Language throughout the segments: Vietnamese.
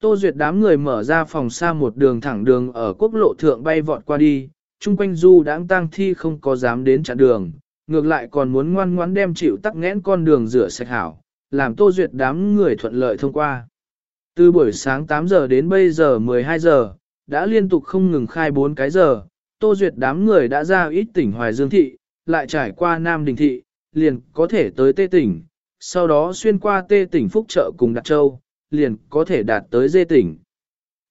Tô Duyệt đám người mở ra phòng xa một đường thẳng đường ở quốc lộ thượng bay vọt qua đi, chung quanh du đãng tang thi không có dám đến chặn đường, ngược lại còn muốn ngoan ngoãn đem chịu tắc nghẽn con đường rửa sạch hảo, làm Tô Duyệt đám người thuận lợi thông qua. Từ buổi sáng 8 giờ đến bây giờ 12 giờ, đã liên tục không ngừng khai 4 cái giờ, Tô Duyệt đám người đã ra ít tỉnh Hoài Dương Thị, lại trải qua Nam Đình Thị, liền có thể tới Tê tỉnh, sau đó xuyên qua Tê tỉnh Phúc Trợ cùng Đạt Châu, liền có thể đạt tới Dê tỉnh.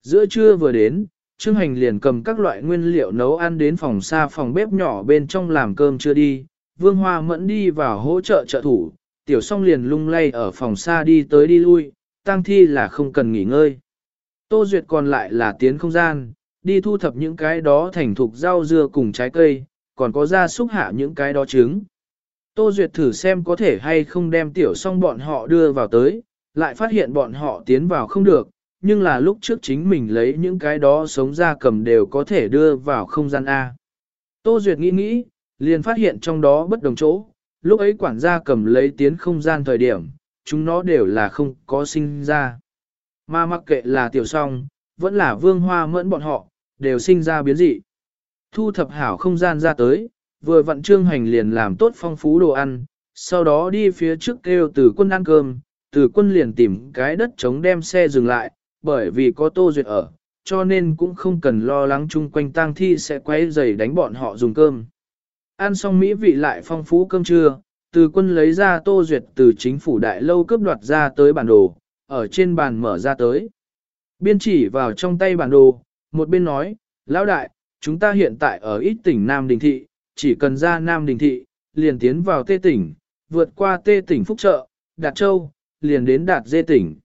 Giữa trưa vừa đến, Trương Hành liền cầm các loại nguyên liệu nấu ăn đến phòng xa phòng bếp nhỏ bên trong làm cơm chưa đi, Vương Hoa Mẫn đi vào hỗ trợ trợ thủ, Tiểu Song liền lung lay ở phòng xa đi tới đi lui, tang thi là không cần nghỉ ngơi. Tô Duyệt còn lại là tiến không gian, đi thu thập những cái đó thành thục rau dưa cùng trái cây, còn có ra xúc hạ những cái đó trứng. Tô Duyệt thử xem có thể hay không đem tiểu song bọn họ đưa vào tới, lại phát hiện bọn họ tiến vào không được, nhưng là lúc trước chính mình lấy những cái đó sống ra cầm đều có thể đưa vào không gian A. Tô Duyệt nghĩ nghĩ, liền phát hiện trong đó bất đồng chỗ, lúc ấy quản gia cầm lấy tiến không gian thời điểm, chúng nó đều là không có sinh ra. Mà mặc kệ là tiểu song, vẫn là vương hoa mẫn bọn họ, đều sinh ra biến dị. Thu thập hảo không gian ra tới, vừa vận trương hành liền làm tốt phong phú đồ ăn, sau đó đi phía trước kêu từ quân ăn cơm, từ quân liền tìm cái đất trống đem xe dừng lại, bởi vì có tô duyệt ở, cho nên cũng không cần lo lắng chung quanh tang thi sẽ quay giày đánh bọn họ dùng cơm. Ăn xong mỹ vị lại phong phú cơm trưa, từ quân lấy ra tô duyệt từ chính phủ đại lâu cướp đoạt ra tới bản đồ, ở trên bàn mở ra tới. Biên chỉ vào trong tay bản đồ, một bên nói, lão đại, chúng ta hiện tại ở ít tỉnh Nam Đình Thị, chỉ cần ra Nam Đình Thị, liền tiến vào Tê tỉnh, vượt qua Tê tỉnh Phúc Trợ, Đạt Châu, liền đến Đạt Dê tỉnh.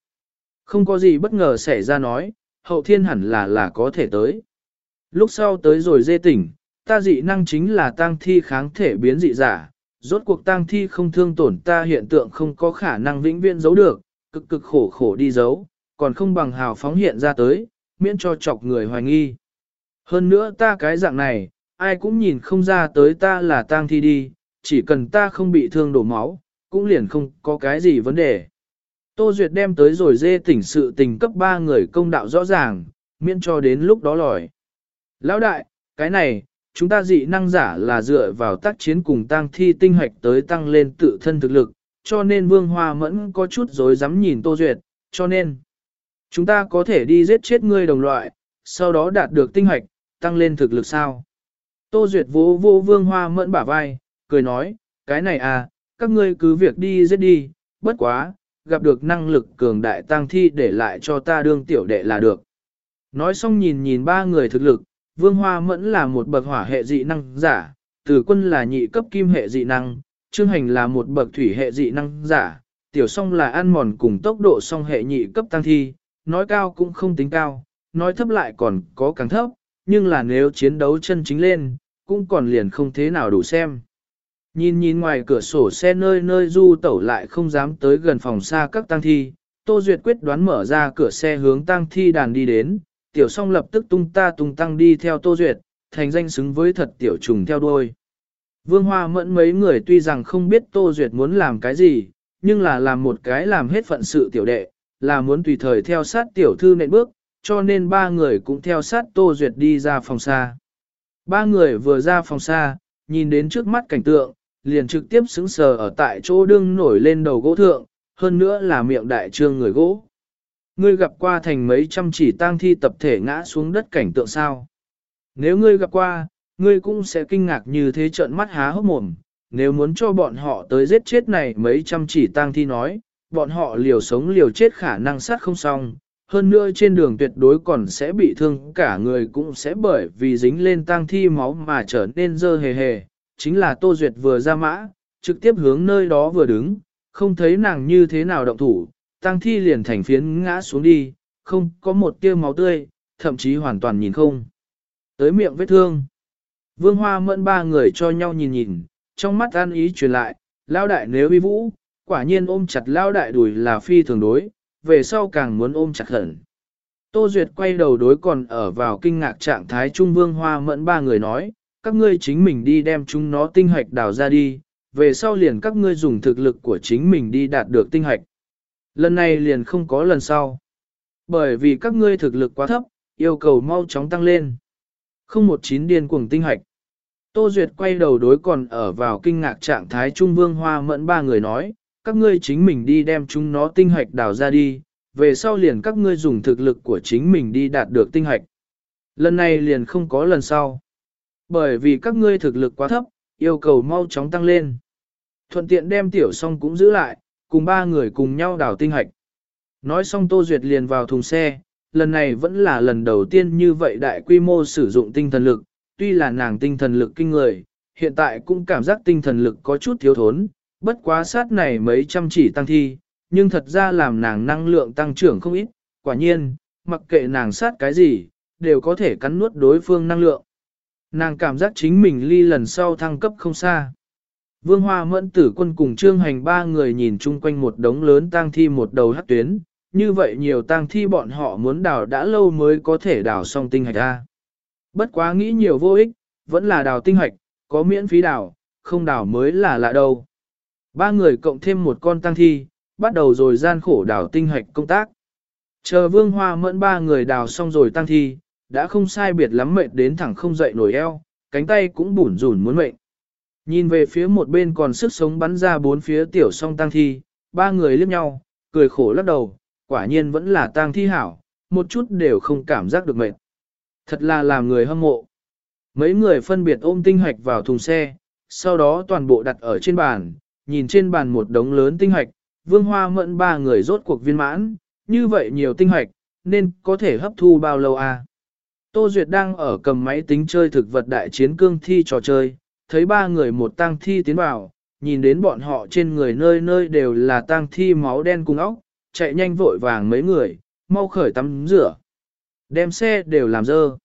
Không có gì bất ngờ xảy ra nói, hậu thiên hẳn là là có thể tới. Lúc sau tới rồi Dê tỉnh, ta dị năng chính là tang thi kháng thể biến dị giả, rốt cuộc tang thi không thương tổn ta hiện tượng không có khả năng vĩnh viễn giấu được, cực cực khổ khổ đi giấu, còn không bằng hào phóng hiện ra tới, miễn cho chọc người hoài nghi. Hơn nữa ta cái dạng này, ai cũng nhìn không ra tới ta là tang thi đi, chỉ cần ta không bị thương đổ máu, cũng liền không có cái gì vấn đề. Tô Duyệt đem tới rồi dê tỉnh sự tình cấp ba người công đạo rõ ràng, miễn cho đến lúc đó lòi. Lão đại, cái này, chúng ta dị năng giả là dựa vào tác chiến cùng tăng thi tinh hoạch tới tăng lên tự thân thực lực, cho nên Vương Hoa Mẫn có chút dối dám nhìn Tô Duyệt, cho nên chúng ta có thể đi giết chết ngươi đồng loại, sau đó đạt được tinh hoạch, tăng lên thực lực sao. Tô Duyệt vô vô Vương Hoa Mẫn bả vai, cười nói, cái này à, các ngươi cứ việc đi giết đi, bất quá, gặp được năng lực cường đại tăng thi để lại cho ta đương tiểu đệ là được. Nói xong nhìn nhìn ba người thực lực, Vương Hoa Mẫn là một bậc hỏa hệ dị năng giả, Tử Quân là nhị cấp kim hệ dị năng, Trương Hành là một bậc thủy hệ dị năng giả, Tiểu Song là ăn mòn cùng tốc độ song hệ nhị cấp tăng thi, nói cao cũng không tính cao, nói thấp lại còn có càng thấp, nhưng là nếu chiến đấu chân chính lên, cũng còn liền không thế nào đủ xem. Nhìn nhìn ngoài cửa sổ xe nơi nơi du tẩu lại không dám tới gần phòng xa các tang thi, Tô Duyệt quyết đoán mở ra cửa xe hướng tang thi đàn đi đến, tiểu song lập tức tung ta tung tăng đi theo Tô Duyệt, thành danh xứng với thật tiểu trùng theo đuôi. Vương Hoa mẫn mấy người tuy rằng không biết Tô Duyệt muốn làm cái gì, nhưng là làm một cái làm hết phận sự tiểu đệ, là muốn tùy thời theo sát tiểu thư nện bước, cho nên ba người cũng theo sát Tô Duyệt đi ra phòng xa. Ba người vừa ra phòng xa, nhìn đến trước mắt cảnh tượng, liền trực tiếp xứng sờ ở tại chỗ đương nổi lên đầu gỗ thượng, hơn nữa là miệng đại trương người gỗ. Ngươi gặp qua thành mấy trăm chỉ tang thi tập thể ngã xuống đất cảnh tượng sao? Nếu ngươi gặp qua, ngươi cũng sẽ kinh ngạc như thế trợn mắt há hốc mồm. Nếu muốn cho bọn họ tới giết chết này mấy trăm chỉ tang thi nói, bọn họ liều sống liều chết khả năng sát không xong. Hơn nữa trên đường tuyệt đối còn sẽ bị thương cả người cũng sẽ bởi vì dính lên tang thi máu mà trở nên dơ hề hề. Chính là Tô Duyệt vừa ra mã, trực tiếp hướng nơi đó vừa đứng, không thấy nàng như thế nào động thủ, tăng thi liền thành phiến ngã xuống đi, không có một tia máu tươi, thậm chí hoàn toàn nhìn không. Tới miệng vết thương. Vương Hoa mẫn ba người cho nhau nhìn nhìn, trong mắt an ý truyền lại, lao đại nếu uy vũ, quả nhiên ôm chặt lao đại đùi là phi thường đối, về sau càng muốn ôm chặt hẳn. Tô Duyệt quay đầu đối còn ở vào kinh ngạc trạng thái Trung Vương Hoa mẫn ba người nói, các ngươi chính mình đi đem chúng nó tinh hạch đào ra đi, về sau liền các ngươi dùng thực lực của chính mình đi đạt được tinh hạch, Lần này liền không có lần sau. Bởi vì các ngươi thực lực quá thấp, yêu cầu mau chóng tăng lên. Không một chín điên cuồng tinh hạch. Tô Duyệt quay đầu đối còn ở vào kinh ngạc trạng thái Trung Vương Hoa mẫn ba người nói, các ngươi chính mình đi đem chúng nó tinh hạch đào ra đi, về sau liền các ngươi dùng thực lực của chính mình đi đạt được tinh hạch. Lần này liền không có lần sau. Bởi vì các ngươi thực lực quá thấp, yêu cầu mau chóng tăng lên. Thuận tiện đem tiểu song cũng giữ lại, cùng ba người cùng nhau đảo tinh hạch. Nói xong Tô Duyệt liền vào thùng xe, lần này vẫn là lần đầu tiên như vậy đại quy mô sử dụng tinh thần lực, tuy là nàng tinh thần lực kinh người, hiện tại cũng cảm giác tinh thần lực có chút thiếu thốn, bất quá sát này mấy trăm chỉ tăng thi, nhưng thật ra làm nàng năng lượng tăng trưởng không ít, quả nhiên, mặc kệ nàng sát cái gì, đều có thể cắn nuốt đối phương năng lượng. Nàng cảm giác chính mình ly lần sau thăng cấp không xa. Vương Hoa mẫn tử quân cùng trương hành ba người nhìn chung quanh một đống lớn tang thi một đầu hắc tuyến, như vậy nhiều tang thi bọn họ muốn đào đã lâu mới có thể đào xong tinh hạch ra. Bất quá nghĩ nhiều vô ích, vẫn là đào tinh hạch, có miễn phí đào, không đào mới là lạ đâu. Ba người cộng thêm một con tang thi, bắt đầu rồi gian khổ đào tinh hạch công tác. Chờ vương hoa mẫn ba người đào xong rồi tang thi, đã không sai biệt lắm mệt đến thẳng không dậy nổi eo, cánh tay cũng bủn rủn muốn mệnh. Nhìn về phía một bên còn sức sống bắn ra bốn phía tiểu song tăng thi, ba người liếc nhau, cười khổ lắc đầu, quả nhiên vẫn là tang thi hảo, một chút đều không cảm giác được mệt. Thật là làm người hâm mộ. Mấy người phân biệt ôm tinh hạch vào thùng xe, sau đó toàn bộ đặt ở trên bàn, nhìn trên bàn một đống lớn tinh hạch, vương hoa mẫn ba người rốt cuộc viên mãn, như vậy nhiều tinh hạch, nên có thể hấp thu bao lâu à? Tô Duyệt đang ở cầm máy tính chơi thực vật đại chiến cương thi trò chơi, thấy ba người một tang thi tiến vào, nhìn đến bọn họ trên người nơi nơi đều là tang thi máu đen cùng óc, chạy nhanh vội vàng mấy người, mau khởi tắm rửa. Đem xe đều làm dơ.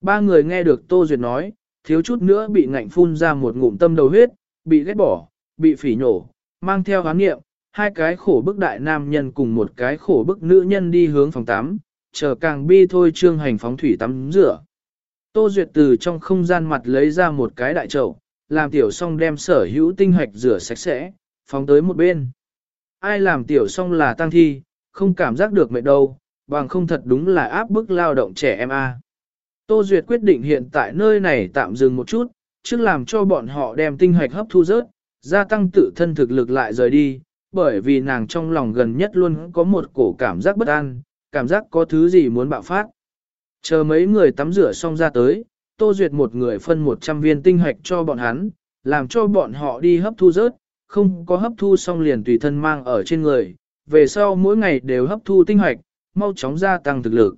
Ba người nghe được Tô Duyệt nói, thiếu chút nữa bị ngạnh phun ra một ngụm tâm đầu huyết, bị ghét bỏ, bị phỉ nhổ, mang theo hán nghiệm, hai cái khổ bức đại nam nhân cùng một cái khổ bức nữ nhân đi hướng phòng tắm, chờ càng bi thôi trương hành phóng thủy tắm rửa. Tô Duyệt từ trong không gian mặt lấy ra một cái đại chậu, làm tiểu song đem sở hữu tinh hạch rửa sạch sẽ, phóng tới một bên. Ai làm tiểu song là tăng thi, không cảm giác được mệt đâu, bằng không thật đúng là áp bức lao động trẻ em a. Tô Duyệt quyết định hiện tại nơi này tạm dừng một chút, trước làm cho bọn họ đem tinh hạch hấp thu rớt, gia tăng tự thân thực lực lại rời đi, bởi vì nàng trong lòng gần nhất luôn có một cổ cảm giác bất an, cảm giác có thứ gì muốn bạo phát. Chờ mấy người tắm rửa xong ra tới, Tô Duyệt một người phân 100 viên tinh hạch cho bọn hắn, làm cho bọn họ đi hấp thu rớt, không có hấp thu xong liền tùy thân mang ở trên người, về sau mỗi ngày đều hấp thu tinh hạch, mau chóng gia tăng thực lực.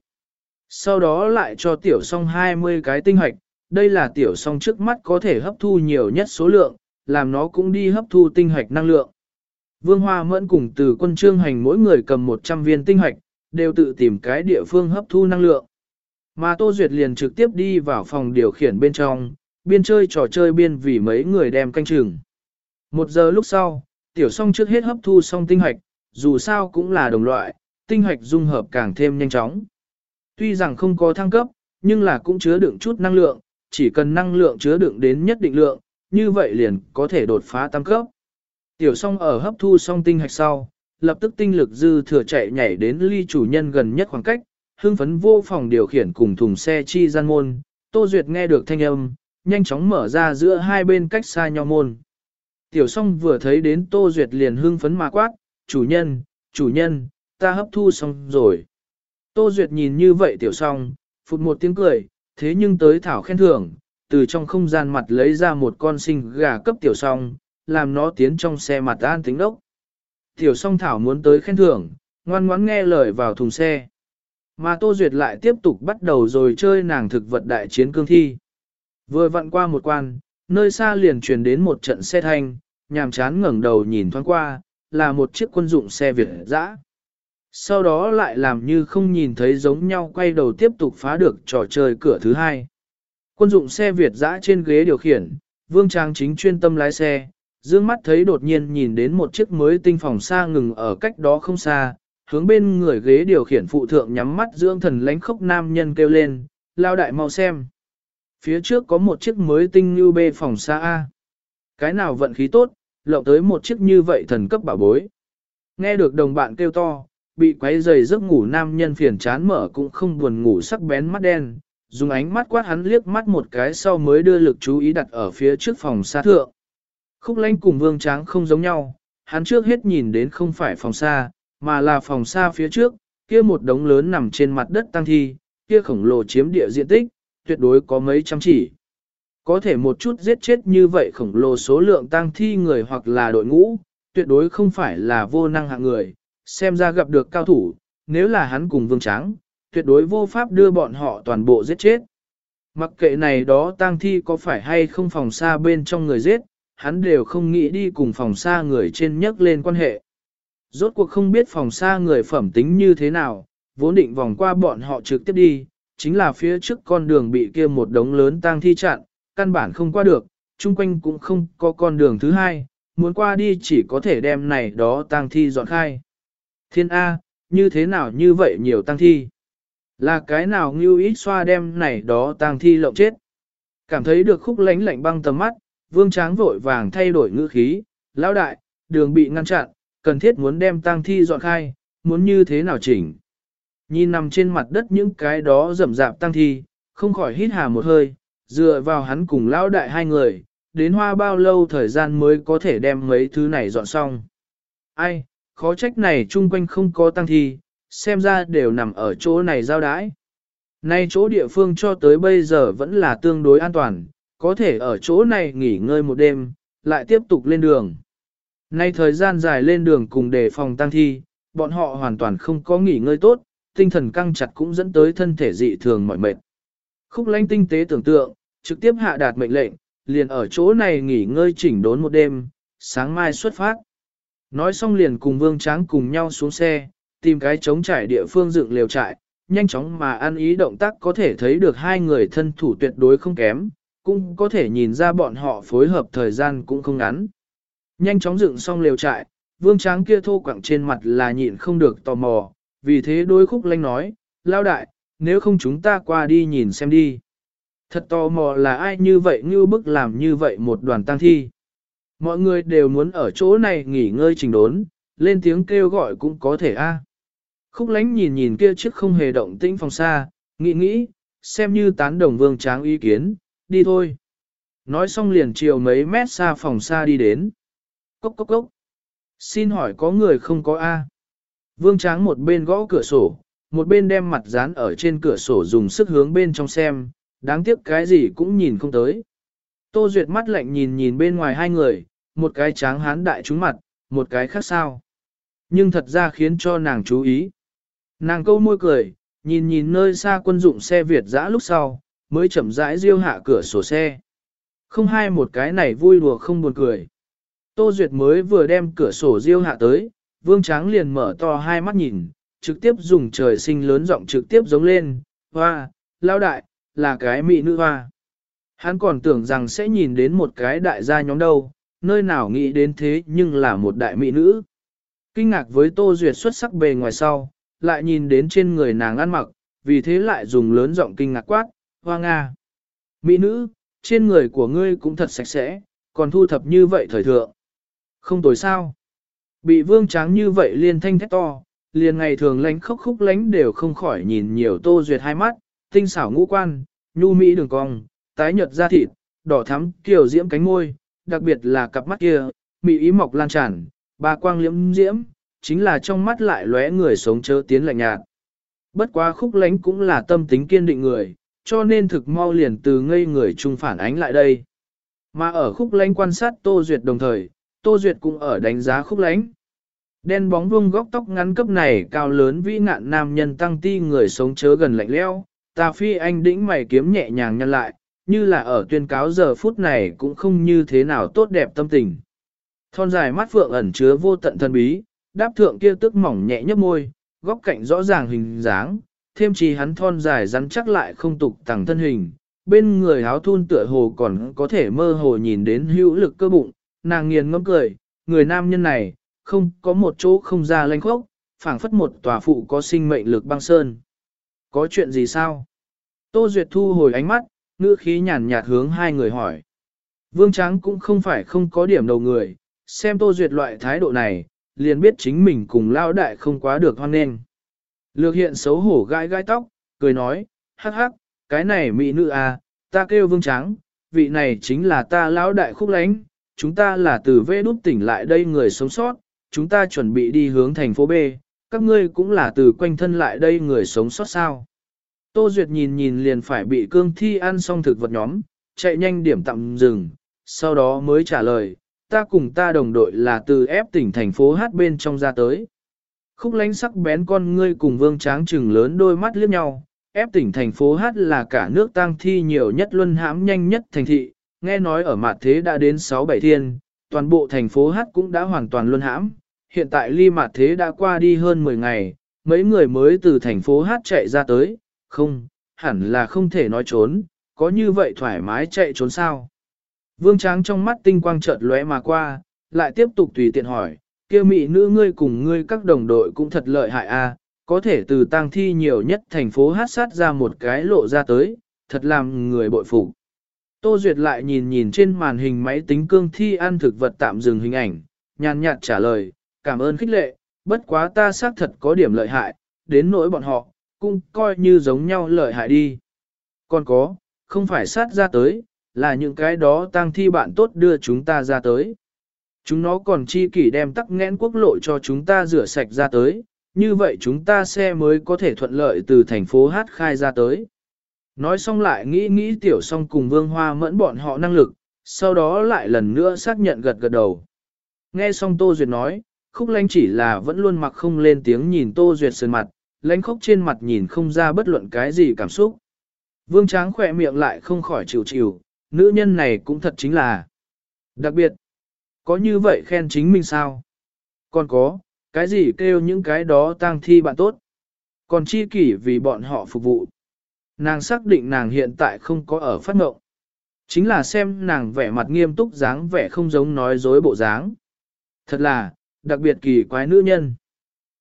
Sau đó lại cho tiểu song 20 cái tinh hạch, đây là tiểu song trước mắt có thể hấp thu nhiều nhất số lượng, làm nó cũng đi hấp thu tinh hạch năng lượng. Vương Hoa Mẫn cùng từ quân trương hành mỗi người cầm 100 viên tinh hạch, đều tự tìm cái địa phương hấp thu năng lượng. Mà Tô Duyệt liền trực tiếp đi vào phòng điều khiển bên trong, biên chơi trò chơi biên vì mấy người đem canh chừng. Một giờ lúc sau, tiểu song trước hết hấp thu xong tinh hạch, dù sao cũng là đồng loại, tinh hạch dung hợp càng thêm nhanh chóng. Tuy rằng không có thăng cấp, nhưng là cũng chứa đựng chút năng lượng, chỉ cần năng lượng chứa đựng đến nhất định lượng, như vậy liền có thể đột phá tam cấp. Tiểu song ở hấp thu xong tinh hạch sau, lập tức tinh lực dư thừa chạy nhảy đến ly chủ nhân gần nhất khoảng cách, hưng phấn vô phòng điều khiển cùng thùng xe chi gian môn, Tô Duyệt nghe được thanh âm, nhanh chóng mở ra giữa hai bên cách xa nhau môn. Tiểu song vừa thấy đến Tô Duyệt liền hưng phấn mà quát, chủ nhân, chủ nhân, ta hấp thu xong rồi. Tô Duyệt nhìn như vậy tiểu song, phụt một tiếng cười, thế nhưng tới thảo khen thưởng, từ trong không gian mặt lấy ra một con sinh gà cấp tiểu song, làm nó tiến trong xe mặt an tính đốc. Tiểu song thảo muốn tới khen thưởng, ngoan ngoãn nghe lời vào thùng xe. Mà Tô Duyệt lại tiếp tục bắt đầu rồi chơi nàng thực vật đại chiến cương thi. Vừa vặn qua một quan, nơi xa liền truyền đến một trận xe thanh, nhàm chán ngẩng đầu nhìn thoáng qua, là một chiếc quân dụng xe Việt dã. Sau đó lại làm như không nhìn thấy giống nhau quay đầu tiếp tục phá được trò chơi cửa thứ hai. Quân dụng xe Việt dã trên ghế điều khiển, Vương Trang chính chuyên tâm lái xe, dương mắt thấy đột nhiên nhìn đến một chiếc mới tinh phòng xa ngừng ở cách đó không xa, hướng bên người ghế điều khiển phụ thượng nhắm mắt dưỡng thần lánh khốc nam nhân kêu lên, lao đại mau xem. Phía trước có một chiếc mới tinh như bê phòng xa A. Cái nào vận khí tốt, lộng tới một chiếc như vậy thần cấp bảo bối. Nghe được đồng bạn kêu to, bị quấy dày giấc ngủ nam nhân phiền chán mở cũng không buồn ngủ sắc bén mắt đen, dùng ánh mắt quát hắn liếc mắt một cái sau mới đưa lực chú ý đặt ở phía trước phòng xa thượng. Khúc lanh cùng vương tráng không giống nhau, hắn trước hết nhìn đến không phải phòng xa, mà là phòng xa phía trước, kia một đống lớn nằm trên mặt đất tăng thi, kia khổng lồ chiếm địa diện tích, tuyệt đối có mấy trăm chỉ. Có thể một chút giết chết như vậy khổng lồ số lượng tăng thi người hoặc là đội ngũ, tuyệt đối không phải là vô năng hạng người, xem ra gặp được cao thủ, nếu là hắn cùng vương tráng, tuyệt đối vô pháp đưa bọn họ toàn bộ giết chết. Mặc kệ này đó tang thi có phải hay không phòng xa bên trong người giết, hắn đều không nghĩ đi cùng phòng xa người trên nhắc lên quan hệ. Rốt cuộc không biết phòng xa người phẩm tính như thế nào, vốn định vòng qua bọn họ trực tiếp đi, chính là phía trước con đường bị kia một đống lớn tang thi chặn, căn bản không qua được, chung quanh cũng không có con đường thứ hai, muốn qua đi chỉ có thể đem này đó tang thi dọn khai. Thiên A, như thế nào như vậy nhiều tang thi? Là cái nào ngưu ít xoa đem này đó tang thi lộng chết? Cảm thấy được khúc lánh lạnh băng tầm mắt, vương tráng vội vàng thay đổi ngữ khí, lão đại, đường bị ngăn chặn, cần thiết muốn đem tang thi dọn khai, muốn như thế nào chỉnh? Nhìn nằm trên mặt đất những cái đó rậm rạp tang thi, không khỏi hít hà một hơi, dựa vào hắn cùng lão đại hai người, đến hoa bao lâu thời gian mới có thể đem mấy thứ này dọn xong. Ai, khó trách này chung quanh không có tăng thi, xem ra đều nằm ở chỗ này giao đái. Nay chỗ địa phương cho tới bây giờ vẫn là tương đối an toàn, có thể ở chỗ này nghỉ ngơi một đêm, lại tiếp tục lên đường. Nay thời gian dài lên đường cùng đề phòng tăng thi, bọn họ hoàn toàn không có nghỉ ngơi tốt, tinh thần căng chặt cũng dẫn tới thân thể dị thường mỏi mệt. Khúc lanh tinh tế tưởng tượng, trực tiếp hạ đạt mệnh lệnh, liền ở chỗ này nghỉ ngơi chỉnh đốn một đêm, sáng mai xuất phát. Nói xong liền cùng vương tráng cùng nhau xuống xe, tìm cái trống trải địa phương dựng lều trại, nhanh chóng mà ăn ý động tác có thể thấy được hai người thân thủ tuyệt đối không kém, cũng có thể nhìn ra bọn họ phối hợp thời gian cũng không ngắn. Nhanh chóng dựng xong lều trại, vương tráng kia thô quặng trên mặt là nhịn không được tò mò, vì thế đôi khúc lanh nói, lao đại, nếu không chúng ta qua đi nhìn xem đi. Thật tò mò là ai như vậy như bức làm như vậy một đoàn tang thi. Mọi người đều muốn ở chỗ này nghỉ ngơi trình đốn, lên tiếng kêu gọi cũng có thể a. Khúc lánh nhìn nhìn kia chiếc không hề động tĩnh phòng xa, nghĩ nghĩ, xem như tán đồng vương tráng ý kiến, đi thôi. Nói xong liền chiều mấy mét xa phòng xa đi đến. Cốc cốc cốc. Xin hỏi có người không có A. Vương tráng một bên gõ cửa sổ, một bên đem mặt dán ở trên cửa sổ dùng sức hướng bên trong xem, đáng tiếc cái gì cũng nhìn không tới. Tô Duyệt mắt lạnh nhìn nhìn bên ngoài hai người, một cái tráng hán đại trúng mặt, một cái khác sao. Nhưng thật ra khiến cho nàng chú ý. Nàng câu môi cười, nhìn nhìn nơi xa quân dụng xe Việt dã lúc sau, mới chậm rãi riêu hạ cửa sổ xe. Không hai một cái này vui đùa không buồn cười. Tô Duyệt mới vừa đem cửa sổ riêu hạ tới, vương tráng liền mở to hai mắt nhìn, trực tiếp dùng trời sinh lớn giọng trực tiếp giống lên, hoa, lao đại, là cái mỹ nữ hoa. Hắn còn tưởng rằng sẽ nhìn đến một cái đại gia nhóm đâu, nơi nào nghĩ đến thế nhưng là một đại mỹ nữ. Kinh ngạc với Tô Duyệt xuất sắc bề ngoài sau, lại nhìn đến trên người nàng ăn mặc, vì thế lại dùng lớn giọng kinh ngạc quát, hoa nga. Mỹ nữ, trên người của ngươi cũng thật sạch sẽ, còn thu thập như vậy thời thượng. Không tối sao. Bị vương tráng như vậy liền thanh thét to, liền ngày thường lánh khóc khúc lánh đều không khỏi nhìn nhiều Tô Duyệt hai mắt, tinh xảo ngũ quan, nhu mỹ đường cong, tái nhợt da thịt, đỏ thắm, kiểu diễm cánh môi, đặc biệt là cặp mắt kia, mỹ ý mọc lan tràn, ba quang liễm diễm, chính là trong mắt lại lóe người sống chớ tiến lạnh nhạt. Bất quá khúc lánh cũng là tâm tính kiên định người, cho nên thực mau liền từ ngây người chung phản ánh lại đây. Mà ở khúc lánh quan sát Tô Duyệt đồng thời, Tô Duyệt cũng ở đánh giá khúc lánh. Đen bóng vuông góc tóc ngắn cấp này cao lớn vĩ ngạn nam nhân tăng ti người sống chớ gần lạnh leo, ta phi anh đĩnh mày kiếm nhẹ nhàng nhăn lại, như là ở tuyên cáo giờ phút này cũng không như thế nào tốt đẹp tâm tình. Thon dài mắt phượng ẩn chứa vô tận thân bí, đáp thượng kia tức mỏng nhẹ nhấp môi, góc cạnh rõ ràng hình dáng, thêm chỉ hắn thon dài rắn chắc lại không tục tàng thân hình, bên người áo thun tựa hồ còn có thể mơ hồ nhìn đến hữu lực cơ bụng, nàng nghiền ngẫm cười, người nam nhân này, không có một chỗ không ra lanh khốc, phảng phất một tòa phụ có sinh mệnh lực băng sơn. Có chuyện gì sao? Tô Duyệt thu hồi ánh mắt, ngữ khí nhàn nhạt hướng hai người hỏi. Vương Tráng cũng không phải không có điểm đầu người, xem Tô Duyệt loại thái độ này, liền biết chính mình cùng lao đại không quá được hoan nghênh. Lược hiện xấu hổ gãi gãi tóc, cười nói, hắc hắc, cái này mỹ nữ à, ta kêu vương trắng, vị này chính là ta lão đại khúc lánh, chúng ta là từ vê đút tỉnh lại đây người sống sót, chúng ta chuẩn bị đi hướng thành phố B, các ngươi cũng là từ quanh thân lại đây người sống sót sao. Tô Duyệt nhìn nhìn liền phải bị cương thi ăn xong thực vật nhóm, chạy nhanh điểm tạm dừng, sau đó mới trả lời, ta cùng ta đồng đội là từ ép tỉnh thành phố hát bên trong ra tới. Khúc lánh sắc bén con ngươi cùng vương tráng trừng lớn đôi mắt liếc nhau, ép tỉnh thành phố hát là cả nước tang thi nhiều nhất luân hãm nhanh nhất thành thị, nghe nói ở mặt thế đã đến 6-7 thiên, toàn bộ thành phố hát cũng đã hoàn toàn luân hãm, hiện tại ly mặt thế đã qua đi hơn 10 ngày, mấy người mới từ thành phố hát chạy ra tới, không, hẳn là không thể nói trốn, có như vậy thoải mái chạy trốn sao. Vương Tráng trong mắt tinh quang chợt lóe mà qua, lại tiếp tục tùy tiện hỏi, kia mỹ nữ ngươi cùng ngươi các đồng đội cũng thật lợi hại a, có thể từ tang thi nhiều nhất thành phố hát sát ra một cái lộ ra tới, thật làm người bội phục. Tô Duyệt lại nhìn nhìn trên màn hình máy tính cương thi ăn thực vật tạm dừng hình ảnh, nhàn nhạt trả lời, cảm ơn khích lệ, bất quá ta xác thật có điểm lợi hại, đến nỗi bọn họ, cũng coi như giống nhau lợi hại đi. Còn có, không phải sát ra tới, là những cái đó tang thi bạn tốt đưa chúng ta ra tới. Chúng nó còn chi kỷ đem tắc nghẽn quốc lộ cho chúng ta rửa sạch ra tới, như vậy chúng ta xe mới có thể thuận lợi từ thành phố Hát khai ra tới. Nói xong lại nghĩ nghĩ tiểu song cùng vương hoa mẫn bọn họ năng lực, sau đó lại lần nữa xác nhận gật gật đầu. Nghe xong Tô Duyệt nói, khúc lánh chỉ là vẫn luôn mặc không lên tiếng nhìn Tô Duyệt sơn mặt, lánh khóc trên mặt nhìn không ra bất luận cái gì cảm xúc. Vương Tráng khỏe miệng lại không khỏi chịu chịu, nữ nhân này cũng thật chính là. Đặc biệt, có như vậy khen chính mình sao? Còn có, cái gì kêu những cái đó tang thi bạn tốt? Còn chi kỷ vì bọn họ phục vụ. Nàng xác định nàng hiện tại không có ở phát ngộng. Chính là xem nàng vẻ mặt nghiêm túc dáng vẻ không giống nói dối bộ dáng. Thật là, đặc biệt kỳ quái nữ nhân.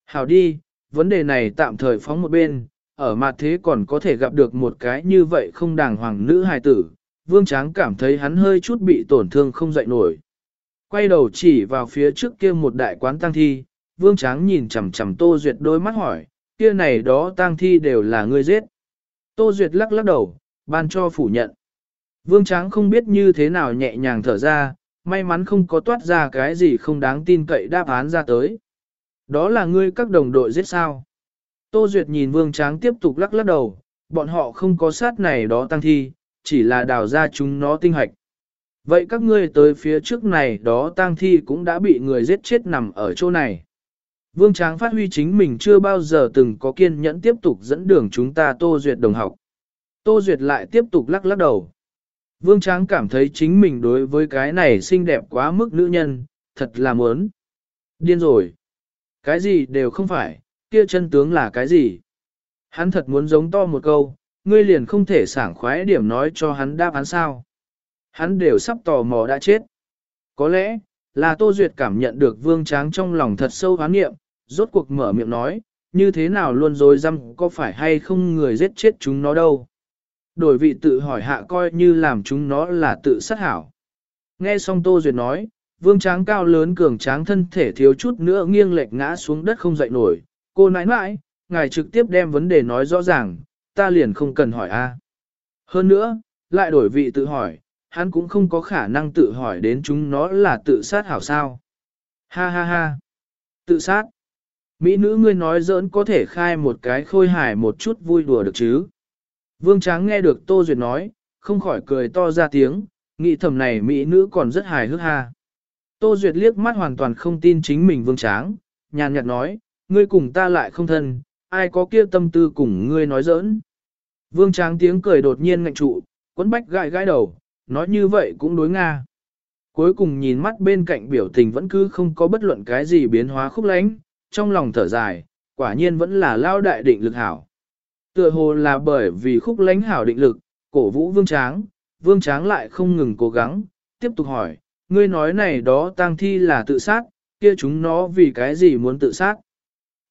Hảo đi, vấn đề này tạm thời phóng một bên, ở mặt thế còn có thể gặp được một cái như vậy không đàng hoàng nữ hài tử. Vương Tráng cảm thấy hắn hơi chút bị tổn thương không dậy nổi. Quay đầu chỉ vào phía trước kia một đại quán tang thi, Vương Tráng nhìn chằm chằm Tô Duyệt đôi mắt hỏi, kia này đó tang thi đều là ngươi giết. Tô Duyệt lắc lắc đầu, ban cho phủ nhận. Vương Tráng không biết như thế nào nhẹ nhàng thở ra, may mắn không có toát ra cái gì không đáng tin cậy đáp án ra tới. Đó là ngươi các đồng đội giết sao. Tô Duyệt nhìn Vương Tráng tiếp tục lắc lắc đầu, bọn họ không có sát này đó tăng thi, chỉ là đào ra chúng nó tinh hoạch. Vậy các ngươi tới phía trước này đó tang thi cũng đã bị người giết chết nằm ở chỗ này. Vương Tráng phát huy chính mình chưa bao giờ từng có kiên nhẫn tiếp tục dẫn đường chúng ta Tô Duyệt đồng học. Tô Duyệt lại tiếp tục lắc lắc đầu. Vương Tráng cảm thấy chính mình đối với cái này xinh đẹp quá mức nữ nhân, thật là muốn. Điên rồi. Cái gì đều không phải, kia chân tướng là cái gì. Hắn thật muốn giống to một câu, ngươi liền không thể sảng khoái điểm nói cho hắn đáp án sao. Hắn đều sắp tò mò đã chết. Có lẽ, là Tô Duyệt cảm nhận được Vương Tráng trong lòng thật sâu hoán nghiệm, rốt cuộc mở miệng nói, như thế nào luôn rồi dăm có phải hay không người giết chết chúng nó đâu. Đổi vị tự hỏi hạ coi như làm chúng nó là tự sát hảo. Nghe xong Tô Duyệt nói, vương tráng cao lớn cường tráng thân thể thiếu chút nữa nghiêng lệch ngã xuống đất không dậy nổi. Cô nãi nãi, ngài trực tiếp đem vấn đề nói rõ ràng, ta liền không cần hỏi a. Hơn nữa, lại đổi vị tự hỏi, hắn cũng không có khả năng tự hỏi đến chúng nó là tự sát hảo sao. Ha ha ha. Tự sát. Mỹ nữ ngươi nói giỡn có thể khai một cái khôi hài một chút vui đùa được chứ. Vương Tráng nghe được Tô Duyệt nói, không khỏi cười to ra tiếng, nghĩ thầm này Mỹ nữ còn rất hài hước ha. Tô Duyệt liếc mắt hoàn toàn không tin chính mình Vương Tráng, nhàn nhạt nói, ngươi cùng ta lại không thân, ai có kia tâm tư cùng ngươi nói giỡn. Vương Tráng tiếng cười đột nhiên ngạnh trụ, quấn bách gãi gãi đầu, nói như vậy cũng đối Nga. Cuối cùng nhìn mắt bên cạnh biểu tình vẫn cứ không có bất luận cái gì biến hóa khúc lánh, trong lòng thở dài, quả nhiên vẫn là lao đại định lực hảo. Tựa hồ là bởi vì khúc lánh hảo định lực, cổ vũ vương tráng, vương tráng lại không ngừng cố gắng, tiếp tục hỏi, ngươi nói này đó tang thi là tự sát, kia chúng nó vì cái gì muốn tự sát.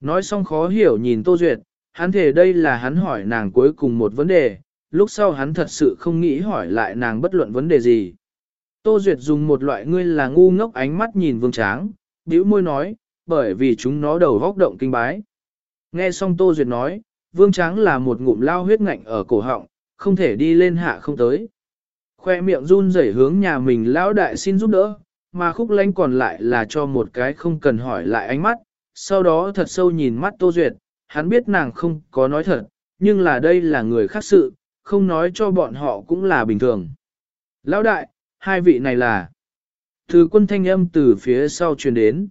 Nói xong khó hiểu nhìn Tô Duyệt, hắn thể đây là hắn hỏi nàng cuối cùng một vấn đề, lúc sau hắn thật sự không nghĩ hỏi lại nàng bất luận vấn đề gì. Tô Duyệt dùng một loại ngươi là ngu ngốc ánh mắt nhìn vương tráng, bĩu môi nói, bởi vì chúng nó đầu góc động kinh bái. Nghe xong Tô Duyệt nói, Vương Tráng là một ngụm lao huyết ngạnh ở cổ họng, không thể đi lên hạ không tới. Khoe miệng run rẩy hướng nhà mình lão đại xin giúp đỡ, mà khúc lánh còn lại là cho một cái không cần hỏi lại ánh mắt, sau đó thật sâu nhìn mắt Tô Duyệt, hắn biết nàng không có nói thật, nhưng là đây là người khác sự, không nói cho bọn họ cũng là bình thường. Lão đại, hai vị này là... Từ quân thanh âm từ phía sau truyền đến.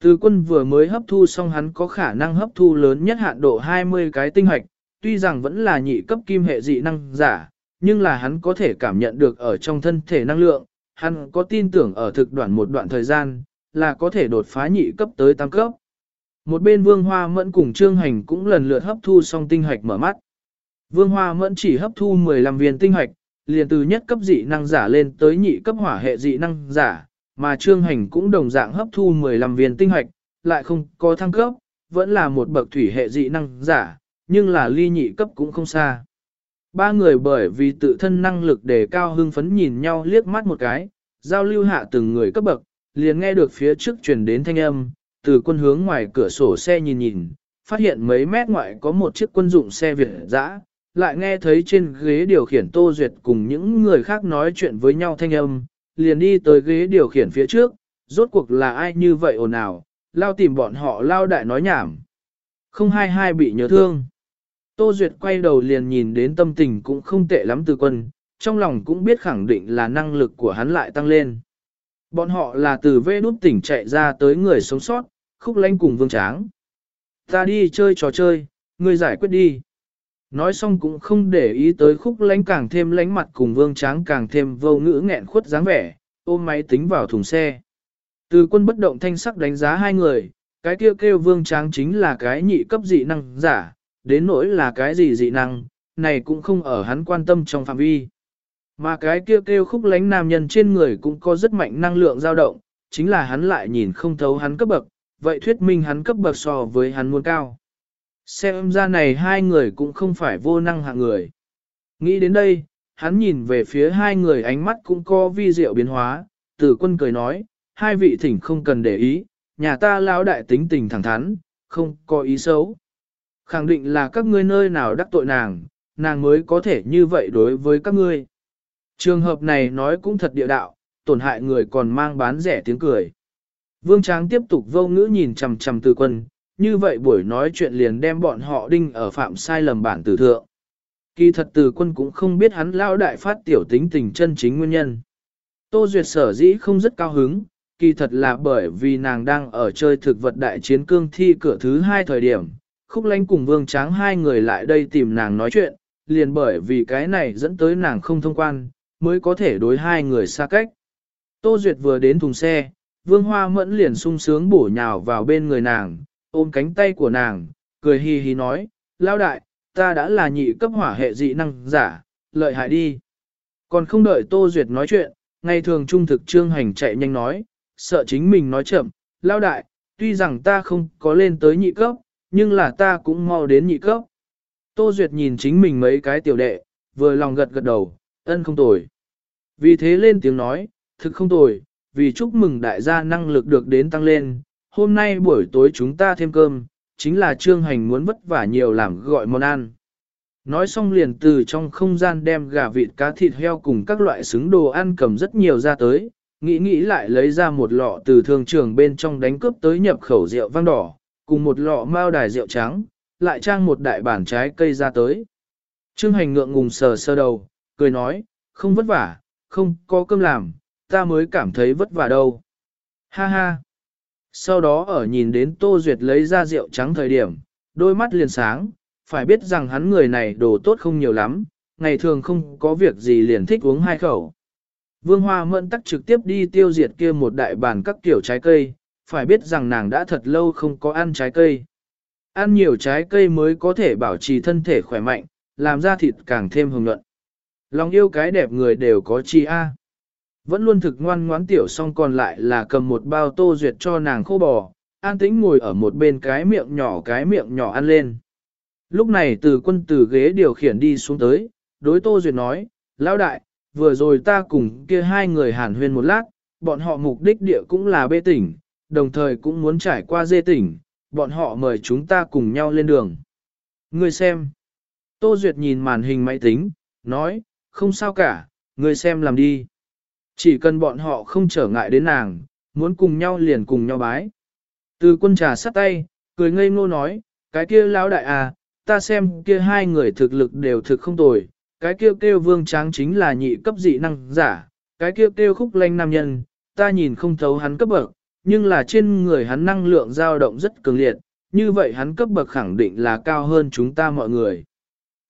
Từ quân vừa mới hấp thu xong hắn có khả năng hấp thu lớn nhất hạn độ 20 cái tinh hoạch, tuy rằng vẫn là nhị cấp kim hệ dị năng giả, nhưng là hắn có thể cảm nhận được ở trong thân thể năng lượng, hắn có tin tưởng ở thực đoạn một đoạn thời gian, là có thể đột phá nhị cấp tới tam cấp. Một bên vương hoa mẫn cùng trương hành cũng lần lượt hấp thu xong tinh hoạch mở mắt. Vương hoa mẫn chỉ hấp thu 15 viên tinh hoạch, liền từ nhất cấp dị năng giả lên tới nhị cấp hỏa hệ dị năng giả, mà trương hành cũng đồng dạng hấp thu 15 viên tinh hoạch, lại không có thăng cấp, vẫn là một bậc thủy hệ dị năng giả, nhưng là ly nhị cấp cũng không xa. Ba người bởi vì tự thân năng lực đề cao hưng phấn nhìn nhau liếc mắt một cái, giao lưu hạ từng người cấp bậc, liền nghe được phía trước truyền đến thanh âm, từ quân hướng ngoài cửa sổ xe nhìn nhìn, phát hiện mấy mét ngoại có một chiếc quân dụng xe Việt dã, lại nghe thấy trên ghế điều khiển Tô Duyệt cùng những người khác nói chuyện với nhau thanh âm, liền đi tới ghế điều khiển phía trước, rốt cuộc là ai như vậy ồn ào, lao tìm bọn họ lao đại nói nhảm. Không hai hai bị nhớ thương. Tô Duyệt quay đầu liền nhìn đến tâm tình cũng không tệ lắm từ quân, trong lòng cũng biết khẳng định là năng lực của hắn lại tăng lên. Bọn họ là từ vê đút tỉnh chạy ra tới người sống sót, khúc lanh cùng vương tráng. Ta đi chơi trò chơi, người giải quyết đi. Nói xong cũng không để ý tới khúc lánh càng thêm lánh mặt cùng vương tráng càng thêm vô ngữ nghẹn khuất dáng vẻ, ôm máy tính vào thùng xe. Từ quân bất động thanh sắc đánh giá hai người, cái kêu kêu vương tráng chính là cái nhị cấp dị năng giả, đến nỗi là cái gì dị năng, này cũng không ở hắn quan tâm trong phạm vi. Mà cái kêu kêu khúc lánh nam nhân trên người cũng có rất mạnh năng lượng dao động, chính là hắn lại nhìn không thấu hắn cấp bậc, vậy thuyết minh hắn cấp bậc so với hắn muốn cao. Xem ra này hai người cũng không phải vô năng hạng người. Nghĩ đến đây, hắn nhìn về phía hai người ánh mắt cũng có vi diệu biến hóa, tử quân cười nói, hai vị thỉnh không cần để ý, nhà ta lão đại tính tình thẳng thắn, không có ý xấu. Khẳng định là các ngươi nơi nào đắc tội nàng, nàng mới có thể như vậy đối với các ngươi. Trường hợp này nói cũng thật địa đạo, tổn hại người còn mang bán rẻ tiếng cười. Vương Tráng tiếp tục vô ngữ nhìn chằm chằm từ quân, như vậy buổi nói chuyện liền đem bọn họ đinh ở phạm sai lầm bản tử thượng. Kỳ thật từ quân cũng không biết hắn lao đại phát tiểu tính tình chân chính nguyên nhân. Tô Duyệt sở dĩ không rất cao hứng, kỳ thật là bởi vì nàng đang ở chơi thực vật đại chiến cương thi cửa thứ hai thời điểm. Khúc lánh cùng vương tráng hai người lại đây tìm nàng nói chuyện, liền bởi vì cái này dẫn tới nàng không thông quan, mới có thể đối hai người xa cách. Tô Duyệt vừa đến thùng xe, vương hoa mẫn liền sung sướng bổ nhào vào bên người nàng, ôm cánh tay của nàng, cười hì hì nói, lao đại, ta đã là nhị cấp hỏa hệ dị năng giả, lợi hại đi. Còn không đợi Tô Duyệt nói chuyện, ngày thường trung thực trương hành chạy nhanh nói, sợ chính mình nói chậm, lao đại, tuy rằng ta không có lên tới nhị cấp, nhưng là ta cũng mau đến nhị cấp. Tô Duyệt nhìn chính mình mấy cái tiểu đệ, vừa lòng gật gật đầu, ân không tồi. Vì thế lên tiếng nói, thực không tồi, vì chúc mừng đại gia năng lực được đến tăng lên, hôm nay buổi tối chúng ta thêm cơm, chính là trương hành muốn vất vả nhiều làm gọi món ăn. Nói xong liền từ trong không gian đem gà vịt cá thịt heo cùng các loại xứng đồ ăn cầm rất nhiều ra tới, nghĩ nghĩ lại lấy ra một lọ từ thương trường bên trong đánh cướp tới nhập khẩu rượu vang đỏ, cùng một lọ mao đài rượu trắng, lại trang một đại bản trái cây ra tới. Trương hành ngượng ngùng sờ sơ đầu, cười nói, không vất vả, không có cơm làm, ta mới cảm thấy vất vả đâu. Ha ha. Sau đó ở nhìn đến Tô Duyệt lấy ra rượu trắng thời điểm, đôi mắt liền sáng, phải biết rằng hắn người này đồ tốt không nhiều lắm, ngày thường không có việc gì liền thích uống hai khẩu. Vương Hoa Mẫn tắc trực tiếp đi tiêu diệt kia một đại bàn các kiểu trái cây, phải biết rằng nàng đã thật lâu không có ăn trái cây. Ăn nhiều trái cây mới có thể bảo trì thân thể khỏe mạnh, làm ra thịt càng thêm hồng nhuận. Lòng yêu cái đẹp người đều có chi a. Vẫn luôn thực ngoan ngoãn tiểu xong còn lại là cầm một bao tô duyệt cho nàng khô bò, an tĩnh ngồi ở một bên cái miệng nhỏ cái miệng nhỏ ăn lên. Lúc này từ quân từ ghế điều khiển đi xuống tới, đối tô duyệt nói, lão đại, vừa rồi ta cùng kia hai người hàn huyên một lát, bọn họ mục đích địa cũng là bê tỉnh, đồng thời cũng muốn trải qua dê tỉnh, bọn họ mời chúng ta cùng nhau lên đường. Ngươi xem. Tô Duyệt nhìn màn hình máy tính, nói, không sao cả, ngươi xem làm đi. Chỉ cần bọn họ không trở ngại đến nàng, muốn cùng nhau liền cùng nhau bái. Từ quân trà sắt tay, cười ngây ngô nói, cái kia lão đại à, ta xem kia hai người thực lực đều thực không tồi, cái kia kêu, kêu vương tráng chính là nhị cấp dị năng giả, cái kia kêu, kêu khúc lanh nam nhân, ta nhìn không thấu hắn cấp bậc, nhưng là trên người hắn năng lượng dao động rất cường liệt, như vậy hắn cấp bậc khẳng định là cao hơn chúng ta mọi người.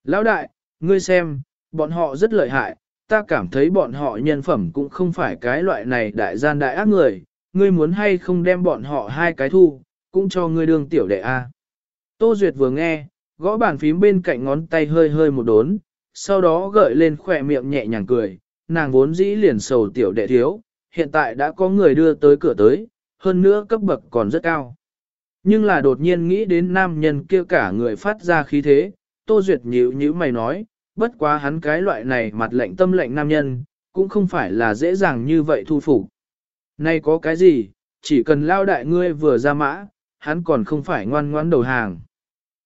Lão đại, ngươi xem, bọn họ rất lợi hại, ta cảm thấy bọn họ nhân phẩm cũng không phải cái loại này đại gian đại ác người, ngươi muốn hay không đem bọn họ hai cái thu, cũng cho ngươi đương tiểu đệ A. Tô Duyệt vừa nghe, gõ bàn phím bên cạnh ngón tay hơi hơi một đốn, sau đó gợi lên khỏe miệng nhẹ nhàng cười, nàng vốn dĩ liền sầu tiểu đệ thiếu, hiện tại đã có người đưa tới cửa tới, hơn nữa cấp bậc còn rất cao. Nhưng là đột nhiên nghĩ đến nam nhân kia cả người phát ra khí thế, Tô Duyệt nhíu nhíu mày nói, bất quá hắn cái loại này mặt lệnh tâm lệnh nam nhân, cũng không phải là dễ dàng như vậy thu phục. Nay có cái gì, chỉ cần lao đại ngươi vừa ra mã, hắn còn không phải ngoan ngoãn đầu hàng.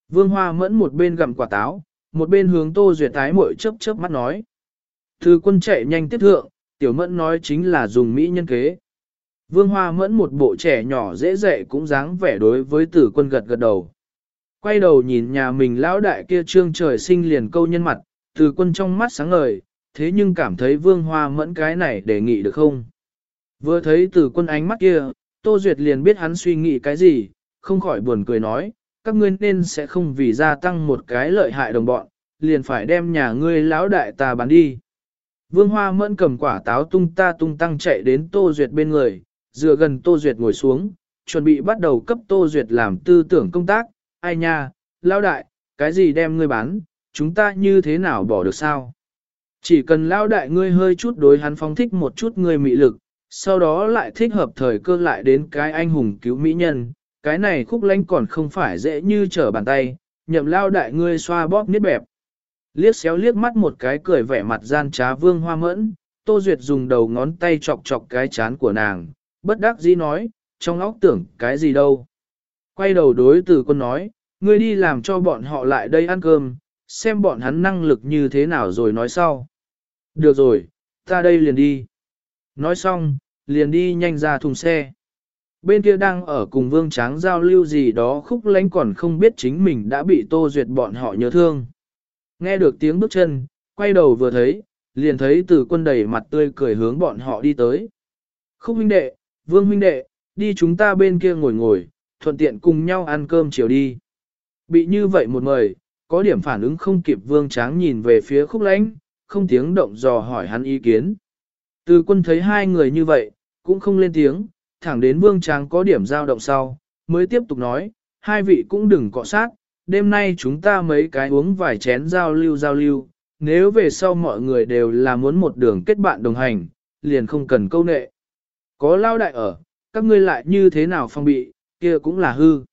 Vương Hoa mẫn một bên gặm quả táo, một bên hướng Tô Duyệt tái mội chớp chớp mắt nói. Thư quân chạy nhanh tiếp thượng, tiểu mẫn nói chính là dùng Mỹ nhân kế. Vương Hoa mẫn một bộ trẻ nhỏ dễ dạy cũng dáng vẻ đối với tử quân gật gật đầu. Quay đầu nhìn nhà mình lão đại kia trương trời sinh liền câu nhân mặt, tử quân trong mắt sáng ngời, thế nhưng cảm thấy vương hoa mẫn cái này đề nghị được không? Vừa thấy tử quân ánh mắt kia, Tô Duyệt liền biết hắn suy nghĩ cái gì, không khỏi buồn cười nói, các ngươi nên sẽ không vì gia tăng một cái lợi hại đồng bọn, liền phải đem nhà ngươi lão đại ta bán đi. Vương Hoa Mẫn cầm quả táo tung ta tung tăng chạy đến Tô Duyệt bên người, dựa gần Tô Duyệt ngồi xuống, chuẩn bị bắt đầu cấp Tô Duyệt làm tư tưởng công tác. Ai nha, lão đại, cái gì đem ngươi bán, chúng ta như thế nào bỏ được sao? Chỉ cần lão đại ngươi hơi chút đối hắn phóng thích một chút ngươi mị lực, sau đó lại thích hợp thời cơ lại đến cái anh hùng cứu mỹ nhân, cái này khúc lánh còn không phải dễ như trở bàn tay, nhậm lao đại ngươi xoa bóp niết bẹp. Liếc xéo liếc mắt một cái cười vẻ mặt gian trá vương hoa mẫn, Tô Duyệt dùng đầu ngón tay chọc chọc cái chán của nàng, bất đắc dĩ nói, trong óc tưởng cái gì đâu. Quay đầu đối từ quân nói, ngươi đi làm cho bọn họ lại đây ăn cơm, xem bọn hắn năng lực như thế nào rồi nói sau. Được rồi, ta đây liền đi. Nói xong, liền đi nhanh ra thùng xe. Bên kia đang ở cùng vương tráng giao lưu gì đó khúc lánh còn không biết chính mình đã bị tô duyệt bọn họ nhớ thương. Nghe được tiếng bước chân, quay đầu vừa thấy, liền thấy từ quân đầy mặt tươi cười hướng bọn họ đi tới. Khúc huynh đệ, vương huynh đệ, đi chúng ta bên kia ngồi ngồi, thuận tiện cùng nhau ăn cơm chiều đi. Bị như vậy một mời, có điểm phản ứng không kịp vương tráng nhìn về phía khúc lãnh, không tiếng động dò hỏi hắn ý kiến. Từ quân thấy hai người như vậy, cũng không lên tiếng, thẳng đến vương tráng có điểm giao động sau, mới tiếp tục nói, hai vị cũng đừng cọ sát, đêm nay chúng ta mấy cái uống vài chén giao lưu giao lưu, nếu về sau mọi người đều là muốn một đường kết bạn đồng hành, liền không cần câu nệ. Có lao đại ở, các ngươi lại như thế nào phong bị, kia cũng là hư.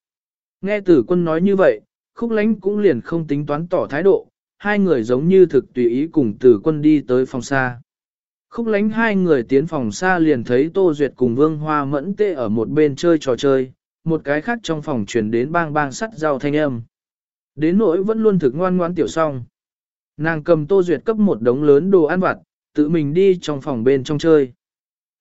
Nghe tử quân nói như vậy, khúc lánh cũng liền không tính toán tỏ thái độ, hai người giống như thực tùy ý cùng tử quân đi tới phòng xa. Khúc lánh hai người tiến phòng xa liền thấy Tô Duyệt cùng Vương Hoa mẫn tê ở một bên chơi trò chơi, một cái khác trong phòng chuyển đến bang bang sắt rau thanh âm. Đến nỗi vẫn luôn thực ngoan ngoan tiểu song. Nàng cầm Tô Duyệt cấp một đống lớn đồ ăn vặt, tự mình đi trong phòng bên trong chơi.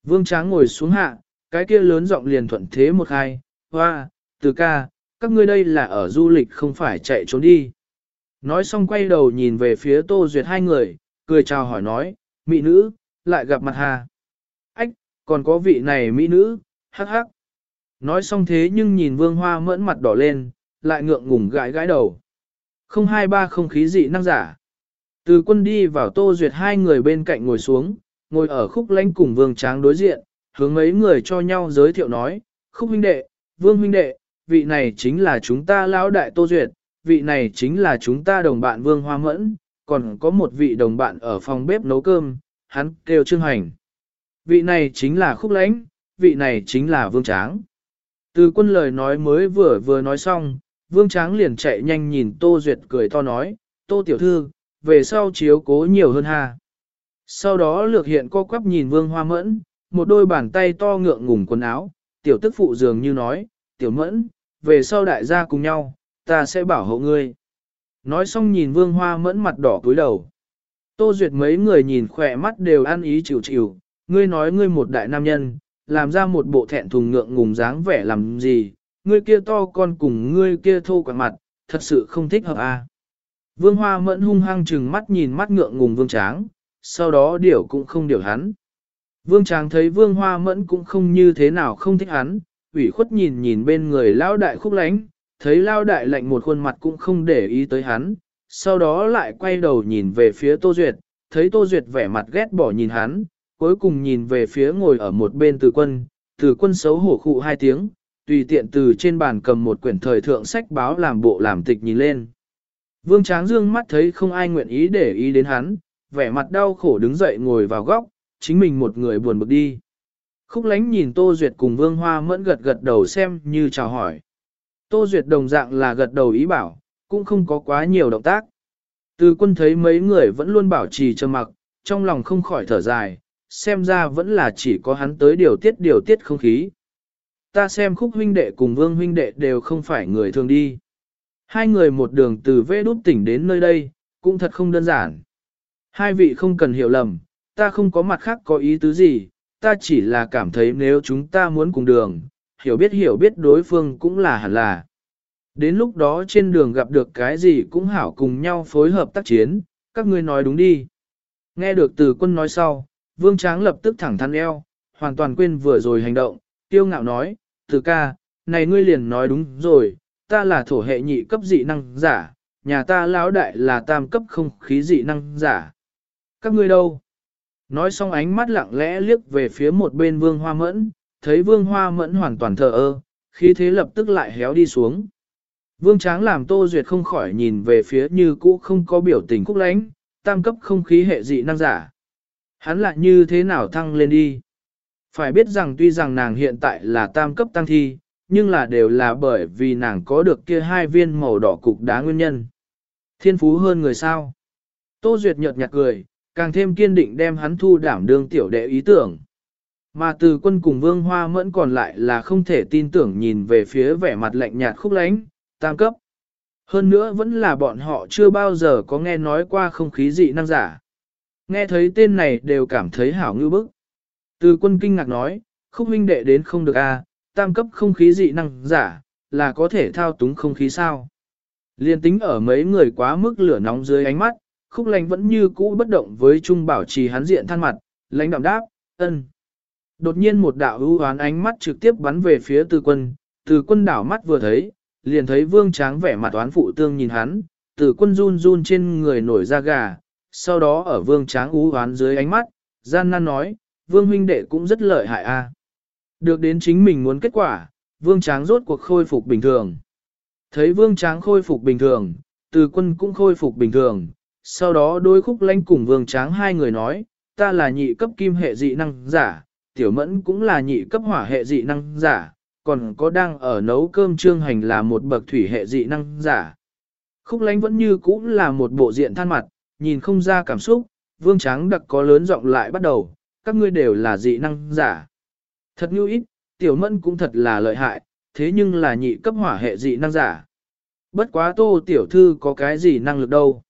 Vương Tráng ngồi xuống hạ, cái kia lớn giọng liền thuận thế một hai, hoa, từ ca, các ngươi đây là ở du lịch không phải chạy trốn đi. Nói xong quay đầu nhìn về phía Tô Duyệt hai người, cười chào hỏi nói, mỹ nữ, lại gặp mặt hà. Ách, còn có vị này mỹ nữ, hắc hắc. Nói xong thế nhưng nhìn vương hoa mẫn mặt đỏ lên, lại ngượng ngùng gãi gãi đầu. Không hai ba không khí dị năng giả. Từ quân đi vào tô duyệt hai người bên cạnh ngồi xuống, ngồi ở khúc lánh cùng vương tráng đối diện, hướng mấy người cho nhau giới thiệu nói, khúc huynh đệ, vương huynh đệ, vị này chính là chúng ta lão đại tô duyệt, vị này chính là chúng ta đồng bạn vương hoa mẫn, còn có một vị đồng bạn ở phòng bếp nấu cơm, hắn kêu trương hành. Vị này chính là khúc lãnh, vị này chính là vương tráng. Từ quân lời nói mới vừa vừa nói xong, vương tráng liền chạy nhanh nhìn tô duyệt cười to nói, tô tiểu thư, về sau chiếu cố nhiều hơn ha. Sau đó lược hiện co quắp nhìn vương hoa mẫn, một đôi bàn tay to ngượng ngùng quần áo, tiểu tức phụ dường như nói, tiểu mẫn, về sau đại gia cùng nhau, ta sẽ bảo hộ ngươi. Nói xong nhìn vương hoa mẫn mặt đỏ cúi đầu. Tô Duyệt mấy người nhìn khỏe mắt đều ăn ý chịu chịu, ngươi nói ngươi một đại nam nhân, làm ra một bộ thẹn thùng ngượng ngùng dáng vẻ làm gì, ngươi kia to con cùng ngươi kia thô quạt mặt, thật sự không thích hợp à. Vương Hoa mẫn hung hăng chừng mắt nhìn mắt ngượng ngùng vương tráng, sau đó điểu cũng không điều hắn. Vương tráng thấy vương hoa mẫn cũng không như thế nào không thích hắn, ủy khuất nhìn nhìn bên người lao đại khúc lánh, thấy lao đại lạnh một khuôn mặt cũng không để ý tới hắn, sau đó lại quay đầu nhìn về phía Tô Duyệt, thấy Tô Duyệt vẻ mặt ghét bỏ nhìn hắn, cuối cùng nhìn về phía ngồi ở một bên từ quân, từ quân xấu hổ khụ hai tiếng, tùy tiện từ trên bàn cầm một quyển thời thượng sách báo làm bộ làm tịch nhìn lên. Vương Tráng Dương mắt thấy không ai nguyện ý để ý đến hắn, vẻ mặt đau khổ đứng dậy ngồi vào góc, chính mình một người buồn bực đi. Khúc lánh nhìn Tô Duyệt cùng Vương Hoa mẫn gật gật đầu xem như chào hỏi. Tô Duyệt đồng dạng là gật đầu ý bảo, cũng không có quá nhiều động tác. Từ quân thấy mấy người vẫn luôn bảo trì trầm mặc, trong lòng không khỏi thở dài, xem ra vẫn là chỉ có hắn tới điều tiết điều tiết không khí. Ta xem khúc huynh đệ cùng vương huynh đệ đều không phải người thường đi. Hai người một đường từ vê đút tỉnh đến nơi đây, cũng thật không đơn giản. Hai vị không cần hiểu lầm, ta không có mặt khác có ý tứ gì, ta chỉ là cảm thấy nếu chúng ta muốn cùng đường, hiểu biết hiểu biết đối phương cũng là hẳn là. Đến lúc đó trên đường gặp được cái gì cũng hảo cùng nhau phối hợp tác chiến, các ngươi nói đúng đi. Nghe được từ quân nói sau, vương tráng lập tức thẳng thắn eo, hoàn toàn quên vừa rồi hành động, tiêu ngạo nói, từ ca, này ngươi liền nói đúng rồi, ta là thổ hệ nhị cấp dị năng giả, nhà ta lão đại là tam cấp không khí dị năng giả. Các ngươi đâu? Nói xong ánh mắt lặng lẽ liếc về phía một bên vương hoa mẫn, thấy vương hoa mẫn hoàn toàn thờ ơ, khí thế lập tức lại héo đi xuống. Vương Tráng làm Tô Duyệt không khỏi nhìn về phía như cũ không có biểu tình cúc lánh, tam cấp không khí hệ dị năng giả. Hắn lại như thế nào thăng lên đi? Phải biết rằng tuy rằng nàng hiện tại là tam cấp tăng thi, nhưng là đều là bởi vì nàng có được kia hai viên màu đỏ cục đá nguyên nhân. Thiên phú hơn người sao? Tô Duyệt nhợt nhạt cười, càng thêm kiên định đem hắn thu đảm đương tiểu đệ ý tưởng. Mà từ quân cùng vương hoa mẫn còn lại là không thể tin tưởng nhìn về phía vẻ mặt lạnh nhạt khúc lánh, tam cấp. Hơn nữa vẫn là bọn họ chưa bao giờ có nghe nói qua không khí dị năng giả. Nghe thấy tên này đều cảm thấy hảo ngư bức. Từ quân kinh ngạc nói, khúc huynh đệ đến không được a, à, tam cấp không khí dị năng giả, là có thể thao túng không khí sao. Liên tính ở mấy người quá mức lửa nóng dưới ánh mắt, khúc lành vẫn như cũ bất động với trung bảo trì hắn diện than mặt, lãnh đạm đáp, ân. Đột nhiên một đạo ưu hoán ánh mắt trực tiếp bắn về phía từ quân, từ quân đảo mắt vừa thấy, liền thấy vương tráng vẻ mặt oán phụ tương nhìn hắn, từ quân run run trên người nổi da gà, sau đó ở vương tráng ú hoán dưới ánh mắt, gian nan nói, vương huynh đệ cũng rất lợi hại a. Được đến chính mình muốn kết quả, vương tráng rốt cuộc khôi phục bình thường. Thấy vương tráng khôi phục bình thường, từ quân cũng khôi phục bình thường, sau đó đôi khúc lanh cùng vương tráng hai người nói, ta là nhị cấp kim hệ dị năng giả, tiểu mẫn cũng là nhị cấp hỏa hệ dị năng giả, còn có đang ở nấu cơm trương hành là một bậc thủy hệ dị năng giả. Khúc lánh vẫn như cũ là một bộ diện than mặt, nhìn không ra cảm xúc, vương tráng đặc có lớn giọng lại bắt đầu, các ngươi đều là dị năng giả. Thật như ít, tiểu mẫn cũng thật là lợi hại, thế nhưng là nhị cấp hỏa hệ dị năng giả. Bất quá tô tiểu thư có cái gì năng lực đâu.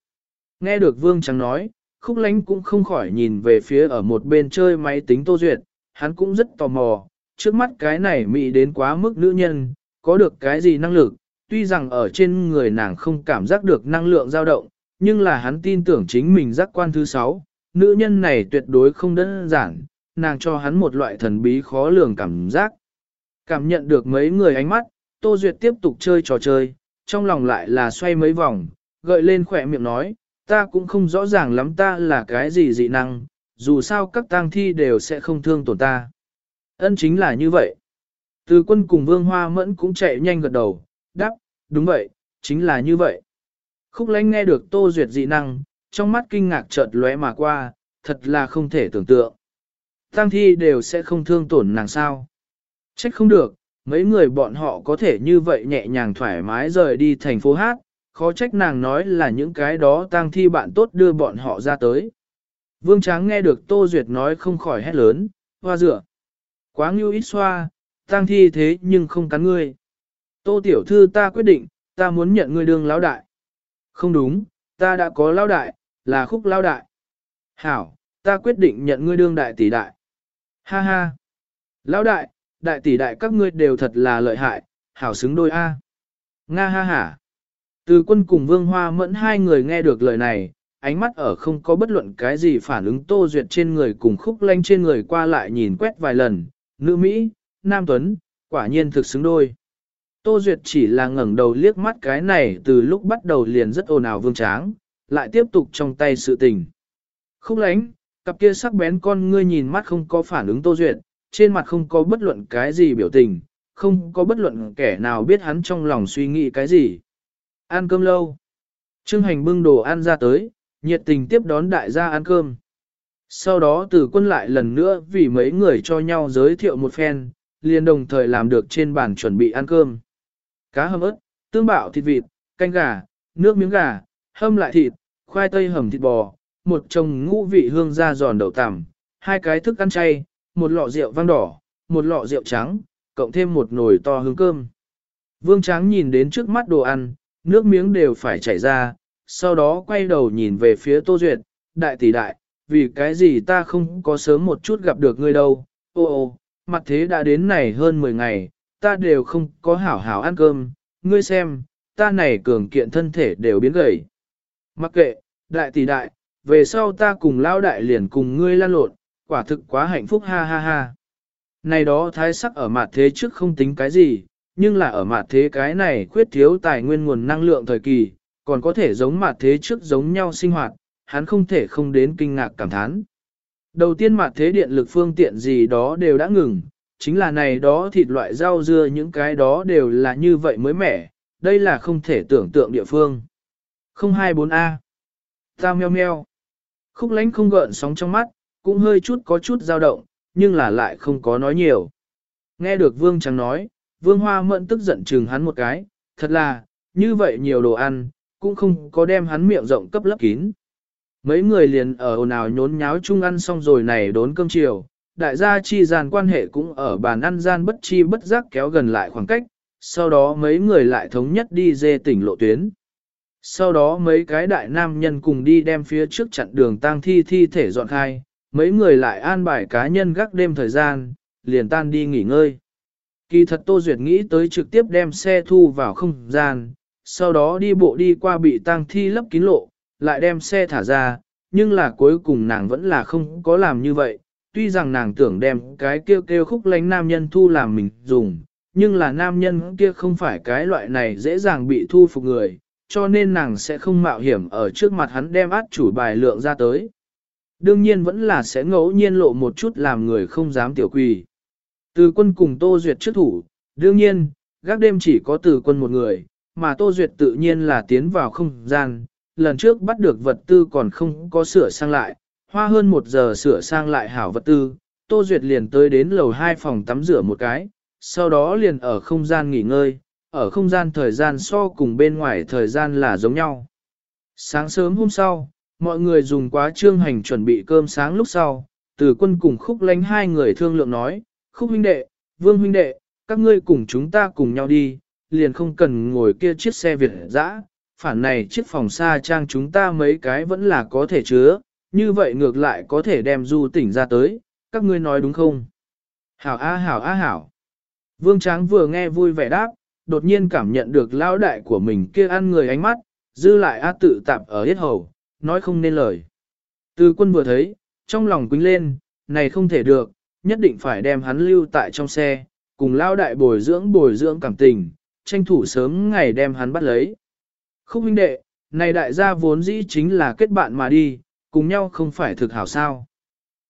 Nghe được vương trắng nói, khúc lánh cũng không khỏi nhìn về phía ở một bên chơi máy tính tô duyệt, hắn cũng rất tò mò, trước mắt cái này mị đến quá mức nữ nhân, có được cái gì năng lực, tuy rằng ở trên người nàng không cảm giác được năng lượng dao động, nhưng là hắn tin tưởng chính mình giác quan thứ sáu, nữ nhân này tuyệt đối không đơn giản, nàng cho hắn một loại thần bí khó lường cảm giác. Cảm nhận được mấy người ánh mắt, Tô Duyệt tiếp tục chơi trò chơi, trong lòng lại là xoay mấy vòng, gợi lên khỏe miệng nói, ta cũng không rõ ràng lắm ta là cái gì dị năng, dù sao các tang thi đều sẽ không thương tổn ta. Ân chính là như vậy. Từ quân cùng vương hoa mẫn cũng chạy nhanh gật đầu, đáp, đúng vậy, chính là như vậy. Khúc lánh nghe được tô duyệt dị năng, trong mắt kinh ngạc chợt lóe mà qua, thật là không thể tưởng tượng. Tăng thi đều sẽ không thương tổn nàng sao. Trách không được, mấy người bọn họ có thể như vậy nhẹ nhàng thoải mái rời đi thành phố hát, khó trách nàng nói là những cái đó tang thi bạn tốt đưa bọn họ ra tới. Vương Tráng nghe được Tô Duyệt nói không khỏi hét lớn, hoa dựa. Quá ngưu ít xoa, tang thi thế nhưng không cắn ngươi. Tô tiểu thư ta quyết định, ta muốn nhận ngươi đương lão đại. Không đúng, ta đã có lão đại, là khúc lão đại. Hảo, ta quyết định nhận ngươi đương đại tỷ đại. Ha ha. Lão đại, đại tỷ đại các ngươi đều thật là lợi hại, hảo xứng đôi A. Nga ha ha. Từ quân cùng vương hoa mẫn hai người nghe được lời này, ánh mắt ở không có bất luận cái gì phản ứng tô duyệt trên người cùng khúc lanh trên người qua lại nhìn quét vài lần, nữ Mỹ, Nam Tuấn, quả nhiên thực xứng đôi. Tô Duyệt chỉ là ngẩng đầu liếc mắt cái này từ lúc bắt đầu liền rất ồn ào vương tráng, lại tiếp tục trong tay sự tình. Khúc lánh, cặp kia sắc bén con ngươi nhìn mắt không có phản ứng Tô Duyệt, trên mặt không có bất luận cái gì biểu tình, không có bất luận kẻ nào biết hắn trong lòng suy nghĩ cái gì. Ăn cơm lâu. Trương hành bưng đồ ăn ra tới, nhiệt tình tiếp đón đại gia ăn cơm. Sau đó tử quân lại lần nữa vì mấy người cho nhau giới thiệu một phen, liền đồng thời làm được trên bàn chuẩn bị ăn cơm. Cá hầm ớt, tương bạo thịt vịt, canh gà, nước miếng gà, hâm lại thịt, khoai tây hầm thịt bò, một chồng ngũ vị hương da giòn đậu tằm, hai cái thức ăn chay, một lọ rượu vang đỏ, một lọ rượu trắng, cộng thêm một nồi to hương cơm. Vương Tráng nhìn đến trước mắt đồ ăn, nước miếng đều phải chảy ra, sau đó quay đầu nhìn về phía Tô Duyệt, đại tỷ đại, vì cái gì ta không có sớm một chút gặp được ngươi đâu, ô ô, mặt thế đã đến này hơn 10 ngày, ta đều không có hảo hảo ăn cơm, ngươi xem, ta này cường kiện thân thể đều biến gầy. Mặc kệ, đại tỷ đại, về sau ta cùng lao đại liền cùng ngươi lan lộn, quả thực quá hạnh phúc ha ha ha. Này đó thái sắc ở mặt thế trước không tính cái gì, nhưng là ở mặt thế cái này khuyết thiếu tài nguyên nguồn năng lượng thời kỳ, còn có thể giống mặt thế trước giống nhau sinh hoạt, hắn không thể không đến kinh ngạc cảm thán. Đầu tiên mặt thế điện lực phương tiện gì đó đều đã ngừng, chính là này đó thịt loại rau dưa những cái đó đều là như vậy mới mẻ, đây là không thể tưởng tượng địa phương. 024A Tao meo meo Khúc lánh không gợn sóng trong mắt, cũng hơi chút có chút dao động, nhưng là lại không có nói nhiều. Nghe được vương trắng nói, vương hoa mẫn tức giận chừng hắn một cái, thật là, như vậy nhiều đồ ăn, cũng không có đem hắn miệng rộng cấp lấp kín. Mấy người liền ở ồn ào nhốn nháo chung ăn xong rồi này đốn cơm chiều, đại gia chi gian quan hệ cũng ở bàn ăn gian bất chi bất giác kéo gần lại khoảng cách, sau đó mấy người lại thống nhất đi dê tỉnh lộ tuyến. Sau đó mấy cái đại nam nhân cùng đi đem phía trước chặn đường tang thi thi thể dọn khai, mấy người lại an bài cá nhân gác đêm thời gian, liền tan đi nghỉ ngơi. Kỳ thật Tô Duyệt nghĩ tới trực tiếp đem xe thu vào không gian, sau đó đi bộ đi qua bị tang thi lấp kín lộ, lại đem xe thả ra, nhưng là cuối cùng nàng vẫn là không có làm như vậy, tuy rằng nàng tưởng đem cái kêu kêu khúc lánh nam nhân thu làm mình dùng, nhưng là nam nhân kia không phải cái loại này dễ dàng bị thu phục người, cho nên nàng sẽ không mạo hiểm ở trước mặt hắn đem át chủ bài lượng ra tới. Đương nhiên vẫn là sẽ ngẫu nhiên lộ một chút làm người không dám tiểu quỳ. Từ quân cùng Tô Duyệt trước thủ, đương nhiên, gác đêm chỉ có từ quân một người, mà Tô Duyệt tự nhiên là tiến vào không gian, lần trước bắt được vật tư còn không có sửa sang lại, hoa hơn một giờ sửa sang lại hảo vật tư, Tô Duyệt liền tới đến lầu hai phòng tắm rửa một cái, sau đó liền ở không gian nghỉ ngơi, ở không gian thời gian so cùng bên ngoài thời gian là giống nhau. Sáng sớm hôm sau, mọi người dùng quá trương hành chuẩn bị cơm sáng lúc sau, từ quân cùng khúc lánh hai người thương lượng nói, khúc huynh đệ, vương huynh đệ, các ngươi cùng chúng ta cùng nhau đi, liền không cần ngồi kia chiếc xe Việt dã, phản này chiếc phòng xa trang chúng ta mấy cái vẫn là có thể chứa, như vậy ngược lại có thể đem du tỉnh ra tới, các ngươi nói đúng không? Hảo a hảo a hảo. Vương Tráng vừa nghe vui vẻ đáp, đột nhiên cảm nhận được lão đại của mình kia ăn người ánh mắt, dư lại a tự tạp ở hết hầu, nói không nên lời. Từ quân vừa thấy, trong lòng quính lên, này không thể được, nhất định phải đem hắn lưu tại trong xe, cùng lão đại bồi dưỡng bồi dưỡng cảm tình, tranh thủ sớm ngày đem hắn bắt lấy. Khúc huynh đệ, này đại gia vốn dĩ chính là kết bạn mà đi, cùng nhau không phải thực hảo sao.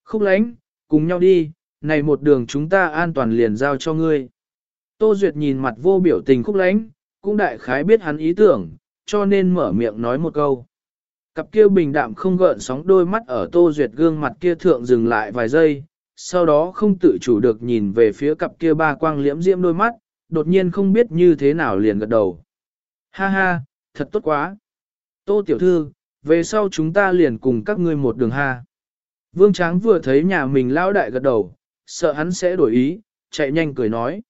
Khúc lánh, cùng nhau đi, này một đường chúng ta an toàn liền giao cho ngươi. Tô Duyệt nhìn mặt vô biểu tình khúc lánh, cũng đại khái biết hắn ý tưởng, cho nên mở miệng nói một câu. Cặp kia bình đạm không gợn sóng đôi mắt ở Tô Duyệt gương mặt kia thượng dừng lại vài giây, sau đó không tự chủ được nhìn về phía cặp kia ba quang liễm diễm đôi mắt, đột nhiên không biết như thế nào liền gật đầu. Ha ha, thật tốt quá. Tô tiểu thư, về sau chúng ta liền cùng các ngươi một đường ha. Vương Tráng vừa thấy nhà mình lao đại gật đầu, sợ hắn sẽ đổi ý, chạy nhanh cười nói.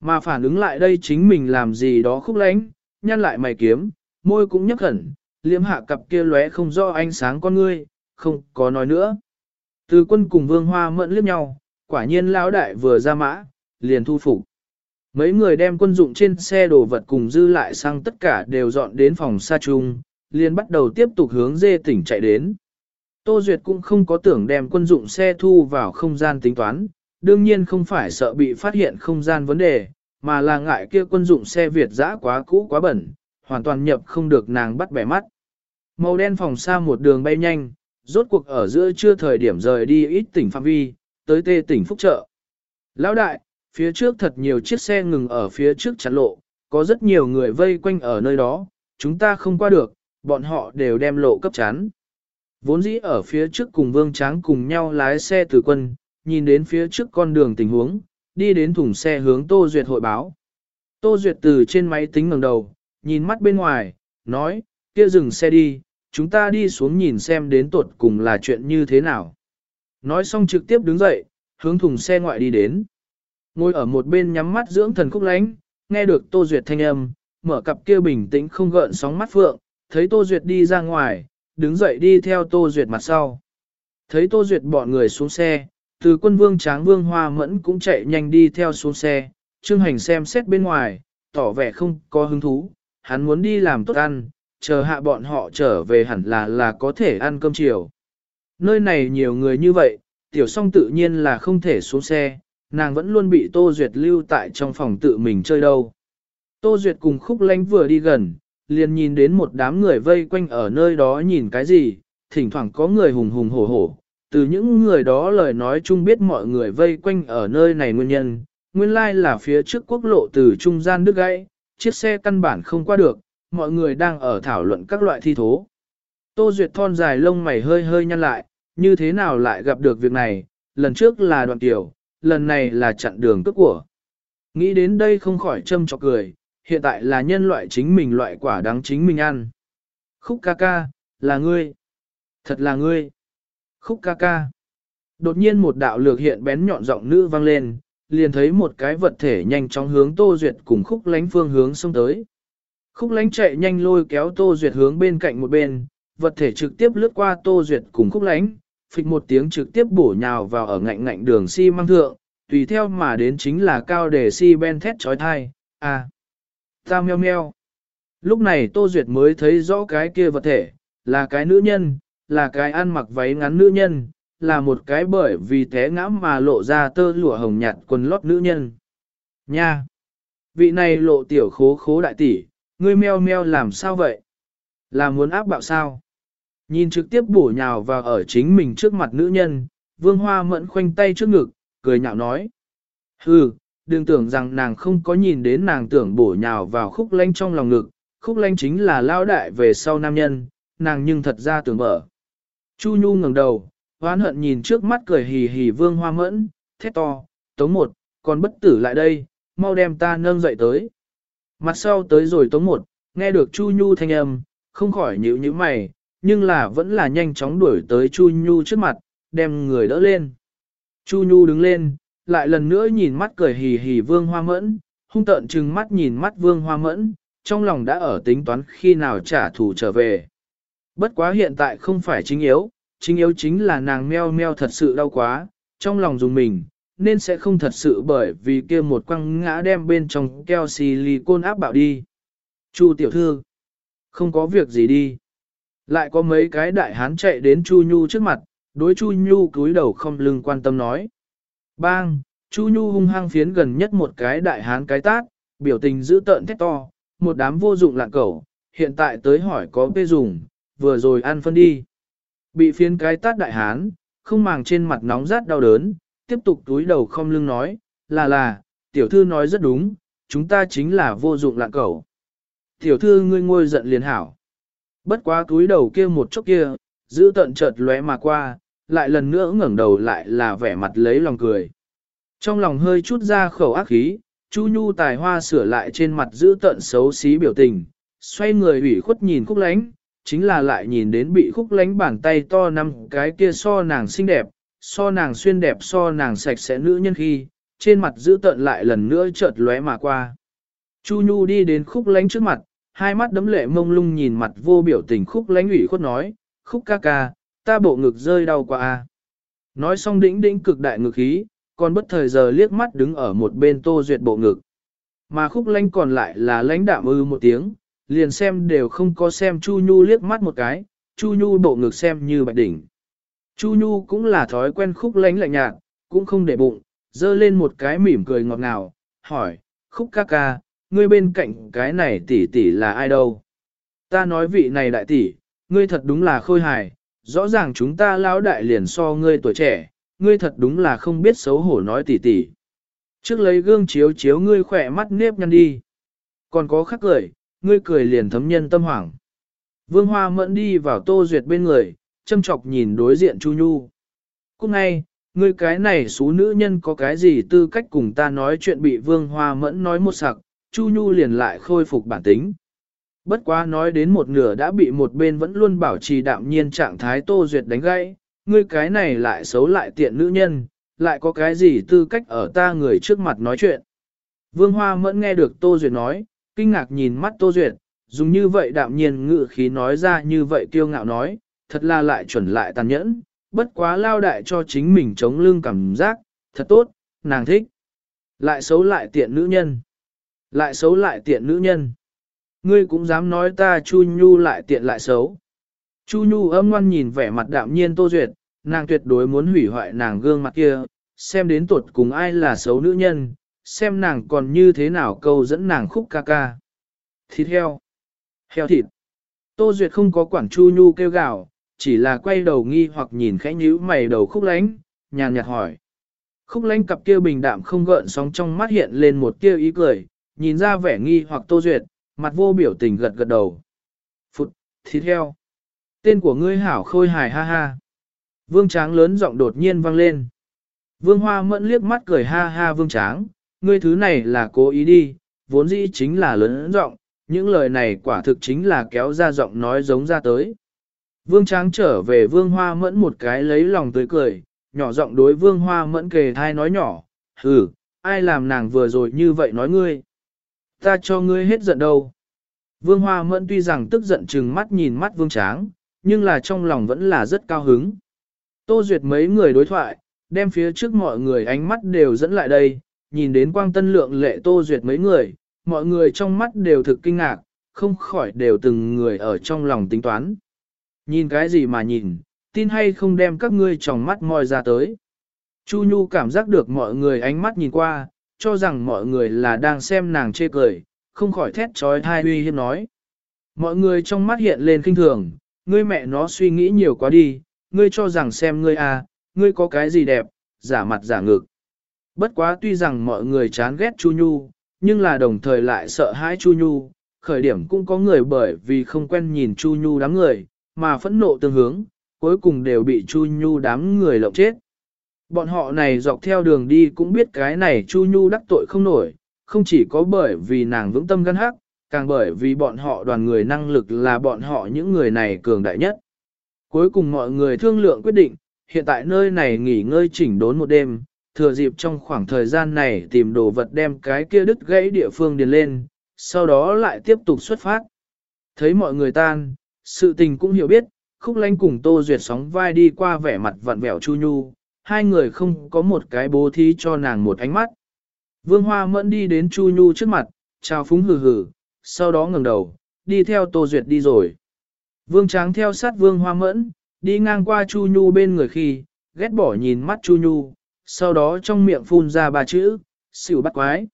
Mà phản ứng lại đây chính mình làm gì đó khúc lánh, nhăn lại mày kiếm, môi cũng nhấp khẩn, liếm hạ cặp kia lóe không rõ ánh sáng con ngươi, không có nói nữa. Từ quân cùng vương hoa mẫn liếc nhau, quả nhiên lão đại vừa ra mã, liền thu phục. Mấy người đem quân dụng trên xe đồ vật cùng dư lại sang tất cả đều dọn đến phòng xa chung, liền bắt đầu tiếp tục hướng dê tỉnh chạy đến. Tô Duyệt cũng không có tưởng đem quân dụng xe thu vào không gian tính toán, đương nhiên không phải sợ bị phát hiện không gian vấn đề, mà là ngại kia quân dụng xe Việt dã quá cũ quá bẩn, hoàn toàn nhập không được nàng bắt bẻ mắt. Màu đen phòng xa một đường bay nhanh, rốt cuộc ở giữa chưa thời điểm rời đi ít tỉnh phạm vi, tới tê tỉnh Phúc Trợ. Lão đại, phía trước thật nhiều chiếc xe ngừng ở phía trước chắn lộ, có rất nhiều người vây quanh ở nơi đó, chúng ta không qua được, bọn họ đều đem lộ cấp chắn. Vốn dĩ ở phía trước cùng Vương Tráng cùng nhau lái xe từ quân, nhìn đến phía trước con đường tình huống, đi đến thùng xe hướng Tô Duyệt hội báo. Tô Duyệt từ trên máy tính ngẩng đầu, nhìn mắt bên ngoài, nói, kia dừng xe đi, chúng ta đi xuống nhìn xem đến tuột cùng là chuyện như thế nào. Nói xong trực tiếp đứng dậy, hướng thùng xe ngoại đi đến. Ngồi ở một bên nhắm mắt dưỡng thần khúc lánh, nghe được Tô Duyệt thanh âm, mở cặp kia bình tĩnh không gợn sóng mắt phượng, thấy Tô Duyệt đi ra ngoài, đứng dậy đi theo Tô Duyệt mặt sau. Thấy Tô Duyệt bọn người xuống xe, từ quân vương tráng vương hoa mẫn cũng chạy nhanh đi theo xuống xe, trương hành xem xét bên ngoài, tỏ vẻ không có hứng thú, hắn muốn đi làm tốt ăn, chờ hạ bọn họ trở về hẳn là là có thể ăn cơm chiều. Nơi này nhiều người như vậy, tiểu song tự nhiên là không thể xuống xe, nàng vẫn luôn bị Tô Duyệt lưu tại trong phòng tự mình chơi đâu. Tô Duyệt cùng khúc lánh vừa đi gần, liền nhìn đến một đám người vây quanh ở nơi đó nhìn cái gì, thỉnh thoảng có người hùng hùng hổ hổ. Từ những người đó lời nói chung biết mọi người vây quanh ở nơi này nguyên nhân, nguyên lai là phía trước quốc lộ từ trung gian đứt gãy, chiếc xe căn bản không qua được, mọi người đang ở thảo luận các loại thi thố. Tô Duyệt thon dài lông mày hơi hơi nhăn lại, như thế nào lại gặp được việc này, lần trước là đoạn tiểu, lần này là chặn đường cướp của. Nghĩ đến đây không khỏi châm chọc cười, hiện tại là nhân loại chính mình loại quả đáng chính mình ăn. Khúc ca ca, là ngươi. Thật là ngươi. Khúc ca ca. Đột nhiên một đạo lược hiện bén nhọn giọng nữ vang lên, liền thấy một cái vật thể nhanh chóng hướng Tô Duyệt cùng khúc lánh phương hướng xông tới. Khúc lánh chạy nhanh lôi kéo Tô Duyệt hướng bên cạnh một bên, vật thể trực tiếp lướt qua Tô Duyệt cùng khúc lánh, phịch một tiếng trực tiếp bổ nhào vào ở ngạnh ngạnh đường xi si măng thượng, tùy theo mà đến chính là cao để si ben thét trói thai, à, ta meo meo. Lúc này Tô Duyệt mới thấy rõ cái kia vật thể, là cái nữ nhân, là cái ăn mặc váy ngắn nữ nhân, là một cái bởi vì thế ngã mà lộ ra tơ lụa hồng nhạt quần lót nữ nhân. Nha! Vị này lộ tiểu khố khố đại tỷ, ngươi meo meo làm sao vậy? Là muốn áp bạo sao? Nhìn trực tiếp bổ nhào vào ở chính mình trước mặt nữ nhân, vương hoa mẫn khoanh tay trước ngực, cười nhạo nói. Hừ, đừng tưởng rằng nàng không có nhìn đến nàng tưởng bổ nhào vào khúc lanh trong lòng ngực, khúc lanh chính là lao đại về sau nam nhân, nàng nhưng thật ra tưởng mở. Chu Nhu ngẩng đầu, hoán hận nhìn trước mắt cười hì hì vương hoa mẫn, thét to, tống một, còn bất tử lại đây, mau đem ta nâng dậy tới. Mặt sau tới rồi tống một, nghe được Chu Nhu thanh âm, không khỏi nhíu nhíu mày, nhưng là vẫn là nhanh chóng đuổi tới Chu Nhu trước mặt, đem người đỡ lên. Chu Nhu đứng lên, lại lần nữa nhìn mắt cười hì hì vương hoa mẫn, hung tợn trừng mắt nhìn mắt vương hoa mẫn, trong lòng đã ở tính toán khi nào trả thù trở về. Bất quá hiện tại không phải chính yếu, chính yếu chính là nàng meo meo thật sự đau quá, trong lòng dùng mình, nên sẽ không thật sự bởi vì kia một quăng ngã đem bên trong keo silicon áp bạo đi. Chu tiểu thư, không có việc gì đi. Lại có mấy cái đại hán chạy đến Chu Nhu trước mặt, đối Chu Nhu cúi đầu không lưng quan tâm nói. Bang, Chu Nhu hung hăng phiến gần nhất một cái đại hán cái tát, biểu tình dữ tợn thét to, một đám vô dụng lạng cẩu, hiện tại tới hỏi có bê dùng, vừa rồi ăn phân đi. Bị phiến cái tát đại hán, không màng trên mặt nóng rát đau đớn, tiếp tục túi đầu không lưng nói, là là, tiểu thư nói rất đúng, chúng ta chính là vô dụng lạng cẩu. Tiểu thư ngươi ngôi giận liền hảo. Bất quá túi đầu kia một chốc kia, giữ tận chợt lóe mà qua, lại lần nữa ngẩng đầu lại là vẻ mặt lấy lòng cười. Trong lòng hơi chút ra khẩu ác khí, Chu Nhu tài hoa sửa lại trên mặt giữ tận xấu xí biểu tình, xoay người ủy khuất nhìn khúc lánh, chính là lại nhìn đến bị khúc lánh bàn tay to năm cái kia so nàng xinh đẹp, so nàng xuyên đẹp so nàng sạch sẽ nữ nhân khi, trên mặt giữ tận lại lần nữa chợt lóe mà qua. Chu Nhu đi đến khúc lánh trước mặt, hai mắt đấm lệ mông lung nhìn mặt vô biểu tình khúc lánh ủy khuất nói, khúc ca ca, ta bộ ngực rơi đau quá a. Nói xong đĩnh đĩnh cực đại ngực khí, còn bất thời giờ liếc mắt đứng ở một bên tô duyệt bộ ngực. Mà khúc lánh còn lại là lãnh đạm ư một tiếng, liền xem đều không có xem Chu Nhu liếc mắt một cái, Chu Nhu bộ ngực xem như bạch đỉnh. Chu Nhu cũng là thói quen khúc lánh lạnh nhạt, cũng không để bụng, dơ lên một cái mỉm cười ngọt ngào, hỏi, khúc ca ca, ngươi bên cạnh cái này tỷ tỷ là ai đâu? Ta nói vị này đại tỷ, ngươi thật đúng là khôi hài, rõ ràng chúng ta lão đại liền so ngươi tuổi trẻ, ngươi thật đúng là không biết xấu hổ nói tỷ tỷ. Trước lấy gương chiếu chiếu ngươi khỏe mắt nếp nhăn đi. Còn có khắc cười, ngươi cười liền thấm nhân tâm hoảng. Vương Hoa mẫn đi vào tô duyệt bên người, châm chọc nhìn đối diện Chu Nhu. Cũng ngay, ngươi cái này xú nữ nhân có cái gì tư cách cùng ta nói chuyện bị Vương Hoa mẫn nói một sặc, Chu Nhu liền lại khôi phục bản tính. Bất quá nói đến một nửa đã bị một bên vẫn luôn bảo trì đạm nhiên trạng thái Tô Duyệt đánh gãy, ngươi cái này lại xấu lại tiện nữ nhân, lại có cái gì tư cách ở ta người trước mặt nói chuyện. Vương Hoa mẫn nghe được Tô Duyệt nói, kinh ngạc nhìn mắt Tô Duyệt, dùng như vậy đạm nhiên ngự khí nói ra như vậy kiêu ngạo nói, thật là lại chuẩn lại tàn nhẫn, bất quá lao đại cho chính mình chống lưng cảm giác, thật tốt, nàng thích. Lại xấu lại tiện nữ nhân. Lại xấu lại tiện nữ nhân. Ngươi cũng dám nói ta Chu Nhu lại tiện lại xấu. Chu Nhu âm ngoan nhìn vẻ mặt đạm nhiên Tô Duyệt, nàng tuyệt đối muốn hủy hoại nàng gương mặt kia, xem đến tuột cùng ai là xấu nữ nhân, xem nàng còn như thế nào câu dẫn nàng khúc ca ca. Thịt heo. Heo thịt. Tô Duyệt không có quản Chu Nhu kêu gào, chỉ là quay đầu nghi hoặc nhìn khẽ nhíu mày đầu khúc lánh, nhàn nhạt hỏi. Khúc lánh cặp kia bình đạm không gợn sóng trong mắt hiện lên một tia ý cười, nhìn ra vẻ nghi hoặc Tô Duyệt, mặt vô biểu tình gật gật đầu. Phụt, thịt heo. Tên của ngươi hảo khôi hài ha ha. Vương Tráng lớn giọng đột nhiên vang lên. Vương Hoa mẫn liếc mắt cười ha ha Vương Tráng, ngươi thứ này là cố ý đi, vốn dĩ chính là lớn giọng, những lời này quả thực chính là kéo ra giọng nói giống ra tới. Vương Tráng trở về Vương Hoa mẫn một cái lấy lòng tươi cười, nhỏ giọng đối Vương Hoa mẫn kề thai nói nhỏ, hừ, ai làm nàng vừa rồi như vậy nói ngươi. Ta cho ngươi hết giận đâu. Vương Hoa Mẫn tuy rằng tức giận chừng mắt nhìn mắt Vương Tráng, nhưng là trong lòng vẫn là rất cao hứng. Tô Duyệt mấy người đối thoại, đem phía trước mọi người ánh mắt đều dẫn lại đây, nhìn đến quang tân lượng lệ Tô Duyệt mấy người, mọi người trong mắt đều thực kinh ngạc, không khỏi đều từng người ở trong lòng tính toán. Nhìn cái gì mà nhìn, tin hay không đem các ngươi tròng mắt moi ra tới. Chu Nhu cảm giác được mọi người ánh mắt nhìn qua, cho rằng mọi người là đang xem nàng chê cười, không khỏi thét trói thai huy hiếp nói. Mọi người trong mắt hiện lên kinh thường, ngươi mẹ nó suy nghĩ nhiều quá đi, ngươi cho rằng xem ngươi à, ngươi có cái gì đẹp, giả mặt giả ngực. Bất quá tuy rằng mọi người chán ghét Chu Nhu, nhưng là đồng thời lại sợ hãi Chu Nhu, khởi điểm cũng có người bởi vì không quen nhìn Chu Nhu đám người, mà phẫn nộ tương hướng, cuối cùng đều bị Chu Nhu đám người lộng chết. Bọn họ này dọc theo đường đi cũng biết cái này Chu Nhu đắc tội không nổi, không chỉ có bởi vì nàng vững tâm gân hắc, càng bởi vì bọn họ đoàn người năng lực là bọn họ những người này cường đại nhất. Cuối cùng mọi người thương lượng quyết định, hiện tại nơi này nghỉ ngơi chỉnh đốn một đêm, thừa dịp trong khoảng thời gian này tìm đồ vật đem cái kia đứt gãy địa phương điền lên, sau đó lại tiếp tục xuất phát. Thấy mọi người tan, sự tình cũng hiểu biết, khúc lanh cùng Tô Duyệt sóng vai đi qua vẻ mặt vặn vẹo Chu Nhu, hai người không có một cái bố thí cho nàng một ánh mắt. Vương Hoa Mẫn đi đến Chu Nhu trước mặt, chào phúng hừ hừ, sau đó ngẩng đầu, đi theo Tô Duyệt đi rồi. Vương Tráng theo sát Vương Hoa Mẫn, đi ngang qua Chu Nhu bên người khi, ghét bỏ nhìn mắt Chu Nhu, sau đó trong miệng phun ra ba chữ, xỉu bắt quái.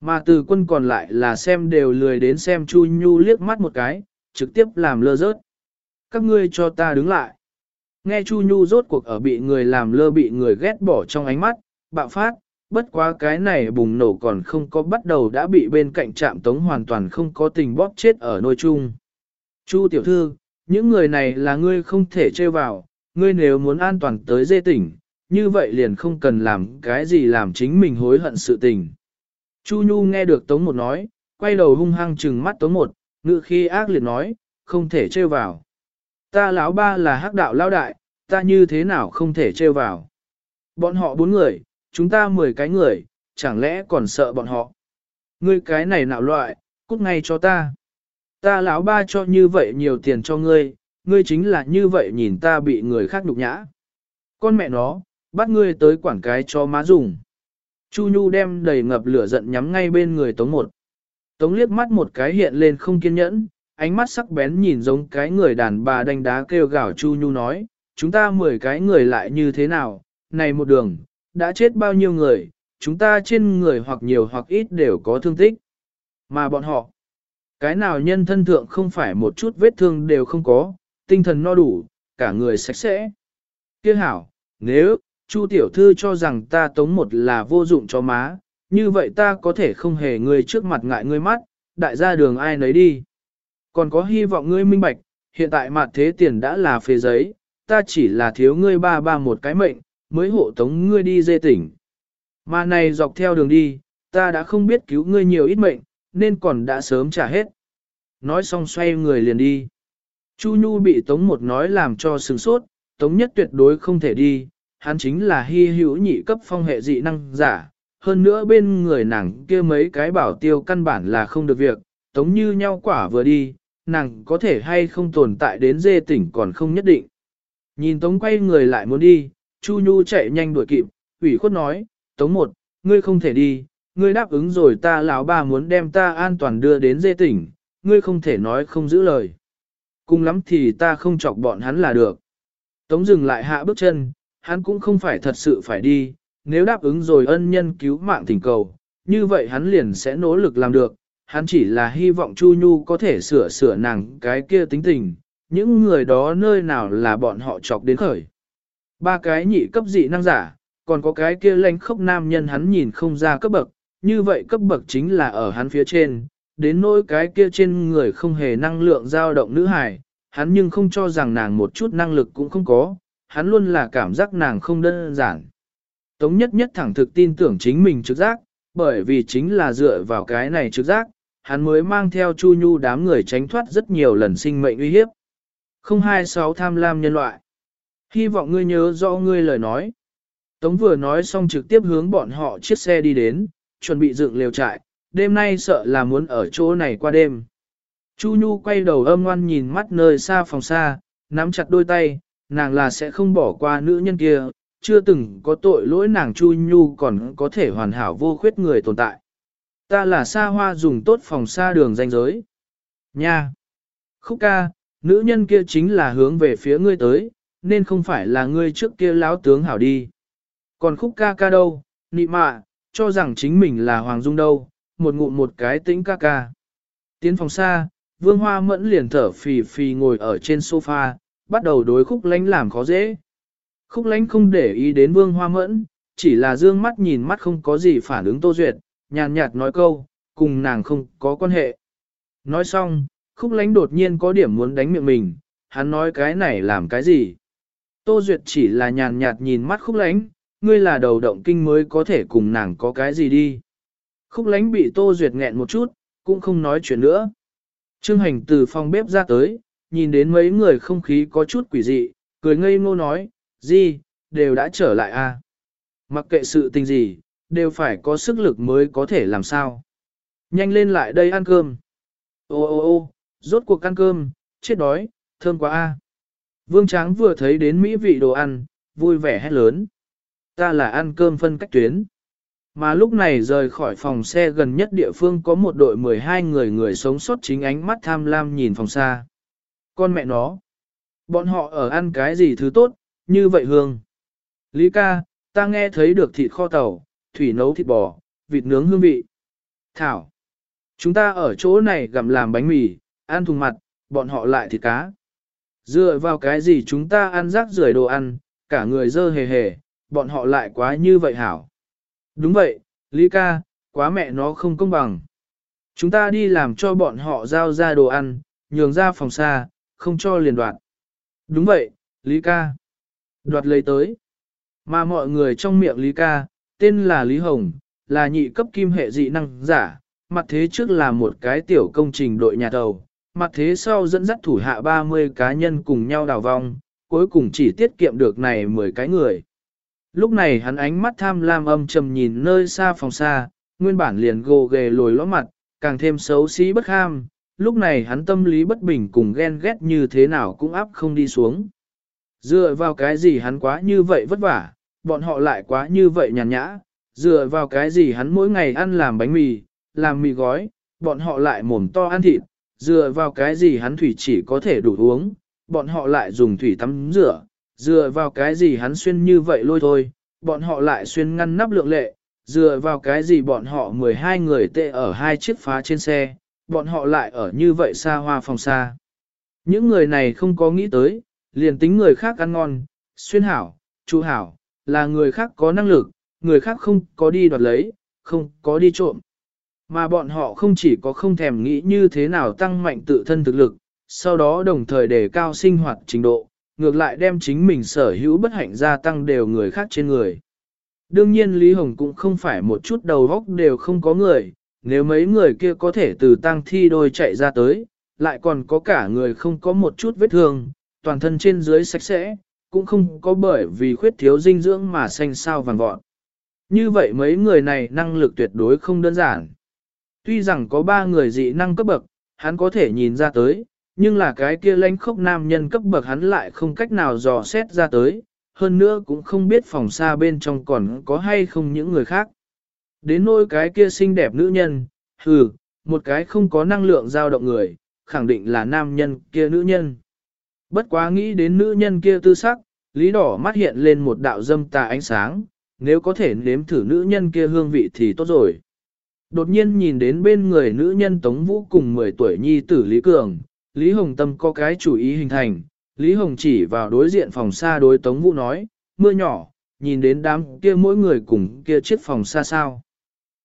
Mà từ quân còn lại là xem đều lười đến xem Chu Nhu liếc mắt một cái, trực tiếp làm lơ rớt. Các ngươi cho ta đứng lại. Nghe Chu Nhu rốt cuộc ở bị người làm lơ bị người ghét bỏ trong ánh mắt, bạo phát, bất quá cái này bùng nổ còn không có bắt đầu đã bị bên cạnh trạm tống hoàn toàn không có tình bóp chết ở nôi chung. Chu tiểu thư, những người này là ngươi không thể chơi vào, ngươi nếu muốn an toàn tới dê tỉnh, như vậy liền không cần làm cái gì làm chính mình hối hận sự tình. Chu Nhu nghe được Tống Một nói, quay đầu hung hăng trừng mắt Tống Một, ngự khi ác liệt nói, không thể trêu vào. Ta lão ba là hắc đạo lão đại, ta như thế nào không thể trêu vào. Bọn họ bốn người, chúng ta mười cái người, chẳng lẽ còn sợ bọn họ. Ngươi cái này nạo loại, cút ngay cho ta. Ta lão ba cho như vậy nhiều tiền cho ngươi, ngươi chính là như vậy nhìn ta bị người khác nhục nhã. Con mẹ nó, bắt ngươi tới quản cái cho má dùng. Chu Nhu đem đầy ngập lửa giận nhắm ngay bên người Tống một. Tống liếc mắt một cái hiện lên không kiên nhẫn, ánh mắt sắc bén nhìn giống cái người đàn bà đánh đá kêu gào Chu Nhu nói, chúng ta mười cái người lại như thế nào, này một đường, đã chết bao nhiêu người, chúng ta trên người hoặc nhiều hoặc ít đều có thương tích. Mà bọn họ, cái nào nhân thân thượng không phải một chút vết thương đều không có, tinh thần no đủ, cả người sạch sẽ. Kiếc hảo, nếu, Chu tiểu thư cho rằng ta tống một là vô dụng cho má, như vậy ta có thể không hề ngươi trước mặt ngại ngươi mắt, đại gia đường ai nấy đi. Còn có hy vọng ngươi minh bạch, hiện tại mặt thế tiền đã là phê giấy, ta chỉ là thiếu ngươi ba ba một cái mệnh, mới hộ tống ngươi đi dê tỉnh. Mà này dọc theo đường đi, ta đã không biết cứu ngươi nhiều ít mệnh, nên còn đã sớm trả hết. Nói xong xoay người liền đi. Chu Nhu bị Tống một nói làm cho sừng sốt, Tống nhất tuyệt đối không thể đi, hắn chính là hy hữu nhị cấp phong hệ dị năng giả. Hơn nữa bên người nàng kia mấy cái bảo tiêu căn bản là không được việc, Tống như nhau quả vừa đi, nàng có thể hay không tồn tại đến dê tỉnh còn không nhất định. Nhìn Tống quay người lại muốn đi, Chu Nhu chạy nhanh đuổi kịp, ủy khuất nói, Tống một, ngươi không thể đi, ngươi đáp ứng rồi ta lão bà muốn đem ta an toàn đưa đến dê tỉnh, ngươi không thể nói không giữ lời. Cùng lắm thì ta không chọc bọn hắn là được. Tống dừng lại hạ bước chân, hắn cũng không phải thật sự phải đi, nếu đáp ứng rồi ân nhân cứu mạng thỉnh cầu, như vậy hắn liền sẽ nỗ lực làm được, hắn chỉ là hy vọng Chu Nhu có thể sửa sửa nàng cái kia tính tình, những người đó nơi nào là bọn họ chọc đến khởi. Ba cái nhị cấp dị năng giả, còn có cái kia lãnh khốc nam nhân hắn nhìn không ra cấp bậc, như vậy cấp bậc chính là ở hắn phía trên, đến nỗi cái kia trên người không hề năng lượng dao động nữ hài, hắn nhưng không cho rằng nàng một chút năng lực cũng không có, hắn luôn là cảm giác nàng không đơn giản. Tống nhất nhất thẳng thực tin tưởng chính mình trực giác, bởi vì chính là dựa vào cái này trực giác, hắn mới mang theo Chu Nhu đám người tránh thoát rất nhiều lần sinh mệnh uy hiếp. 026 tham lam nhân loại. Hy vọng ngươi nhớ rõ ngươi lời nói. Tống vừa nói xong trực tiếp hướng bọn họ chiếc xe đi đến, chuẩn bị dựng lều trại, đêm nay sợ là muốn ở chỗ này qua đêm. Chu Nhu quay đầu âm ngoan nhìn mắt nơi xa phòng xa, nắm chặt đôi tay, nàng là sẽ không bỏ qua nữ nhân kia, chưa từng có tội lỗi nàng Chu Nhu còn có thể hoàn hảo vô khuyết người tồn tại. Ta là xa hoa dùng tốt phòng xa đường danh giới. Nha! Khúc ca, nữ nhân kia chính là hướng về phía ngươi tới, nên không phải là ngươi trước kia láo tướng hảo đi. Còn khúc ca ca đâu, nị mạ, cho rằng chính mình là Hoàng Dung đâu, một ngụm một cái tĩnh ca ca. Tiến phòng xa, Vương Hoa Mẫn liền thở phì phì ngồi ở trên sofa, bắt đầu đối khúc lánh làm khó dễ. Khúc lánh không để ý đến Vương Hoa Mẫn, chỉ là dương mắt nhìn mắt không có gì phản ứng Tô Duyệt, nhàn nhạt nói câu, cùng nàng không có quan hệ. Nói xong, khúc lánh đột nhiên có điểm muốn đánh miệng mình, hắn nói cái này làm cái gì. Tô Duyệt chỉ là nhàn nhạt nhìn mắt khúc lánh, ngươi là đầu động kinh mới có thể cùng nàng có cái gì đi. Khúc lánh bị Tô Duyệt nghẹn một chút, cũng không nói chuyện nữa. Trương hành từ phòng bếp ra tới, nhìn đến mấy người không khí có chút quỷ dị, cười ngây ngô nói, gì, đều đã trở lại à. Mặc kệ sự tình gì, đều phải có sức lực mới có thể làm sao. Nhanh lên lại đây ăn cơm. Ô ô ô, rốt cuộc ăn cơm, chết đói, thơm quá a. Vương Tráng vừa thấy đến mỹ vị đồ ăn, vui vẻ hét lớn. Ta là ăn cơm phân cách tuyến. Mà lúc này rời khỏi phòng xe gần nhất địa phương có một đội 12 người người sống sót chính ánh mắt tham lam nhìn phòng xa. Con mẹ nó. Bọn họ ở ăn cái gì thứ tốt, như vậy hương. Lý ca, ta nghe thấy được thịt kho tàu, thủy nấu thịt bò, vịt nướng hương vị. Thảo. Chúng ta ở chỗ này gặm làm bánh mì, ăn thùng mặt, bọn họ lại thịt cá. Dựa vào cái gì chúng ta ăn rác rưởi đồ ăn, cả người dơ hề hề, bọn họ lại quá như vậy hảo. Đúng vậy, Lý ca, quá mẹ nó không công bằng. Chúng ta đi làm cho bọn họ giao ra đồ ăn, nhường ra phòng xa, không cho liền đoạn Đúng vậy, Lý ca. Đoạt lấy tới. Mà mọi người trong miệng Lý ca, tên là Lý Hồng, là nhị cấp kim hệ dị năng giả, mặt thế trước là một cái tiểu công trình đội nhà thầu, mặt thế sau dẫn dắt thủ hạ 30 cá nhân cùng nhau đào vong, cuối cùng chỉ tiết kiệm được này 10 cái người. Lúc này hắn ánh mắt tham lam âm trầm nhìn nơi xa phòng xa, nguyên bản liền gồ ghề lồi lõm mặt, càng thêm xấu xí bất ham. Lúc này hắn tâm lý bất bình cùng ghen ghét như thế nào cũng áp không đi xuống. Dựa vào cái gì hắn quá như vậy vất vả, bọn họ lại quá như vậy nhàn nhã, dựa vào cái gì hắn mỗi ngày ăn làm bánh mì, làm mì gói, bọn họ lại mồm to ăn thịt, dựa vào cái gì hắn thủy chỉ có thể đủ uống, bọn họ lại dùng thủy tắm rửa, dựa vào cái gì hắn xuyên như vậy lôi thôi, bọn họ lại xuyên ngăn nắp lượng lệ, dựa vào cái gì bọn họ 12 người tệ ở hai chiếc phá trên xe, bọn họ lại ở như vậy xa hoa phòng xa. Những người này không có nghĩ tới, liền tính người khác ăn ngon, xuyên hảo, chu hảo, là người khác có năng lực, người khác không có đi đoạt lấy, không có đi trộm. Mà bọn họ không chỉ có không thèm nghĩ như thế nào tăng mạnh tự thân thực lực, sau đó đồng thời đề cao sinh hoạt trình độ, ngược lại đem chính mình sở hữu bất hạnh gia tăng đều người khác trên người. Đương nhiên Lý Hồng cũng không phải một chút đầu góc đều không có người, nếu mấy người kia có thể từ tăng thi đôi chạy ra tới, lại còn có cả người không có một chút vết thương, toàn thân trên dưới sạch sẽ, cũng không có bởi vì khuyết thiếu dinh dưỡng mà xanh sao vàng vọt. Như vậy mấy người này năng lực tuyệt đối không đơn giản. Tuy rằng có ba người dị năng cấp bậc, hắn có thể nhìn ra tới, nhưng là cái kia lãnh khốc nam nhân cấp bậc hắn lại không cách nào dò xét ra tới, hơn nữa cũng không biết phòng xa bên trong còn có hay không những người khác. Đến nỗi cái kia xinh đẹp nữ nhân, hừ, một cái không có năng lượng dao động người, khẳng định là nam nhân kia nữ nhân. Bất quá nghĩ đến nữ nhân kia tư sắc, lý đỏ mắt hiện lên một đạo dâm tà ánh sáng, nếu có thể nếm thử nữ nhân kia hương vị thì tốt rồi. Đột nhiên nhìn đến bên người nữ nhân Tống Vũ cùng 10 tuổi nhi tử Lý Cường, Lý Hồng Tâm có cái chủ ý hình thành, Lý Hồng chỉ vào đối diện phòng xa đối Tống Vũ nói, mưa nhỏ, nhìn đến đám kia mỗi người cùng kia chiếc phòng xa sao.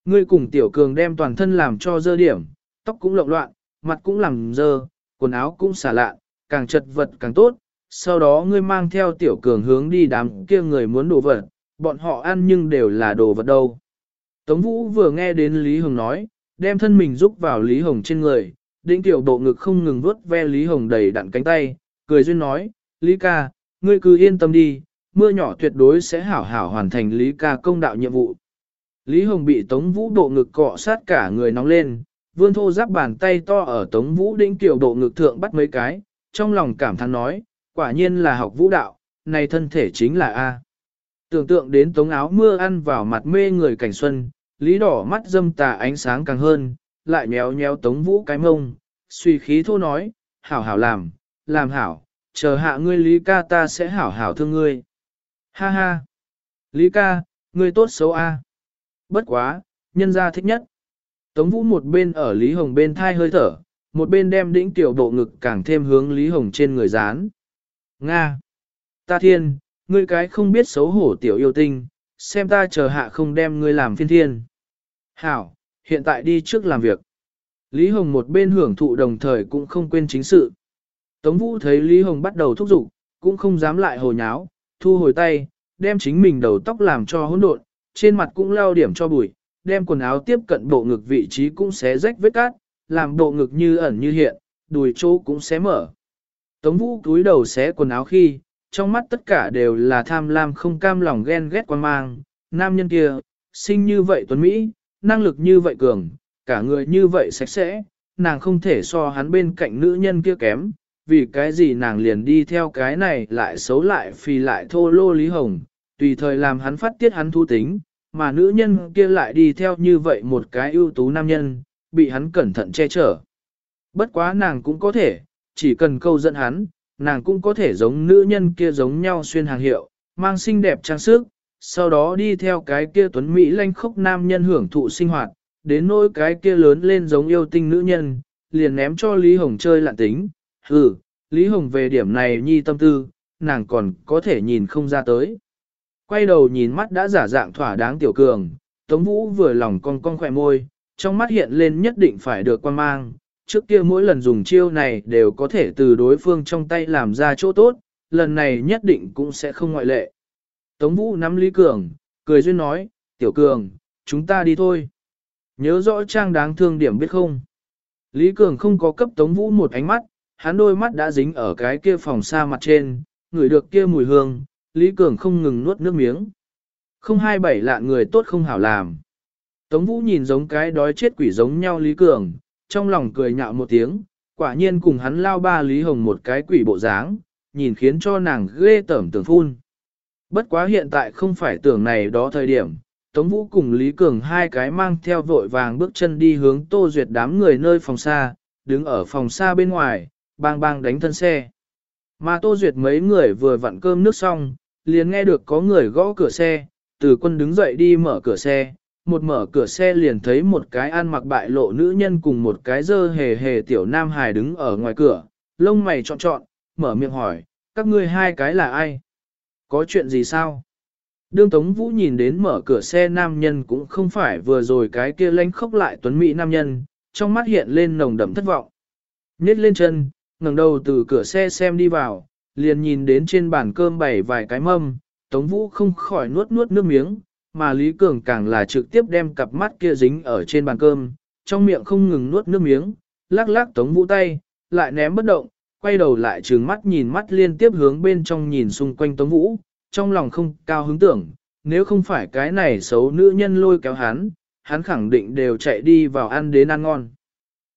Ngươi cùng Tiểu Cường đem toàn thân làm cho dơ điểm, tóc cũng lộn loạn, mặt cũng làm dơ, quần áo cũng xả lạ, càng chật vật càng tốt, sau đó ngươi mang theo Tiểu Cường hướng đi đám kia người muốn đồ vật, bọn họ ăn nhưng đều là đồ vật đâu. Tống Vũ vừa nghe đến Lý Hồng nói, đem thân mình rúc vào Lý Hồng trên người, định tiểu bộ ngực không ngừng vuốt ve Lý Hồng đầy đặn cánh tay, cười duyên nói, Lý ca, ngươi cứ yên tâm đi, mưa nhỏ tuyệt đối sẽ hảo hảo hoàn thành Lý ca công đạo nhiệm vụ. Lý Hồng bị Tống Vũ bộ ngực cọ sát cả người nóng lên, vươn thô giáp bàn tay to ở Tống Vũ đĩnh tiểu bộ ngực thượng bắt mấy cái, trong lòng cảm thán nói, quả nhiên là học vũ đạo, này thân thể chính là A. Tưởng tượng đến tống áo mưa ăn vào mặt mê người cảnh xuân, lý đỏ mắt dâm tà ánh sáng càng hơn, lại nhéo nhéo tống vũ cái mông, suy khí thô nói, hảo hảo làm, làm hảo, chờ hạ ngươi lý ca ta sẽ hảo hảo thương ngươi. Ha ha! Lý ca, ngươi tốt xấu a. Bất quá, nhân gia thích nhất. Tống vũ một bên ở Lý Hồng bên thai hơi thở, một bên đem đĩnh tiểu bộ ngực càng thêm hướng Lý Hồng trên người dán. Nga! Ta thiên, ngươi cái không biết xấu hổ tiểu yêu tinh, xem ta chờ hạ không đem ngươi làm phiên thiên. Hảo, hiện tại đi trước làm việc. Lý Hồng một bên hưởng thụ đồng thời cũng không quên chính sự. Tống Vũ thấy Lý Hồng bắt đầu thúc giục, cũng không dám lại hồ nháo, thu hồi tay, đem chính mình đầu tóc làm cho hỗn độn, trên mặt cũng lao điểm cho bụi, đem quần áo tiếp cận bộ ngực vị trí cũng xé rách vết cát, làm bộ ngực như ẩn như hiện, đùi chỗ cũng xé mở. Tống Vũ túi đầu xé quần áo khi, trong mắt tất cả đều là tham lam không cam lòng ghen ghét quan mang, nam nhân kia, sinh như vậy tuấn Mỹ, năng lực như vậy cường, cả người như vậy sạch sẽ, nàng không thể so hắn bên cạnh nữ nhân kia kém, vì cái gì nàng liền đi theo cái này lại xấu lại phì lại thô lô Lý Hồng, tùy thời làm hắn phát tiết hắn thu tính, mà nữ nhân kia lại đi theo như vậy một cái ưu tú nam nhân, bị hắn cẩn thận che chở. Bất quá nàng cũng có thể, chỉ cần câu dẫn hắn, nàng cũng có thể giống nữ nhân kia giống nhau xuyên hàng hiệu, mang xinh đẹp trang sức, sau đó đi theo cái kia tuấn Mỹ lanh khốc nam nhân hưởng thụ sinh hoạt, đến nỗi cái kia lớn lên giống yêu tinh nữ nhân, liền ném cho Lý Hồng chơi lạn tính. Ừ, Lý Hồng về điểm này nhi tâm tư, nàng còn có thể nhìn không ra tới. Quay đầu nhìn mắt đã giả dạng thỏa đáng tiểu cường, Tống Vũ vừa lòng con con khỏe môi, trong mắt hiện lên nhất định phải được quan mang, trước kia mỗi lần dùng chiêu này đều có thể từ đối phương trong tay làm ra chỗ tốt, lần này nhất định cũng sẽ không ngoại lệ. Tống Vũ nắm Lý Cường, cười duyên nói, Tiểu Cường, chúng ta đi thôi. Nhớ rõ trang đáng thương điểm biết không? Lý Cường không có cấp Tống Vũ một ánh mắt, hắn đôi mắt đã dính ở cái kia phòng xa mặt trên, ngửi được kia mùi hương, Lý Cường không ngừng nuốt nước miếng. Không hai bảy người tốt không hảo làm. Tống Vũ nhìn giống cái đói chết quỷ giống nhau Lý Cường, trong lòng cười nhạo một tiếng, quả nhiên cùng hắn lao ba Lý Hồng một cái quỷ bộ dáng, nhìn khiến cho nàng ghê tởm tưởng phun. Bất quá hiện tại không phải tưởng này đó thời điểm, Tống Vũ cùng Lý Cường hai cái mang theo vội vàng bước chân đi hướng Tô Duyệt đám người nơi phòng xa, đứng ở phòng xa bên ngoài, bang bang đánh thân xe. Mà Tô Duyệt mấy người vừa vặn cơm nước xong, liền nghe được có người gõ cửa xe, từ quân đứng dậy đi mở cửa xe, một mở cửa xe liền thấy một cái ăn mặc bại lộ nữ nhân cùng một cái dơ hề hề tiểu nam hài đứng ở ngoài cửa, lông mày trọn trọn, mở miệng hỏi, các ngươi hai cái là ai? Có chuyện gì sao? Đương Tống Vũ nhìn đến mở cửa xe nam nhân cũng không phải vừa rồi cái kia lánh khóc lại tuấn mỹ nam nhân, trong mắt hiện lên nồng đậm thất vọng. Nhét lên chân, ngẩng đầu từ cửa xe xem đi vào, liền nhìn đến trên bàn cơm bày vài cái mâm, Tống Vũ không khỏi nuốt nuốt nước miếng, mà Lý Cường càng là trực tiếp đem cặp mắt kia dính ở trên bàn cơm, trong miệng không ngừng nuốt nước miếng, lắc lắc Tống Vũ tay, lại ném bất động, quay đầu lại trừng mắt nhìn mắt liên tiếp hướng bên trong nhìn xung quanh Tống Vũ, trong lòng không cao hứng tưởng, nếu không phải cái này xấu nữ nhân lôi kéo hắn, hắn khẳng định đều chạy đi vào ăn đến ăn ngon.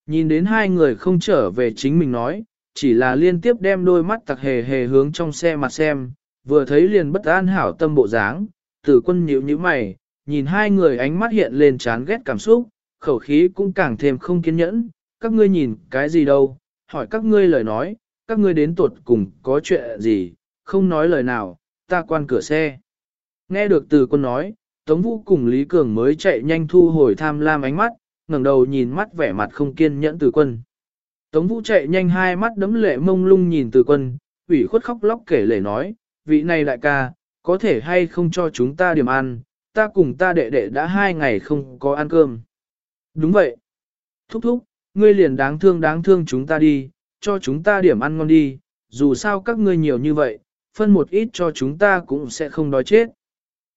Nhìn đến hai người không trở về chính mình nói, chỉ là liên tiếp đem đôi mắt tặc hề hề hướng trong xe mặt xem, vừa thấy liền bất an hảo tâm bộ dáng, tử quân nhíu nhíu mày, nhìn hai người ánh mắt hiện lên chán ghét cảm xúc, khẩu khí cũng càng thêm không kiên nhẫn, các ngươi nhìn cái gì đâu, hỏi các ngươi lời nói, các ngươi đến tuột cùng có chuyện gì, không nói lời nào, ta quan cửa xe. Nghe được từ quân nói, Tống Vũ cùng Lý Cường mới chạy nhanh thu hồi tham lam ánh mắt, ngẩng đầu nhìn mắt vẻ mặt không kiên nhẫn từ quân. Tống Vũ chạy nhanh hai mắt đấm lệ mông lung nhìn từ quân, ủy khuất khóc lóc kể lể nói, vị này đại ca, có thể hay không cho chúng ta điểm ăn, ta cùng ta đệ đệ đã hai ngày không có ăn cơm. Đúng vậy. Thúc thúc, ngươi liền đáng thương đáng thương chúng ta đi, cho chúng ta điểm ăn ngon đi, dù sao các ngươi nhiều như vậy, phân một ít cho chúng ta cũng sẽ không đói chết.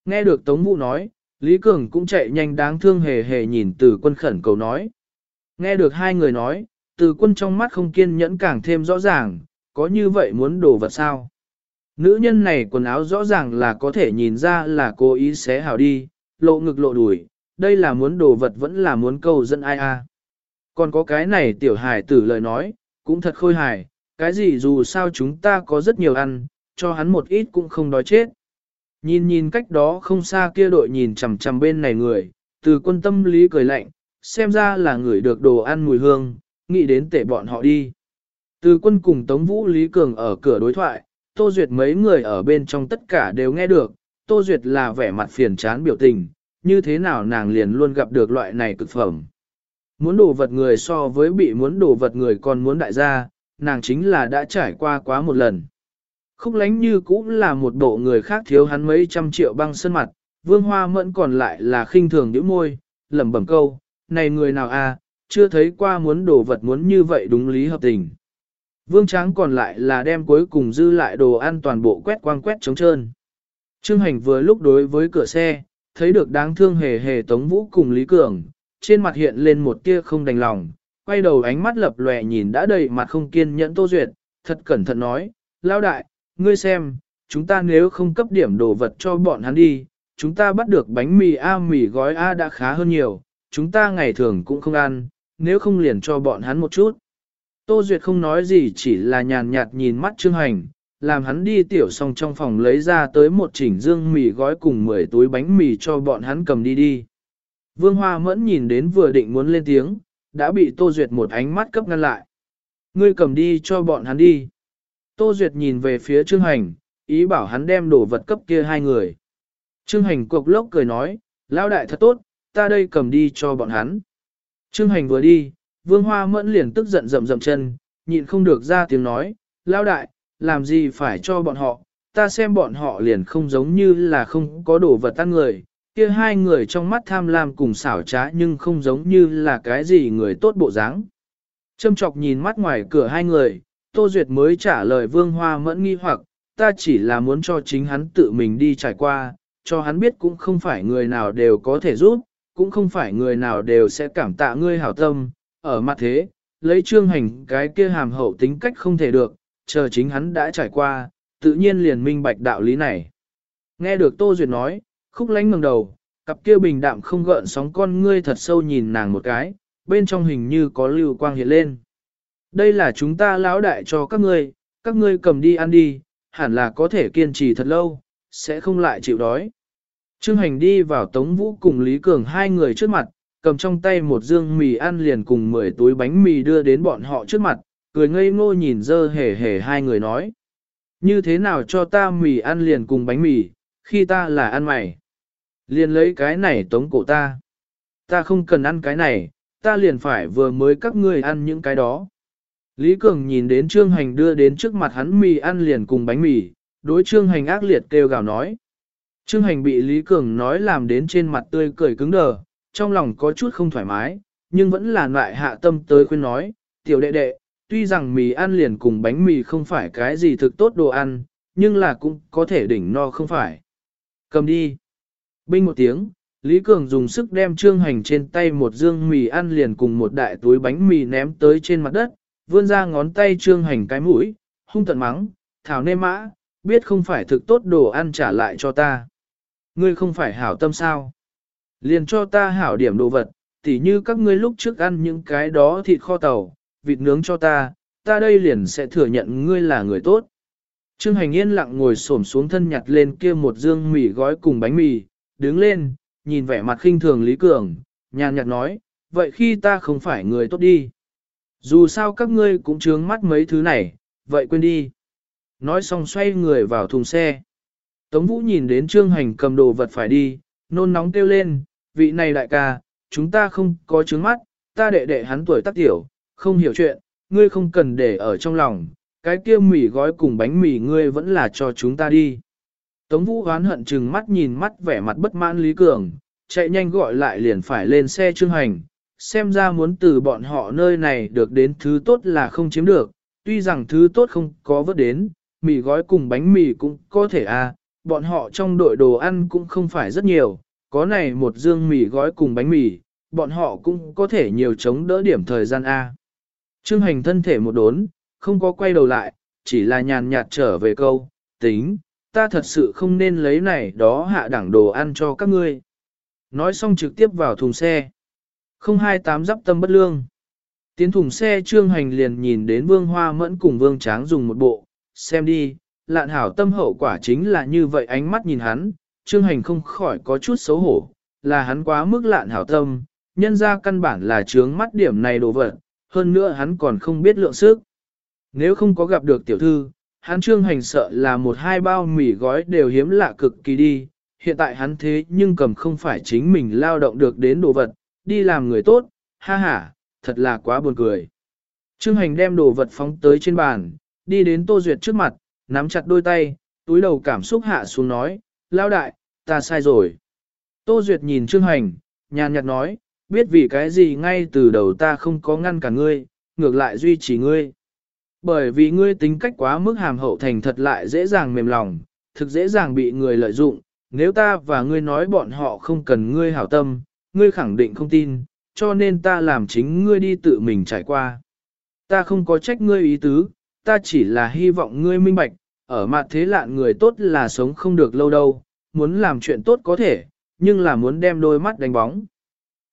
Nghe được Tống Vũ nói, Lý Cường cũng chạy nhanh đáng thương hề hề nhìn từ quân khẩn cầu nói. Nghe được hai người nói, từ quân trong mắt không kiên nhẫn càng thêm rõ ràng, có như vậy muốn đổ vật sao? Nữ nhân này quần áo rõ ràng là có thể nhìn ra là cố ý xé hào đi, lộ ngực lộ đùi, đây là muốn đồ vật vẫn là muốn câu dẫn ai a. Còn có cái này tiểu hài tử lời nói, cũng thật khôi hài, cái gì dù sao chúng ta có rất nhiều ăn, cho hắn một ít cũng không đói chết. Nhìn nhìn cách đó không xa kia đội nhìn chằm chằm bên này người, từ quân tâm lý cười lạnh, xem ra là người được đồ ăn mùi hương, nghĩ đến tể bọn họ đi. Từ quân cùng Tống Vũ Lý Cường ở cửa đối thoại, Tô Duyệt mấy người ở bên trong tất cả đều nghe được, Tô Duyệt là vẻ mặt phiền chán biểu tình, như thế nào nàng liền luôn gặp được loại này cực phẩm. Muốn đổ vật người so với bị muốn đổ vật người còn muốn đại gia, nàng chính là đã trải qua quá một lần. Khúc lánh như cũng là một bộ người khác thiếu hắn mấy trăm triệu băng sân mặt, vương hoa mẫn còn lại là khinh thường nhíu môi, lẩm bẩm câu, này người nào a à, chưa thấy qua muốn đổ vật muốn như vậy đúng lý hợp tình. Vương tráng còn lại là đem cuối cùng dư lại đồ ăn toàn bộ quét quang quét trống trơn. Trương hành vừa lúc đối với cửa xe, thấy được đáng thương hề hề Tống Vũ cùng Lý Cường, trên mặt hiện lên một tia không đành lòng, quay đầu ánh mắt lập lòe nhìn đã đầy mặt không kiên nhẫn Tô Duyệt, thật cẩn thận nói, lao đại, ngươi xem, chúng ta nếu không cấp điểm đồ vật cho bọn hắn đi, chúng ta bắt được bánh mì A mì gói A đã khá hơn nhiều, chúng ta ngày thường cũng không ăn, nếu không liền cho bọn hắn một chút. Tô Duyệt không nói gì chỉ là nhàn nhạt nhìn mắt Trương Hành, làm hắn đi tiểu xong trong phòng lấy ra tới một chỉnh dương mì gói cùng 10 túi bánh mì cho bọn hắn cầm đi đi. Vương Hoa mẫn nhìn đến vừa định muốn lên tiếng, đã bị Tô Duyệt một ánh mắt cấp ngăn lại. Ngươi cầm đi cho bọn hắn đi. Tô Duyệt nhìn về phía Trương Hành, ý bảo hắn đem đồ vật cấp kia hai người. Trương Hành cục lốc cười nói, lao đại thật tốt, ta đây cầm đi cho bọn hắn. Trương Hành vừa đi, Vương Hoa Mẫn liền tức giận rậm rậm chân, nhịn không được ra tiếng nói, lão đại, làm gì phải cho bọn họ, ta xem bọn họ liền không giống như là không có đồ vật ăn người, kia hai người trong mắt tham lam cùng xảo trá nhưng không giống như là cái gì người tốt bộ dáng. Trâm chọc nhìn mắt ngoài cửa hai người, Tô Duyệt mới trả lời Vương Hoa Mẫn nghi hoặc, ta chỉ là muốn cho chính hắn tự mình đi trải qua, cho hắn biết cũng không phải người nào đều có thể giúp, cũng không phải người nào đều sẽ cảm tạ ngươi hảo tâm, ở mặt thế, lấy trương hành cái kia hàm hậu tính cách không thể được, chờ chính hắn đã trải qua, tự nhiên liền minh bạch đạo lý này. Nghe được Tô Duyệt nói, khúc lánh ngẩng đầu, cặp kia bình đạm không gợn sóng con ngươi thật sâu nhìn nàng một cái, bên trong hình như có lưu quang hiện lên. Đây là chúng ta lão đại cho các ngươi, các ngươi cầm đi ăn đi, hẳn là có thể kiên trì thật lâu, sẽ không lại chịu đói. Trương Hành đi vào Tống Vũ cùng Lý Cường hai người trước mặt, cầm trong tay một dương mì ăn liền cùng 10 túi bánh mì đưa đến bọn họ trước mặt, cười ngây ngô nhìn dơ hề hề hai người nói. Như thế nào cho ta mì ăn liền cùng bánh mì, khi ta là ăn mày. Liền lấy cái này tống cổ ta. Ta không cần ăn cái này, ta liền phải vừa mới các ngươi ăn những cái đó. Lý Cường nhìn đến Trương Hành đưa đến trước mặt hắn mì ăn liền cùng bánh mì, đối Trương Hành ác liệt kêu gào nói. Trương Hành bị Lý Cường nói làm đến trên mặt tươi cười cứng đờ, trong lòng có chút không thoải mái, nhưng vẫn là loại hạ tâm tới khuyên nói, tiểu đệ đệ, tuy rằng mì ăn liền cùng bánh mì không phải cái gì thực tốt đồ ăn, nhưng là cũng có thể đỉnh no không phải. Cầm đi. Binh một tiếng, Lý Cường dùng sức đem trương hành trên tay một dương mì ăn liền cùng một đại túi bánh mì ném tới trên mặt đất, vươn ra ngón tay trương hành cái mũi, hung tận mắng, thảo nê mã, biết không phải thực tốt đồ ăn trả lại cho ta. Ngươi không phải hảo tâm sao? Liền cho ta hảo điểm đồ vật, tỉ như các ngươi lúc trước ăn những cái đó thịt kho tàu, vịt nướng cho ta, ta đây liền sẽ thừa nhận ngươi là người tốt. Trương Hành yên lặng ngồi xổm xuống thân nhặt lên kia một dương mì gói cùng bánh mì, đứng lên, nhìn vẻ mặt khinh thường Lý Cường, nhàn nhạt nói, vậy khi ta không phải người tốt đi. Dù sao các ngươi cũng trướng mắt mấy thứ này, vậy quên đi. Nói xong xoay người vào thùng xe. Tống Vũ nhìn đến Trương Hành cầm đồ vật phải đi, nôn nóng kêu lên, vị này đại ca, chúng ta không có chứng mắt, ta đệ đệ hắn tuổi tác tiểu, không hiểu chuyện, ngươi không cần để ở trong lòng, cái kia mì gói cùng bánh mì ngươi vẫn là cho chúng ta đi. Tống Vũ hoán hận chừng mắt nhìn mắt vẻ mặt bất mãn Lý Cường, chạy nhanh gọi lại liền phải lên xe trương hành, xem ra muốn từ bọn họ nơi này được đến thứ tốt là không chiếm được, tuy rằng thứ tốt không có vớt đến, mì gói cùng bánh mì cũng có thể à, bọn họ trong đội đồ ăn cũng không phải rất nhiều, có này một dương mì gói cùng bánh mì, bọn họ cũng có thể nhiều chống đỡ điểm thời gian A. Trương hành thân thể một đốn, không có quay đầu lại, chỉ là nhàn nhạt trở về câu, tính, ta thật sự không nên lấy này đó hạ đẳng đồ ăn cho các ngươi. Nói xong trực tiếp vào thùng xe. 028 dắp tâm bất lương. Tiến thùng xe trương hành liền nhìn đến vương hoa mẫn cùng vương tráng dùng một bộ, xem đi, lạn hảo tâm hậu quả chính là như vậy ánh mắt nhìn hắn, trương hành không khỏi có chút xấu hổ, là hắn quá mức lạn hảo tâm, nhân ra căn bản là trướng mắt điểm này đồ vật, hơn nữa hắn còn không biết lượng sức. Nếu không có gặp được tiểu thư, hắn trương hành sợ là một hai bao mì gói đều hiếm lạ cực kỳ đi, hiện tại hắn thế nhưng cầm không phải chính mình lao động được đến đồ vật, đi làm người tốt, ha ha, thật là quá buồn cười. Trương hành đem đồ vật phóng tới trên bàn, đi đến Tô Duyệt trước mặt, nắm chặt đôi tay, túi đầu cảm xúc hạ xuống nói, lao đại, ta sai rồi. Tô Duyệt nhìn Trương hành, nhàn nhạt nói, biết vì cái gì ngay từ đầu ta không có ngăn cả ngươi, ngược lại duy trì ngươi. Bởi vì ngươi tính cách quá mức hàm hậu thành thật lại dễ dàng mềm lòng, thực dễ dàng bị người lợi dụng, nếu ta và ngươi nói bọn họ không cần ngươi hảo tâm, ngươi khẳng định không tin, cho nên ta làm chính ngươi đi tự mình trải qua. Ta không có trách ngươi ý tứ, ta chỉ là hy vọng ngươi minh bạch, ở mặt thế lạn người tốt là sống không được lâu đâu, muốn làm chuyện tốt có thể, nhưng là muốn đem đôi mắt đánh bóng.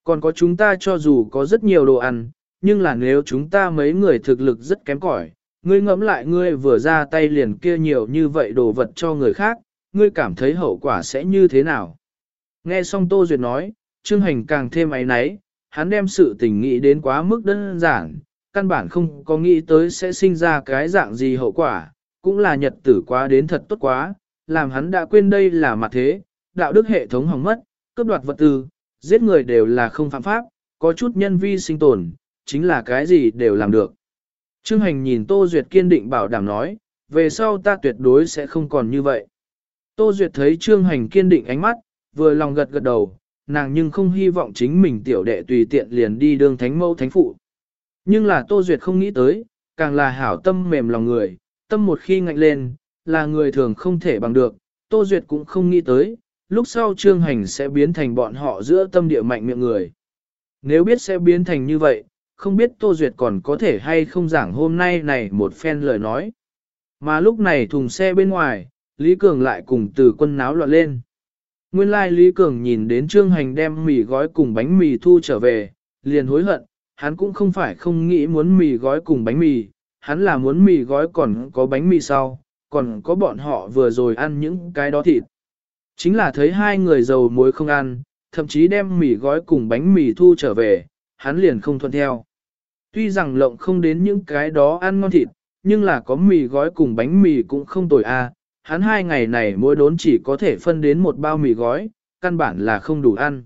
Còn có chúng ta cho dù có rất nhiều đồ ăn, nhưng là nếu chúng ta mấy người thực lực rất kém cỏi, ngươi ngẫm lại ngươi vừa ra tay liền kia nhiều như vậy đồ vật cho người khác, ngươi cảm thấy hậu quả sẽ như thế nào? Nghe xong Tô Duyệt nói, Trương Hành càng thêm ấy náy, hắn đem sự tình nghĩ đến quá mức đơn giản, căn bản không có nghĩ tới sẽ sinh ra cái dạng gì hậu quả, cũng là nhật tử quá đến thật tốt quá, làm hắn đã quên đây là mặt thế, đạo đức hệ thống hỏng mất, cướp đoạt vật tư, giết người đều là không phạm pháp, có chút nhân vi sinh tồn, chính là cái gì đều làm được. Trương Hành nhìn Tô Duyệt kiên định bảo đảm nói, về sau ta tuyệt đối sẽ không còn như vậy. Tô Duyệt thấy Trương Hành kiên định ánh mắt, vừa lòng gật gật đầu, nàng nhưng không hy vọng chính mình tiểu đệ tùy tiện liền đi đương thánh mẫu thánh phụ. Nhưng là Tô Duyệt không nghĩ tới, càng là hảo tâm mềm lòng người, tâm một khi ngạnh lên, là người thường không thể bằng được, Tô Duyệt cũng không nghĩ tới, lúc sau Trương Hành sẽ biến thành bọn họ giữa tâm địa mạnh miệng người. Nếu biết sẽ biến thành như vậy, không biết Tô Duyệt còn có thể hay không giảng hôm nay này một phen lời nói. Mà lúc này thùng xe bên ngoài, Lý Cường lại cùng từ quân náo loạn lên. Nguyên lai Lý Cường nhìn đến Trương Hành đem mì gói cùng bánh mì thu trở về, liền hối hận, hắn cũng không phải không nghĩ muốn mì gói cùng bánh mì, hắn là muốn mì gói còn có bánh mì sau, còn có bọn họ vừa rồi ăn những cái đó thịt. Chính là thấy hai người giàu muối không ăn, thậm chí đem mì gói cùng bánh mì thu trở về, hắn liền không thuận theo. Tuy rằng lộng không đến những cái đó ăn ngon thịt, nhưng là có mì gói cùng bánh mì cũng không tồi a. Hắn hai ngày này mỗi đốn chỉ có thể phân đến một bao mì gói, căn bản là không đủ ăn.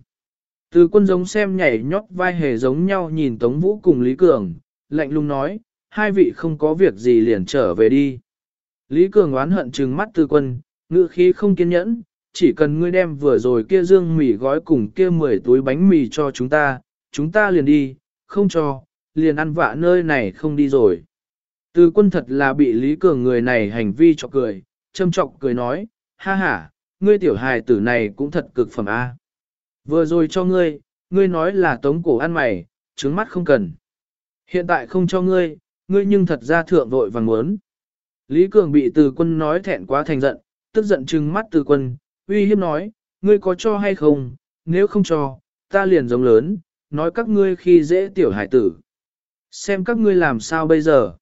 Từ quân giống xem nhảy nhót vai hề giống nhau nhìn Tống Vũ cùng Lý Cường, lạnh lùng nói, hai vị không có việc gì liền trở về đi. Lý Cường oán hận trừng mắt Tư quân, ngữ khí không kiên nhẫn, chỉ cần ngươi đem vừa rồi kia dương mì gói cùng kia 10 túi bánh mì cho chúng ta, chúng ta liền đi, không cho, liền ăn vạ nơi này không đi rồi. Tư quân thật là bị Lý Cường người này hành vi chọc cười, châm chọc cười nói, ha ha, ngươi tiểu hài tử này cũng thật cực phẩm a. Vừa rồi cho ngươi, ngươi nói là tống cổ ăn mày, trứng mắt không cần. Hiện tại không cho ngươi, ngươi nhưng thật ra thượng vội vàng muốn. Lý Cường bị từ quân nói thẹn quá thành giận, tức giận trừng mắt từ quân, uy hiếp nói, ngươi có cho hay không, nếu không cho, ta liền giống lớn, nói các ngươi khi dễ tiểu hải tử. Xem các ngươi làm sao bây giờ.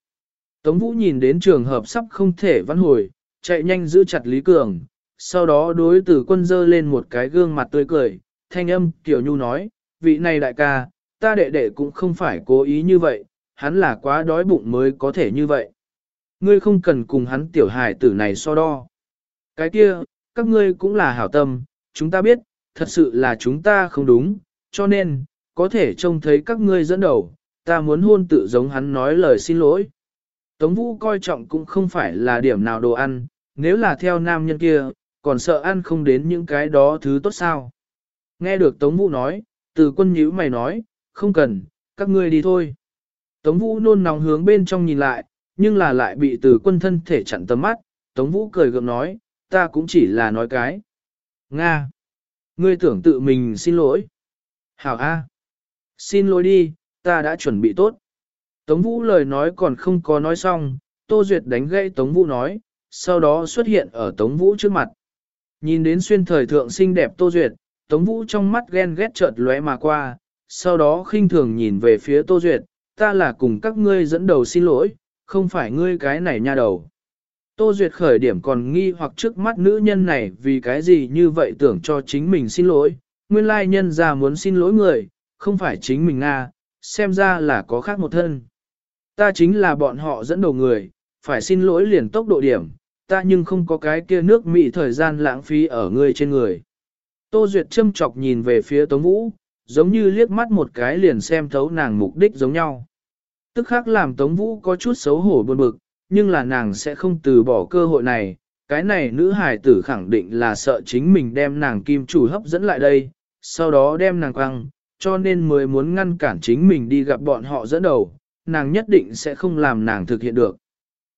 Tống Vũ nhìn đến trường hợp sắp không thể vãn hồi, chạy nhanh giữ chặt Lý Cường, sau đó đối tử quân dơ lên một cái gương mặt tươi cười, thanh âm tiểu nhu nói, vị này đại ca, ta đệ đệ cũng không phải cố ý như vậy, hắn là quá đói bụng mới có thể như vậy. Ngươi không cần cùng hắn tiểu hài tử này so đo. Cái kia, các ngươi cũng là hảo tâm, chúng ta biết, thật sự là chúng ta không đúng, cho nên, có thể trông thấy các ngươi dẫn đầu, ta muốn hôn tự giống hắn nói lời xin lỗi. Tống Vũ coi trọng cũng không phải là điểm nào đồ ăn, nếu là theo nam nhân kia, còn sợ ăn không đến những cái đó thứ tốt sao. Nghe được Tống Vũ nói, từ quân nhíu mày nói, không cần, các ngươi đi thôi. Tống Vũ nôn nóng hướng bên trong nhìn lại, nhưng là lại bị từ quân thân thể chặn tầm mắt, Tống Vũ cười gượng nói, ta cũng chỉ là nói cái. Nga! Ngươi tưởng tự mình xin lỗi. Hảo A! Xin lỗi đi, ta đã chuẩn bị tốt. Tống Vũ lời nói còn không có nói xong, Tô Duyệt đánh gãy Tống Vũ nói, sau đó xuất hiện ở Tống Vũ trước mặt. Nhìn đến xuyên thời thượng xinh đẹp Tô Duyệt, Tống Vũ trong mắt ghen ghét chợt lóe mà qua, sau đó khinh thường nhìn về phía Tô Duyệt, ta là cùng các ngươi dẫn đầu xin lỗi, không phải ngươi cái này nha đầu. Tô Duyệt khởi điểm còn nghi hoặc trước mắt nữ nhân này vì cái gì như vậy tưởng cho chính mình xin lỗi, nguyên lai nhân ra muốn xin lỗi người, không phải chính mình Nga, xem ra là có khác một thân. Ta chính là bọn họ dẫn đầu người, phải xin lỗi liền tốc độ điểm, ta nhưng không có cái kia nước Mỹ thời gian lãng phí ở ngươi trên người. Tô Duyệt châm chọc nhìn về phía Tống Vũ, giống như liếc mắt một cái liền xem thấu nàng mục đích giống nhau. Tức khác làm Tống Vũ có chút xấu hổ buồn bực, nhưng là nàng sẽ không từ bỏ cơ hội này. Cái này nữ hài tử khẳng định là sợ chính mình đem nàng kim chủ hấp dẫn lại đây, sau đó đem nàng quăng, cho nên mới muốn ngăn cản chính mình đi gặp bọn họ dẫn đầu, nàng nhất định sẽ không làm nàng thực hiện được.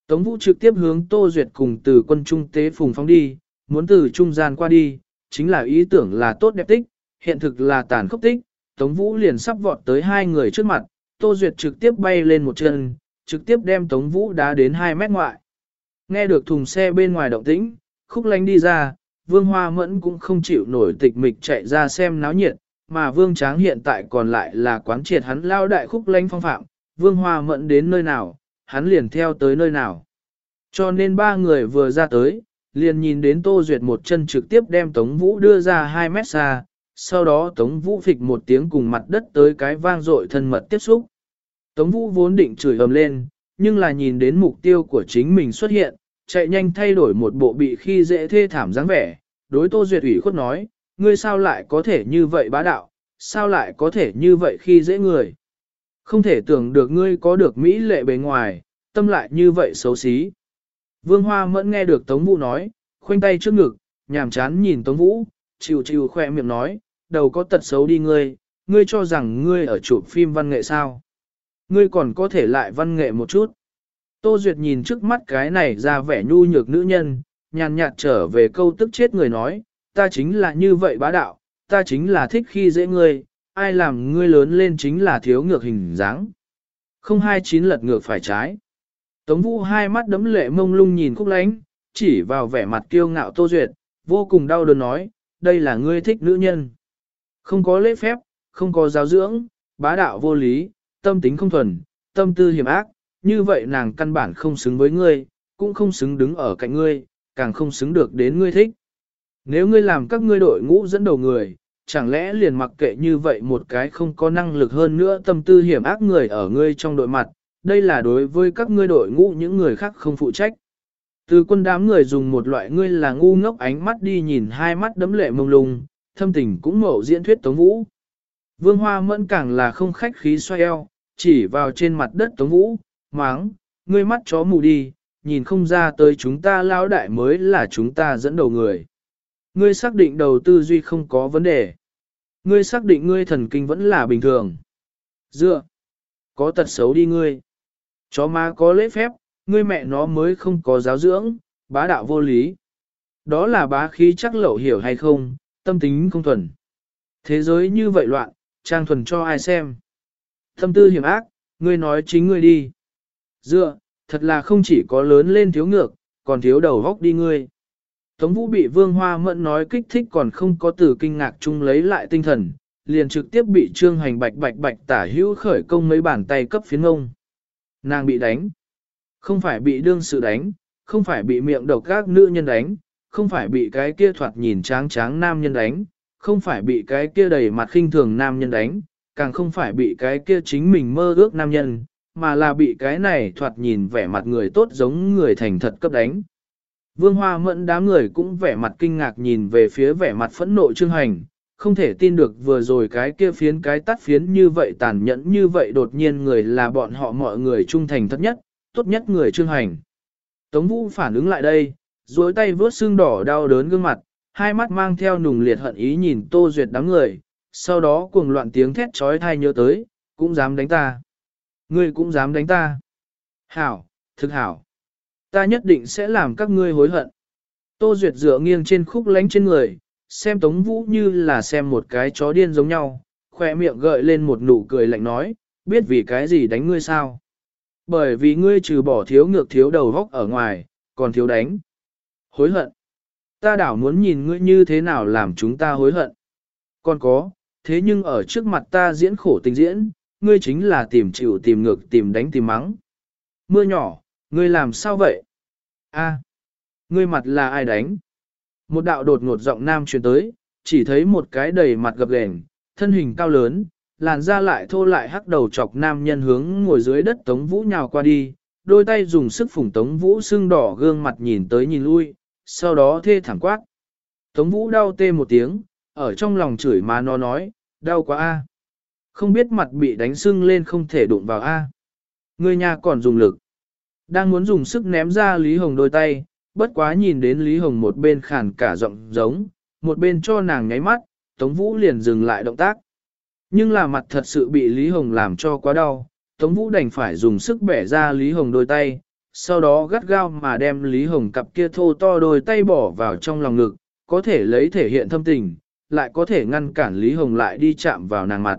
Tống Vũ trực tiếp hướng Tô Duyệt cùng từ quân trung tế phùng phóng đi, muốn từ trung gian qua đi, chính là ý tưởng là tốt đẹp tích, hiện thực là tàn khốc tích. Tống Vũ liền sắp vọt tới hai người trước mặt, Tô Duyệt trực tiếp bay lên một chân, trực tiếp đem Tống Vũ đá đến 2 mét ngoại. Nghe được thùng xe bên ngoài động tĩnh, khúc lánh đi ra, Vương Hoa Mẫn cũng không chịu nổi tịch mịch chạy ra xem náo nhiệt, mà Vương Tráng hiện tại còn lại là quán triệt hắn lao đại khúc lánh phong phạm, Vương Hoa Mẫn đến nơi nào, hắn liền theo tới nơi nào. Cho nên ba người vừa ra tới, liền nhìn đến Tô Duyệt một chân trực tiếp đem Tống Vũ đưa ra 2 mét xa, sau đó Tống Vũ phịch một tiếng cùng mặt đất tới cái vang dội thân mật tiếp xúc. Tống Vũ vốn định chửi ầm lên, nhưng là nhìn đến mục tiêu của chính mình xuất hiện, chạy nhanh thay đổi một bộ bị khi dễ thê thảm dáng vẻ, đối Tô Duyệt ủy khuất nói, ngươi sao lại có thể như vậy bá đạo, sao lại có thể như vậy khi dễ người. Không thể tưởng được ngươi có được mỹ lệ bề ngoài, tâm lại như vậy xấu xí. Vương Hoa mẫn nghe được Tống Vũ nói, khoanh tay trước ngực, nhàm chán nhìn Tống Vũ, chịu chịu khoe miệng nói, đầu có tật xấu đi ngươi, ngươi cho rằng ngươi ở chụp phim văn nghệ sao. Ngươi còn có thể lại văn nghệ một chút. Tô Duyệt nhìn trước mắt cái này ra vẻ nhu nhược nữ nhân, nhàn nhạt trở về câu tức chết người nói, ta chính là như vậy bá đạo, ta chính là thích khi dễ ngươi, ai làm ngươi lớn lên chính là thiếu ngược hình dáng. Không hai chín lật ngược phải trái. Tống vũ hai mắt đấm lệ mông lung nhìn khúc lánh, chỉ vào vẻ mặt kiêu ngạo Tô Duyệt, vô cùng đau đớn nói, đây là ngươi thích nữ nhân. Không có lễ phép, không có giáo dưỡng, bá đạo vô lý, tâm tính không thuần, tâm tư hiểm ác, như vậy nàng căn bản không xứng với ngươi, cũng không xứng đứng ở cạnh ngươi, càng không xứng được đến ngươi thích. Nếu ngươi làm các ngươi đội ngũ dẫn đầu người, chẳng lẽ liền mặc kệ như vậy một cái không có năng lực hơn nữa tâm tư hiểm ác người ở ngươi trong đội mặt, đây là đối với các ngươi đội ngũ những người khác không phụ trách. Từ quân đám người dùng một loại ngươi là ngu ngốc ánh mắt đi nhìn hai mắt đấm lệ mông lung, thâm tình cũng mẫu diễn thuyết Tống Vũ. Vương Hoa mẫn càng là không khách khí xoay eo, chỉ vào trên mặt đất Tống Vũ, máng, ngươi mắt chó mù đi, nhìn không ra tới chúng ta lão đại mới là chúng ta dẫn đầu người. Ngươi xác định đầu tư duy không có vấn đề. Ngươi xác định ngươi thần kinh vẫn là bình thường. Dựa, có tật xấu đi ngươi. Chó má có lễ phép, ngươi mẹ nó mới không có giáo dưỡng, bá đạo vô lý. Đó là bá khí chắc lậu hiểu hay không, tâm tính không thuần. Thế giới như vậy loạn, trang thuần cho ai xem. Tâm tư hiểm ác, ngươi nói chính ngươi đi. Dựa, thật là không chỉ có lớn lên thiếu ngược, còn thiếu đầu góc đi ngươi. Tống vũ bị vương hoa mẫn nói kích thích còn không có từ kinh ngạc chung lấy lại tinh thần, liền trực tiếp bị trương hành bạch bạch bạch tả hữu khởi công mấy bàn tay cấp phiến ngông. Nàng bị đánh. Không phải bị đương sự đánh, không phải bị miệng độc các nữ nhân đánh, không phải bị cái kia thoạt nhìn tráng tráng nam nhân đánh, không phải bị cái kia đầy mặt khinh thường nam nhân đánh, càng không phải bị cái kia chính mình mơ ước nam nhân, mà là bị cái này thoạt nhìn vẻ mặt người tốt giống người thành thật cấp đánh. Vương Hoa mẫn đám người cũng vẻ mặt kinh ngạc nhìn về phía vẻ mặt phẫn nộ trương hành, không thể tin được vừa rồi cái kia phiến cái tắt phiến như vậy tàn nhẫn như vậy đột nhiên người là bọn họ mọi người trung thành thất nhất, tốt nhất người trương hành. Tống Vũ phản ứng lại đây, duỗi tay vướt xương đỏ đau đớn gương mặt, hai mắt mang theo nùng liệt hận ý nhìn Tô Duyệt đám người, sau đó cuồng loạn tiếng thét trói thai nhớ tới, cũng dám đánh ta. Ngươi cũng dám đánh ta. Hảo, thực hảo. Ta nhất định sẽ làm các ngươi hối hận. Tô Duyệt dựa nghiêng trên khúc lánh trên người, xem Tống Vũ như là xem một cái chó điên giống nhau, khoe miệng gợi lên một nụ cười lạnh nói, biết vì cái gì đánh ngươi sao? Bởi vì ngươi trừ bỏ thiếu ngược thiếu đầu góc ở ngoài, còn thiếu đánh. Hối hận. Ta đảo muốn nhìn ngươi như thế nào làm chúng ta hối hận. Còn có, thế nhưng ở trước mặt ta diễn khổ tình diễn, ngươi chính là tìm chịu tìm ngược tìm đánh tìm mắng. Mưa nhỏ, ngươi làm sao vậy? A, ngươi mặt là ai đánh? Một đạo đột ngột giọng nam truyền tới, chỉ thấy một cái đầy mặt gập ghềnh, thân hình cao lớn, làn da lại thô lại hắc đầu chọc nam nhân hướng ngồi dưới đất Tống Vũ nhào qua đi, đôi tay dùng sức phủng Tống Vũ sưng đỏ gương mặt nhìn tới nhìn lui, sau đó thê thảm quát. Tống Vũ đau tê một tiếng, ở trong lòng chửi mà nó nói, đau quá a. Không biết mặt bị đánh sưng lên không thể đụng vào a. Người nhà còn dùng lực. Đang muốn dùng sức ném ra Lý Hồng đôi tay, bất quá nhìn đến Lý Hồng một bên khàn cả giọng giống, một bên cho nàng nháy mắt, Tống Vũ liền dừng lại động tác. Nhưng là mặt thật sự bị Lý Hồng làm cho quá đau, Tống Vũ đành phải dùng sức bẻ ra Lý Hồng đôi tay, sau đó gắt gao mà đem Lý Hồng cặp kia thô to đôi tay bỏ vào trong lòng ngực, có thể lấy thể hiện thâm tình, lại có thể ngăn cản Lý Hồng lại đi chạm vào nàng mặt.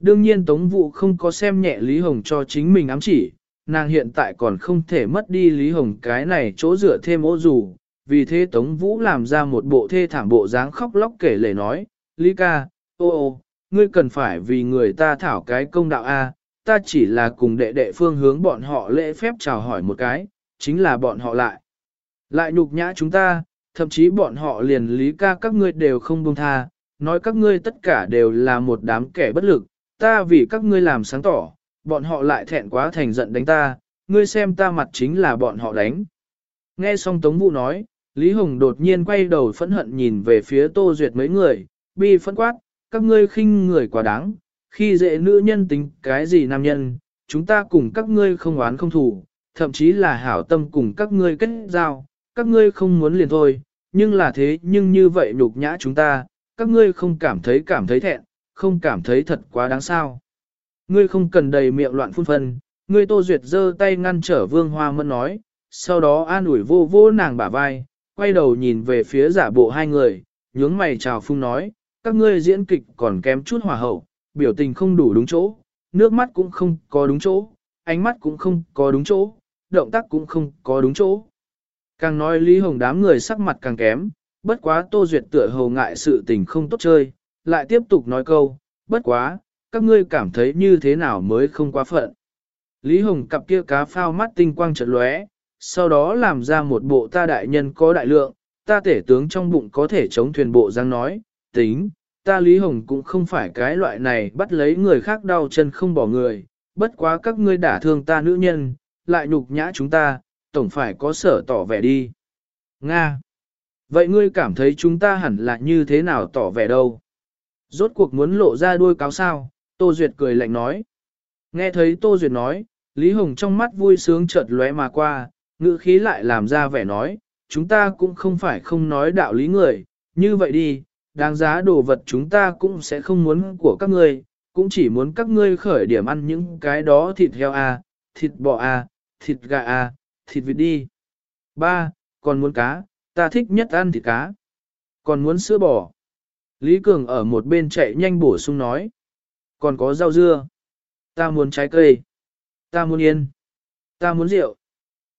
Đương nhiên Tống Vũ không có xem nhẹ Lý Hồng cho chính mình ám chỉ, nàng hiện tại còn không thể mất đi Lý Hồng cái này chỗ dựa thêm ô dù, vì thế Tống Vũ làm ra một bộ thê thảm bộ dáng khóc lóc kể lể nói, Lý ca, ô ô, ngươi cần phải vì người ta thảo cái công đạo A, ta chỉ là cùng đệ đệ phương hướng bọn họ lễ phép chào hỏi một cái, chính là bọn họ lại. Lại nhục nhã chúng ta, thậm chí bọn họ liền lý ca các ngươi đều không buông tha, nói các ngươi tất cả đều là một đám kẻ bất lực, ta vì các ngươi làm sáng tỏ, bọn họ lại thẹn quá thành giận đánh ta, ngươi xem ta mặt chính là bọn họ đánh. Nghe xong Tống Vũ nói, Lý Hồng đột nhiên quay đầu phẫn hận nhìn về phía Tô Duyệt mấy người, bi phẫn quát, các ngươi khinh người quá đáng, khi dễ nữ nhân tính cái gì nam nhân, chúng ta cùng các ngươi không oán không thủ, thậm chí là hảo tâm cùng các ngươi kết giao, các ngươi không muốn liền thôi, nhưng là thế nhưng như vậy nhục nhã chúng ta, các ngươi không cảm thấy cảm thấy thẹn, không cảm thấy thật quá đáng sao. Ngươi không cần đầy miệng loạn phun phân, ngươi tô duyệt giơ tay ngăn trở vương hoa mẫn nói, sau đó an ủi vô vô nàng bả vai, quay đầu nhìn về phía giả bộ hai người, nhướng mày chào phung nói, các ngươi diễn kịch còn kém chút hòa hậu, biểu tình không đủ đúng chỗ, nước mắt cũng không có đúng chỗ, ánh mắt cũng không có đúng chỗ, động tác cũng không có đúng chỗ. Càng nói Lý Hồng đám người sắc mặt càng kém, bất quá Tô Duyệt tựa hồ ngại sự tình không tốt chơi, lại tiếp tục nói câu, bất quá, các ngươi cảm thấy như thế nào mới không quá phận. Lý Hồng cặp kia cá phao mắt tinh quang chợt lóe, sau đó làm ra một bộ ta đại nhân có đại lượng, ta tể tướng trong bụng có thể chống thuyền bộ giang nói, tính, ta Lý Hồng cũng không phải cái loại này bắt lấy người khác đau chân không bỏ người, bất quá các ngươi đả thương ta nữ nhân, lại nhục nhã chúng ta, tổng phải có sở tỏ vẻ đi. Nga! Vậy ngươi cảm thấy chúng ta hẳn là như thế nào tỏ vẻ đâu? Rốt cuộc muốn lộ ra đuôi cáo sao? Tô Duyệt cười lạnh nói. Nghe thấy Tô Duyệt nói, Lý Hồng trong mắt vui sướng chợt lóe mà qua, ngữ khí lại làm ra vẻ nói, chúng ta cũng không phải không nói đạo lý người, như vậy đi, đáng giá đồ vật chúng ta cũng sẽ không muốn của các ngươi, cũng chỉ muốn các ngươi khởi điểm ăn những cái đó thịt heo à, thịt bò à, thịt gà à, thịt vịt đi. Ba, còn muốn cá, ta thích nhất ăn thịt cá. Còn muốn sữa bò. Lý Cường ở một bên chạy nhanh bổ sung nói. Còn có rau dưa. Ta muốn trái cây. Ta muốn yên. Ta muốn rượu.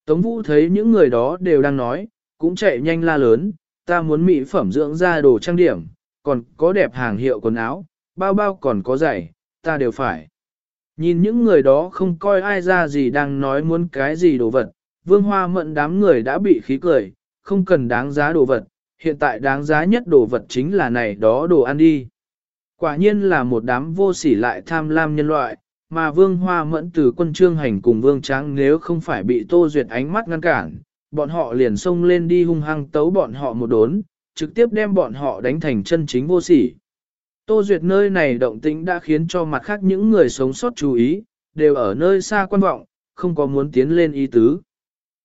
Tống Vũ thấy những người đó đều đang nói, cũng chạy nhanh la lớn, ta muốn mỹ phẩm dưỡng da đồ trang điểm, còn có đẹp hàng hiệu quần áo, bao bao còn có giày, ta đều phải. Nhìn những người đó không coi ai ra gì đang nói muốn cái gì đồ vật, vương hoa mận đám người đã bị khí cười, không cần đáng giá đồ vật, hiện tại đáng giá nhất đồ vật chính là này đó đồ ăn đi. Quả nhiên là một đám vô sỉ lại tham lam nhân loại, mà vương hoa mẫn từ quân trương hành cùng vương tráng nếu không phải bị tô duyệt ánh mắt ngăn cản, bọn họ liền xông lên đi hung hăng tấu bọn họ một đốn, trực tiếp đem bọn họ đánh thành chân chính vô sỉ. Tô duyệt nơi này động tĩnh đã khiến cho mặt khác những người sống sót chú ý, đều ở nơi xa quan vọng, không có muốn tiến lên ý tứ.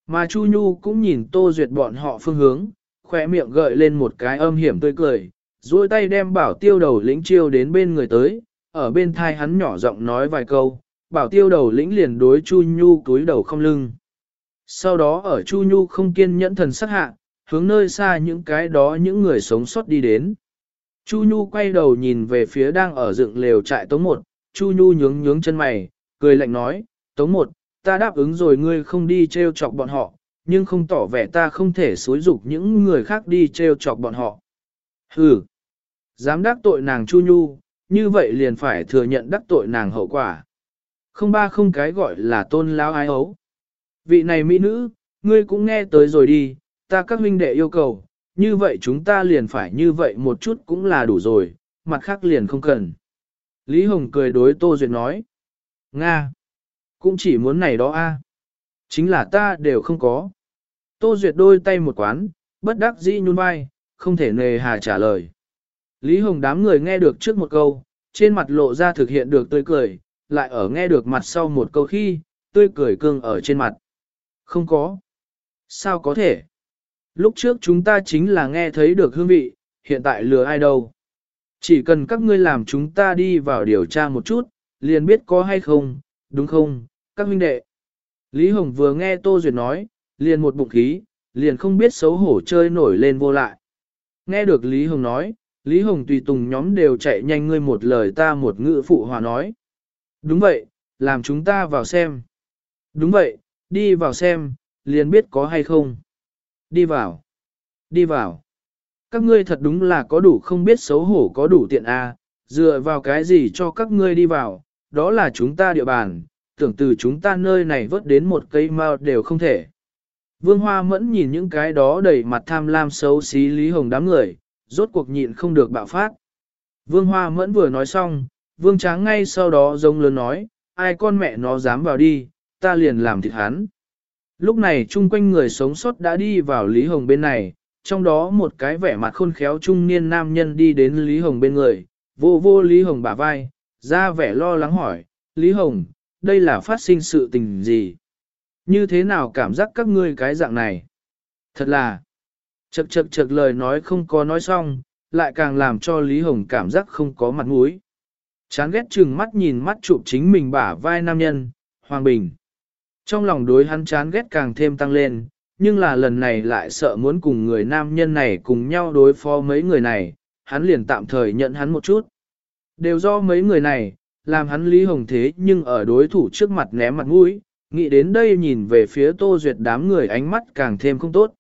Mà Chu Nhu cũng nhìn Tô Duyệt bọn họ phương hướng, khỏe miệng gợi lên một cái âm hiểm tươi cười, duỗi tay đem bảo tiêu đầu lĩnh chiêu đến bên người tới, ở bên thai hắn nhỏ giọng nói vài câu, bảo tiêu đầu lĩnh liền đối Chu Nhu túi đầu không lưng. Sau đó ở Chu Nhu không kiên nhẫn thần sắc hạ, hướng nơi xa những cái đó những người sống sót đi đến. Chu Nhu quay đầu nhìn về phía đang ở dựng lều trại Tống Một, Chu Nhu nhướng nhướng chân mày, cười lạnh nói, Tống Một, ta đáp ứng rồi ngươi không đi treo chọc bọn họ, nhưng không tỏ vẻ ta không thể xối dục những người khác đi treo chọc bọn họ. Hừ, dám đắc tội nàng Chu Nhu, như vậy liền phải thừa nhận đắc tội nàng hậu quả. Không ba không cái gọi là tôn lao ái ấu. Vị này mỹ nữ, ngươi cũng nghe tới rồi đi, ta các huynh đệ yêu cầu, như vậy chúng ta liền phải như vậy một chút cũng là đủ rồi, mặt khác liền không cần. Lý Hồng cười đối Tô Duyệt nói. Nga! Cũng chỉ muốn này đó a Chính là ta đều không có. Tô Duyệt đôi tay một quán, bất đắc dĩ nhún vai, không thể nề hà trả lời. Lý Hồng đám người nghe được trước một câu, trên mặt lộ ra thực hiện được tươi cười, lại ở nghe được mặt sau một câu khi, tươi cười cương ở trên mặt. Không có. Sao có thể? Lúc trước chúng ta chính là nghe thấy được hương vị, hiện tại lừa ai đâu. Chỉ cần các ngươi làm chúng ta đi vào điều tra một chút, liền biết có hay không, đúng không, các huynh đệ. Lý Hồng vừa nghe Tô Duyệt nói, liền một bụng khí, liền không biết xấu hổ chơi nổi lên vô lại. Nghe được Lý Hồng nói, Lý Hồng tùy tùng nhóm đều chạy nhanh ngươi một lời ta một ngữ phụ hòa nói. Đúng vậy, làm chúng ta vào xem. Đúng vậy, đi vào xem, liền biết có hay không. Đi vào. Đi vào. Các ngươi thật đúng là có đủ không biết xấu hổ có đủ tiện A, dựa vào cái gì cho các ngươi đi vào, đó là chúng ta địa bàn, tưởng từ chúng ta nơi này vớt đến một cây mao đều không thể. Vương Hoa mẫn nhìn những cái đó đầy mặt tham lam xấu xí Lý Hồng đám người, rốt cuộc nhịn không được bạo phát. Vương Hoa mẫn vừa nói xong, Vương Tráng ngay sau đó giống lớn nói, ai con mẹ nó dám vào đi, ta liền làm thịt hắn. Lúc này chung quanh người sống sót đã đi vào Lý Hồng bên này, trong đó một cái vẻ mặt khôn khéo trung niên nam nhân đi đến Lý Hồng bên người, vô vô Lý Hồng bả vai, ra vẻ lo lắng hỏi, Lý Hồng, đây là phát sinh sự tình gì? Như thế nào cảm giác các ngươi cái dạng này? Thật là, chật chật chật lời nói không có nói xong, lại càng làm cho Lý Hồng cảm giác không có mặt mũi. Chán ghét chừng mắt nhìn mắt chụp chính mình bả vai nam nhân, Hoàng Bình. Trong lòng đối hắn chán ghét càng thêm tăng lên, nhưng là lần này lại sợ muốn cùng người nam nhân này cùng nhau đối phó mấy người này, hắn liền tạm thời nhận hắn một chút. Đều do mấy người này, làm hắn Lý Hồng thế nhưng ở đối thủ trước mặt ném mặt mũi, nghĩ đến đây nhìn về phía Tô Duyệt đám người ánh mắt càng thêm không tốt.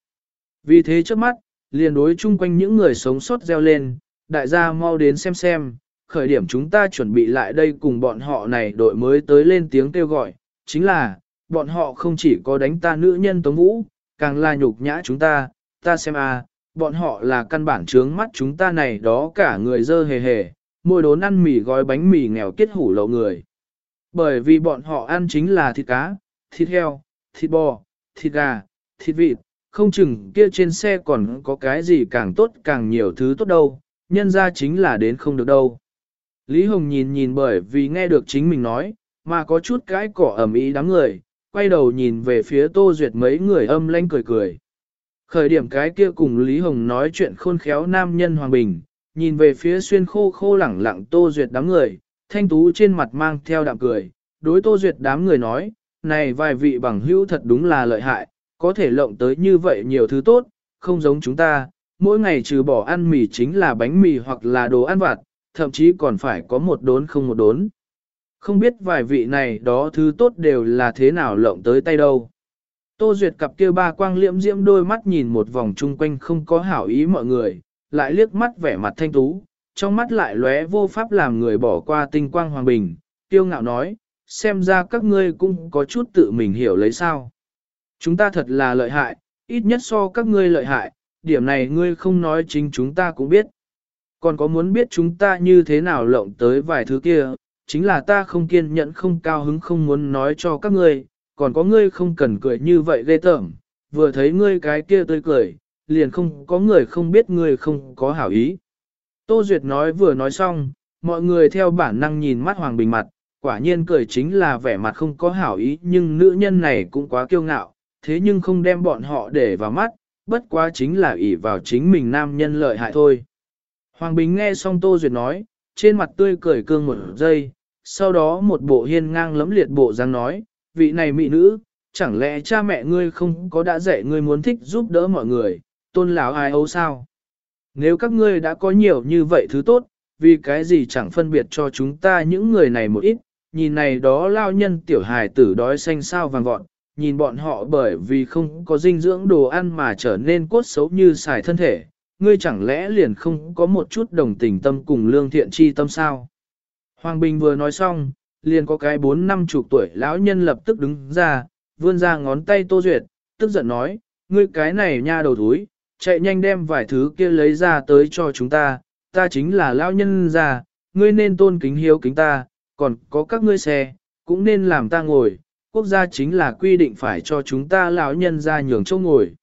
Vì thế trước mắt, liền đối chung quanh những người sống sót reo lên, đại gia mau đến xem xem, khởi điểm chúng ta chuẩn bị lại đây cùng bọn họ này đội mới tới lên tiếng kêu gọi, chính là, bọn họ không chỉ có đánh ta nữ nhân Tống Vũ, càng là nhục nhã chúng ta, ta xem a, bọn họ là căn bản trướng mắt chúng ta này đó cả người dơ hề hề, môi đốn ăn mì gói bánh mì nghèo kết hủ lậu người. Bởi vì bọn họ ăn chính là thịt cá, thịt heo, thịt bò, thịt gà, thịt vịt, không chừng kia trên xe còn có cái gì càng tốt càng nhiều thứ tốt đâu, nhân ra chính là đến không được đâu. Lý Hồng nhìn nhìn bởi vì nghe được chính mình nói, mà có chút cái cỏ ẩm ý đám người, quay đầu nhìn về phía Tô Duyệt mấy người âm lanh cười cười. Khởi điểm cái kia cùng Lý Hồng nói chuyện khôn khéo nam nhân Hoàng Bình, nhìn về phía xuyên khô khô lẳng lặng Tô Duyệt đám người, thanh tú trên mặt mang theo đạm cười, đối Tô Duyệt đám người nói, này vài vị bằng hữu thật đúng là lợi hại, có thể lộng tới như vậy nhiều thứ tốt, không giống chúng ta, mỗi ngày trừ bỏ ăn mì chính là bánh mì hoặc là đồ ăn vặt, thậm chí còn phải có một đốn không một đốn. Không biết vài vị này đó thứ tốt đều là thế nào lộng tới tay đâu. Tô Duyệt cặp kia ba quang liễm diễm đôi mắt nhìn một vòng chung quanh không có hảo ý mọi người, lại liếc mắt vẻ mặt thanh tú, trong mắt lại lóe vô pháp làm người bỏ qua tinh quang hoàng bình, tiêu ngạo nói, xem ra các ngươi cũng có chút tự mình hiểu lấy sao. Chúng ta thật là lợi hại, ít nhất so các ngươi lợi hại, điểm này ngươi không nói chính chúng ta cũng biết. Còn có muốn biết chúng ta như thế nào lộng tới vài thứ kia, chính là ta không kiên nhẫn không cao hứng không muốn nói cho các ngươi, còn có ngươi không cần cười như vậy ghê tởm, vừa thấy ngươi cái kia tươi cười, liền không có người không biết ngươi không có hảo ý. Tô Duyệt nói vừa nói xong, mọi người theo bản năng nhìn mắt Hoàng Bình mặt, quả nhiên cười chính là vẻ mặt không có hảo ý nhưng nữ nhân này cũng quá kiêu ngạo, thế nhưng không đem bọn họ để vào mắt, bất quá chính là ỷ vào chính mình nam nhân lợi hại thôi. Hoàng Bình nghe xong Tô Duyệt nói, trên mặt tươi cười cương một giây, sau đó một bộ hiên ngang lấm liệt bộ dáng nói, vị này mỹ nữ, chẳng lẽ cha mẹ ngươi không có đã dạy ngươi muốn thích giúp đỡ mọi người, tôn lão ai ấu sao? Nếu các ngươi đã có nhiều như vậy thứ tốt, vì cái gì chẳng phân biệt cho chúng ta những người này một ít, nhìn này đó lao nhân tiểu hài tử đói xanh sao vàng vọt, nhìn bọn họ bởi vì không có dinh dưỡng đồ ăn mà trở nên cốt xấu như xài thân thể, ngươi chẳng lẽ liền không có một chút đồng tình tâm cùng lương thiện chi tâm sao? Hoàng Bình vừa nói xong, liền có cái bốn năm chục tuổi lão nhân lập tức đứng ra, vươn ra ngón tay Tô Duyệt, tức giận nói, ngươi cái này nha đầu thúi, chạy nhanh đem vài thứ kia lấy ra tới cho chúng ta, ta chính là lão nhân già, ngươi nên tôn kính hiếu kính ta, còn có các ngươi xe, cũng nên làm ta ngồi, quốc gia chính là quy định phải cho chúng ta lão nhân ra nhường chỗ ngồi.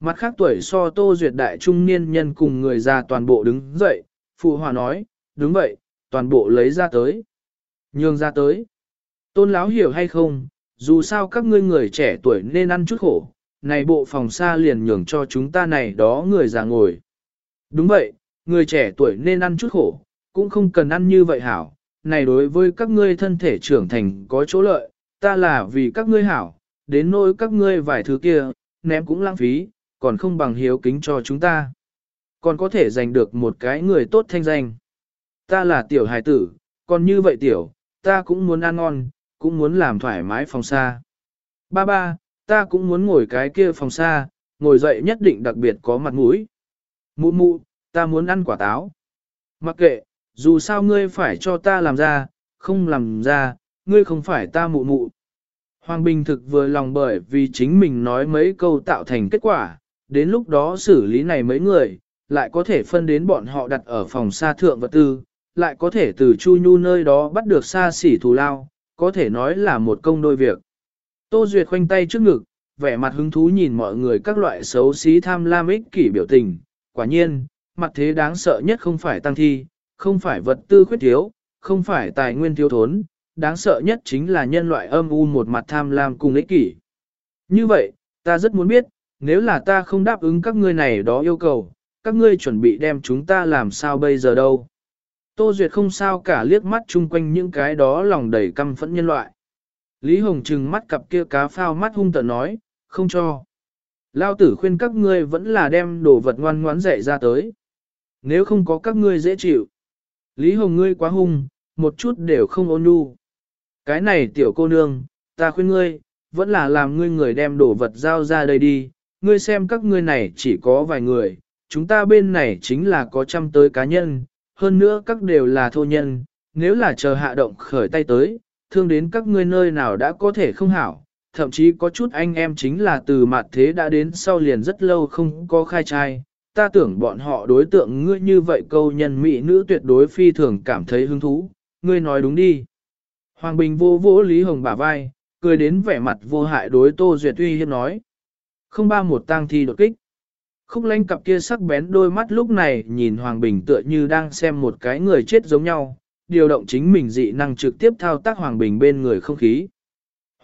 Mặt khác tuổi so tô duyệt đại trung niên nhân cùng người già toàn bộ đứng dậy, phụ hòa nói, đúng vậy, toàn bộ lấy ra tới. Nhường ra tới. Tôn láo hiểu hay không, dù sao các ngươi người trẻ tuổi nên ăn chút khổ, này bộ phòng xa liền nhường cho chúng ta này đó người già ngồi. Đúng vậy, người trẻ tuổi nên ăn chút khổ, cũng không cần ăn như vậy hảo, này đối với các ngươi thân thể trưởng thành có chỗ lợi, ta là vì các ngươi hảo, đến nỗi các ngươi vài thứ kia, ném cũng lãng phí, còn không bằng hiếu kính cho chúng ta. Còn có thể giành được một cái người tốt thanh danh. Ta là tiểu hài tử, còn như vậy tiểu, ta cũng muốn ăn ngon, cũng muốn làm thoải mái phòng xa. Ba ba, ta cũng muốn ngồi cái kia phòng xa, ngồi dậy nhất định đặc biệt có mặt mũi. Mụ mụ, ta muốn ăn quả táo. Mặc kệ, dù sao ngươi phải cho ta làm ra, không làm ra, ngươi không phải ta mụ mụ. Hoàng Bình thực vừa lòng bởi vì chính mình nói mấy câu tạo thành kết quả, đến lúc đó xử lý này mấy người, lại có thể phân đến bọn họ đặt ở phòng xa thượng vật tư, lại có thể từ Chu Nhu nơi đó bắt được xa xỉ thù lao, có thể nói là một công đôi việc. Tô Duyệt khoanh tay trước ngực, vẻ mặt hứng thú nhìn mọi người các loại xấu xí tham lam ích kỷ biểu tình, quả nhiên, mặt thế đáng sợ nhất không phải tăng thi, không phải vật tư khuyết thiếu, không phải tài nguyên thiếu thốn, đáng sợ nhất chính là nhân loại âm u một mặt tham lam cùng ích kỷ. Như vậy, ta rất muốn biết, nếu là ta không đáp ứng các ngươi này đó yêu cầu, các ngươi chuẩn bị đem chúng ta làm sao bây giờ đâu. Tô Duyệt không sao cả liếc mắt chung quanh những cái đó lòng đầy căm phẫn nhân loại. Lý Hồng trừng mắt cặp kia cá phao mắt hung tợn nói, không cho. Lao tử khuyên các ngươi vẫn là đem đồ vật ngoan ngoãn dạy ra tới. Nếu không có các ngươi dễ chịu. Lý Hồng ngươi quá hung, một chút đều không ôn nhu. Cái này tiểu cô nương, ta khuyên ngươi, vẫn là làm ngươi người đem đồ vật giao ra đây đi, ngươi xem các ngươi này chỉ có vài người, chúng ta bên này chính là có trăm tới cá nhân, hơn nữa các đều là thô nhân, nếu là chờ hạ động khởi tay tới, thương đến các ngươi nơi nào đã có thể không hảo, thậm chí có chút anh em chính là từ mặt thế đã đến sau liền rất lâu không có khai trai, ta tưởng bọn họ đối tượng ngươi như vậy câu nhân mỹ nữ tuyệt đối phi thường cảm thấy hứng thú, ngươi nói đúng đi. Hoàng Bình vô vỗ Lý Hồng bả vai, cười đến vẻ mặt vô hại đối Tô Duyệt uy hiếp nói. Không ba một tang thi đột kích. Khúc lanh cặp kia sắc bén đôi mắt lúc này nhìn Hoàng Bình tựa như đang xem một cái người chết giống nhau, điều động chính mình dị năng trực tiếp thao tác Hoàng Bình bên người không khí.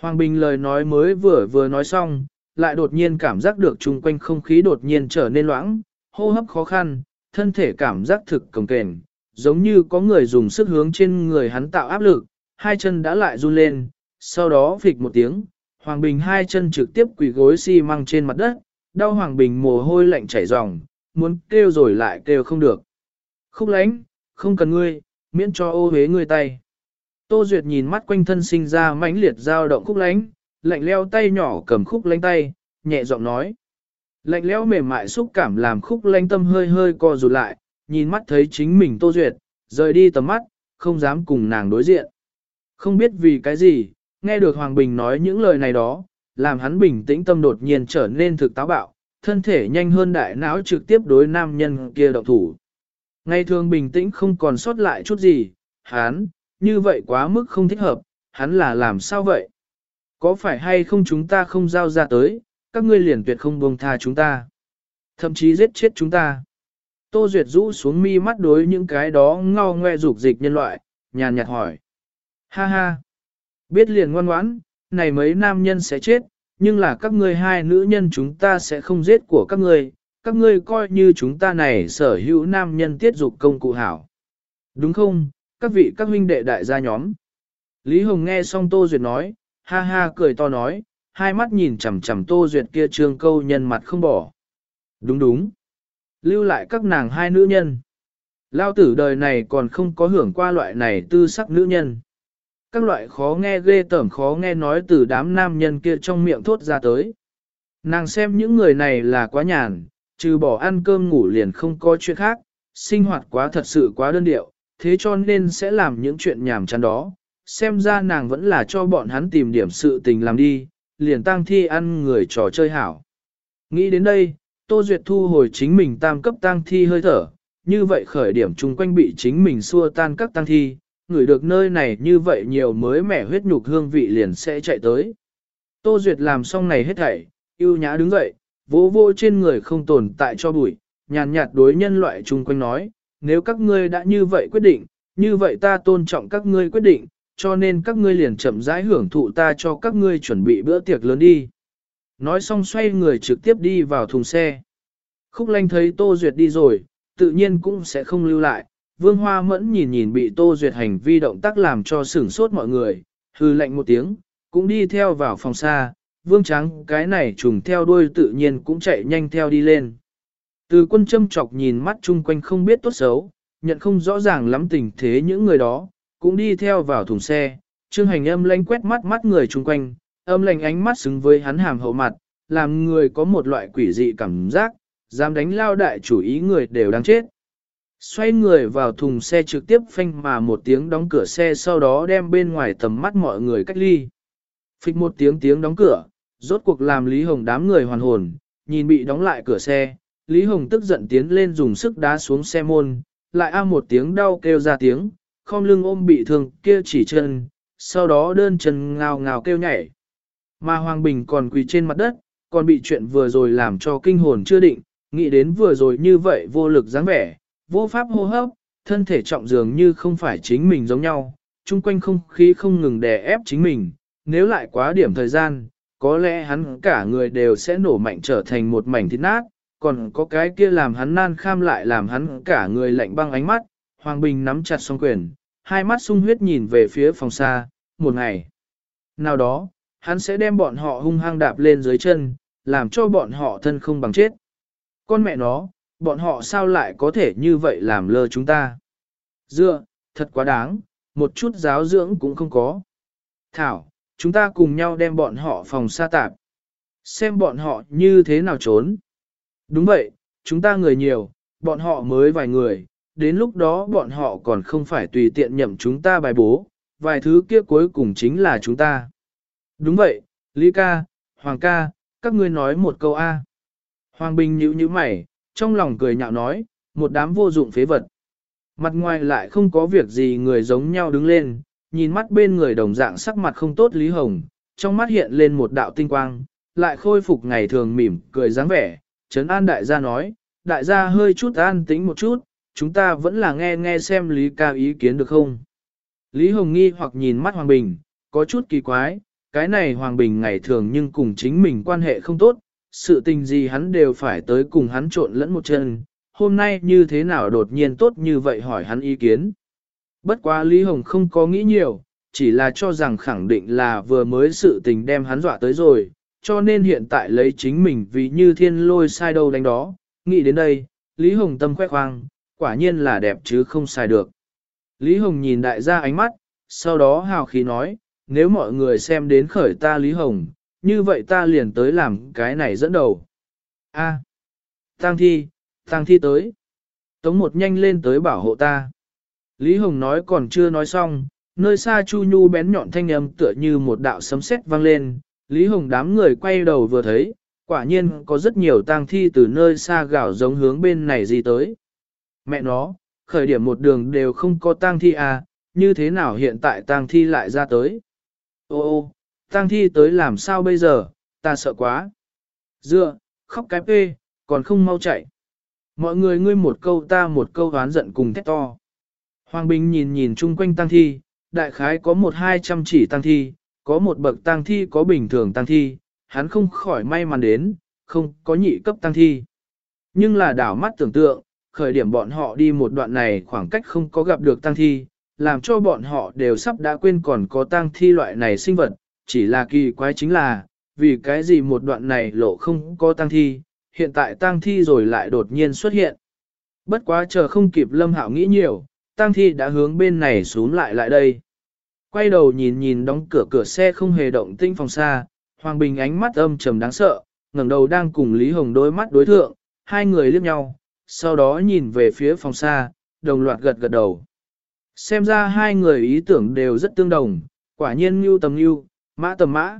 Hoàng Bình lời nói mới vừa vừa nói xong, lại đột nhiên cảm giác được chung quanh không khí đột nhiên trở nên loãng, hô hấp khó khăn, thân thể cảm giác thực cồng kềnh, giống như có người dùng sức hướng trên người hắn tạo áp lực, hai chân đã lại run lên, sau đó phịch một tiếng, Hoàng Bình hai chân trực tiếp quỳ gối xi măng trên mặt đất, đau Hoàng Bình mồ hôi lạnh chảy ròng, muốn kêu rồi lại kêu không được. Khúc lánh, không cần ngươi, miễn cho ô hế ngươi tay. Tô Duyệt nhìn mắt quanh thân sinh ra mãnh liệt dao động khúc lánh, lạnh leo tay nhỏ cầm khúc lánh tay, nhẹ giọng nói. Lạnh leo mềm mại xúc cảm làm khúc lánh tâm hơi hơi co rụt lại, nhìn mắt thấy chính mình Tô Duyệt, rời đi tầm mắt, không dám cùng nàng đối diện. Không biết vì cái gì, nghe được Hoàng Bình nói những lời này đó, làm hắn bình tĩnh tâm đột nhiên trở nên thực táo bạo, thân thể nhanh hơn đại não trực tiếp đối nam nhân kia động thủ. Ngày thường bình tĩnh không còn sót lại chút gì, hắn, như vậy quá mức không thích hợp, hắn là làm sao vậy? Có phải hay không chúng ta không giao ra tới, các ngươi liền tuyệt không buông tha chúng ta, thậm chí giết chết chúng ta. Tô Duyệt rũ xuống mi mắt đối những cái đó ngao ngoe dục dịch nhân loại, nhàn nhạt hỏi. Ha ha, biết liền ngoan ngoãn, này mấy nam nhân sẽ chết, nhưng là các ngươi hai nữ nhân chúng ta sẽ không giết của các ngươi, các ngươi coi như chúng ta này sở hữu nam nhân tiết dục công cụ hảo. Đúng không, các vị các huynh đệ đại gia nhóm. Lý Hồng nghe xong Tô Duyệt nói, ha ha cười to nói, hai mắt nhìn chằm chằm Tô Duyệt kia trương câu nhân mặt không bỏ. Đúng đúng. Lưu lại các nàng hai nữ nhân. Lao tử đời này còn không có hưởng qua loại này tư sắc nữ nhân. Các loại khó nghe ghê tởm khó nghe nói từ đám nam nhân kia trong miệng thốt ra tới. Nàng xem những người này là quá nhàn, trừ bỏ ăn cơm ngủ liền không có chuyện khác, sinh hoạt quá thật sự quá đơn điệu, thế cho nên sẽ làm những chuyện nhảm chán đó. Xem ra nàng vẫn là cho bọn hắn tìm điểm sự tình làm đi, liền tăng thi ăn người trò chơi hảo. Nghĩ đến đây, Tô Duyệt thu hồi chính mình tam cấp tăng thi hơi thở, như vậy khởi điểm chung quanh bị chính mình xua tan các tăng thi, người được nơi này như vậy nhiều mới mẻ huyết nhục hương vị liền sẽ chạy tới. Tô Duyệt làm xong này hết thảy, yêu nhã đứng dậy, vỗ vô trên người không tồn tại cho bụi, nhàn nhạt đối nhân loại chung quanh nói, nếu các ngươi đã như vậy quyết định, như vậy ta tôn trọng các ngươi quyết định, cho nên các ngươi liền chậm rãi hưởng thụ ta cho các ngươi chuẩn bị bữa tiệc lớn đi. Nói xong xoay người trực tiếp đi vào thùng xe. Khúc lanh thấy Tô Duyệt đi rồi, tự nhiên cũng sẽ không lưu lại. Vương Hoa mẫn nhìn nhìn bị Tô Duyệt hành vi động tác làm cho sửng sốt mọi người, hư lệnh một tiếng, cũng đi theo vào phòng xa. Vương Trắng cái này trùng theo đuôi tự nhiên cũng chạy nhanh theo đi lên. Từ quân châm chọc nhìn mắt chung quanh không biết tốt xấu, nhận không rõ ràng lắm tình thế những người đó, cũng đi theo vào thùng xe. Trương hành âm lanh quét mắt mắt người chung quanh, âm lành ánh mắt xứng với hắn hàm hậu mặt, làm người có một loại quỷ dị cảm giác, dám đánh lao đại chủ ý người đều đang chết. Xoay người vào thùng xe trực tiếp phanh mà một tiếng đóng cửa xe sau đó đem bên ngoài tầm mắt mọi người cách ly. phịch một tiếng tiếng đóng cửa, rốt cuộc làm Lý Hồng đám người hoàn hồn, nhìn bị đóng lại cửa xe, Lý Hồng tức giận tiến lên dùng sức đá xuống xe môn, lại a một tiếng đau kêu ra tiếng, không lưng ôm bị thương kia chỉ chân, sau đó đơn chân ngào ngào kêu nhảy. Mà Hoàng Bình còn quỳ trên mặt đất, còn bị chuyện vừa rồi làm cho kinh hồn chưa định, nghĩ đến vừa rồi như vậy vô lực dáng vẻ, vô pháp hô hấp, thân thể trọng dường như không phải chính mình giống nhau, chung quanh không khí không ngừng đè ép chính mình, nếu lại quá điểm thời gian, có lẽ hắn cả người đều sẽ nổ mạnh trở thành một mảnh thịt nát, còn có cái kia làm hắn nan kham lại làm hắn cả người lạnh băng ánh mắt, Hoàng Bình nắm chặt song quyền, hai mắt sung huyết nhìn về phía phòng xa, một ngày. Nào đó, hắn sẽ đem bọn họ hung hăng đạp lên dưới chân, làm cho bọn họ thân không bằng chết. Con mẹ nó, bọn họ sao lại có thể như vậy làm lơ chúng ta? Dựa, thật quá đáng, một chút giáo dưỡng cũng không có. Thảo, chúng ta cùng nhau đem bọn họ phòng xa tạp. Xem bọn họ như thế nào trốn. Đúng vậy, chúng ta người nhiều, bọn họ mới vài người, đến lúc đó bọn họ còn không phải tùy tiện nhậm chúng ta bài bố, vài thứ kia cuối cùng chính là chúng ta. Đúng vậy, Lý ca, Hoàng ca, các ngươi nói một câu A. Hoàng Bình nhíu nhíu mày, trong lòng cười nhạo nói, một đám vô dụng phế vật. Mặt ngoài lại không có việc gì người giống nhau đứng lên, nhìn mắt bên người đồng dạng sắc mặt không tốt Lý Hồng, trong mắt hiện lên một đạo tinh quang, lại khôi phục ngày thường mỉm, cười dáng vẻ, Trấn An đại gia nói, đại gia hơi chút an tĩnh một chút, chúng ta vẫn là nghe nghe xem Lý ca ý kiến được không. Lý Hồng nghi hoặc nhìn mắt Hoàng Bình, có chút kỳ quái, cái này Hoàng Bình ngày thường nhưng cùng chính mình quan hệ không tốt, sự tình gì hắn đều phải tới cùng hắn trộn lẫn một chân, hôm nay như thế nào đột nhiên tốt như vậy hỏi hắn ý kiến. Bất quá Lý Hồng không có nghĩ nhiều, chỉ là cho rằng khẳng định là vừa mới sự tình đem hắn dọa tới rồi, cho nên hiện tại lấy chính mình vì như thiên lôi sai đâu đánh đó. Nghĩ đến đây, Lý Hồng tâm khoe khoang, quả nhiên là đẹp chứ không sai được. Lý Hồng nhìn đại gia ánh mắt, sau đó hào khí nói, nếu mọi người xem đến khởi ta Lý Hồng, như vậy ta liền tới làm cái này dẫn đầu. A, à, Tăng Thi, Tăng Thi tới. Tống một nhanh lên tới bảo hộ ta. Lý Hồng nói còn chưa nói xong, nơi xa Chu Nhu bén nhọn thanh âm tựa như một đạo sấm sét vang lên. Lý Hồng đám người quay đầu vừa thấy, quả nhiên có rất nhiều tang thi từ nơi xa gạo giống hướng bên này gì tới. Mẹ nó, khởi điểm một đường đều không có tang thi à, như thế nào hiện tại tang thi lại ra tới. Ô ô, tang thi tới làm sao bây giờ, ta sợ quá. Dựa, khóc cái pê, còn không mau chạy. Mọi người ngươi một câu ta một câu ván giận cùng thét to. Hoàng Bình nhìn nhìn chung quanh tang thi, đại khái có một hai trăm chỉ tang thi, có một bậc tang thi có bình thường tang thi, hắn không khỏi may mắn đến, không có nhị cấp tang thi. Nhưng là đảo mắt tưởng tượng, khởi điểm bọn họ đi một đoạn này khoảng cách không có gặp được tang thi, làm cho bọn họ đều sắp đã quên còn có tang thi loại này sinh vật, chỉ là kỳ quái chính là, vì cái gì một đoạn này lộ không có tang thi, hiện tại tang thi rồi lại đột nhiên xuất hiện. Bất quá chờ không kịp lâm hạo nghĩ nhiều, tang thi đã hướng bên này xuống lại lại đây. Quay đầu nhìn nhìn đóng cửa cửa xe không hề động tinh phòng xa, Hoàng Bình ánh mắt âm trầm đáng sợ, ngẩng đầu đang cùng Lý Hồng đôi mắt đối thượng, hai người liếc nhau, sau đó nhìn về phía phòng xa, đồng loạt gật gật đầu. Xem ra hai người ý tưởng đều rất tương đồng, quả nhiên như tầm như, mã tầm mã.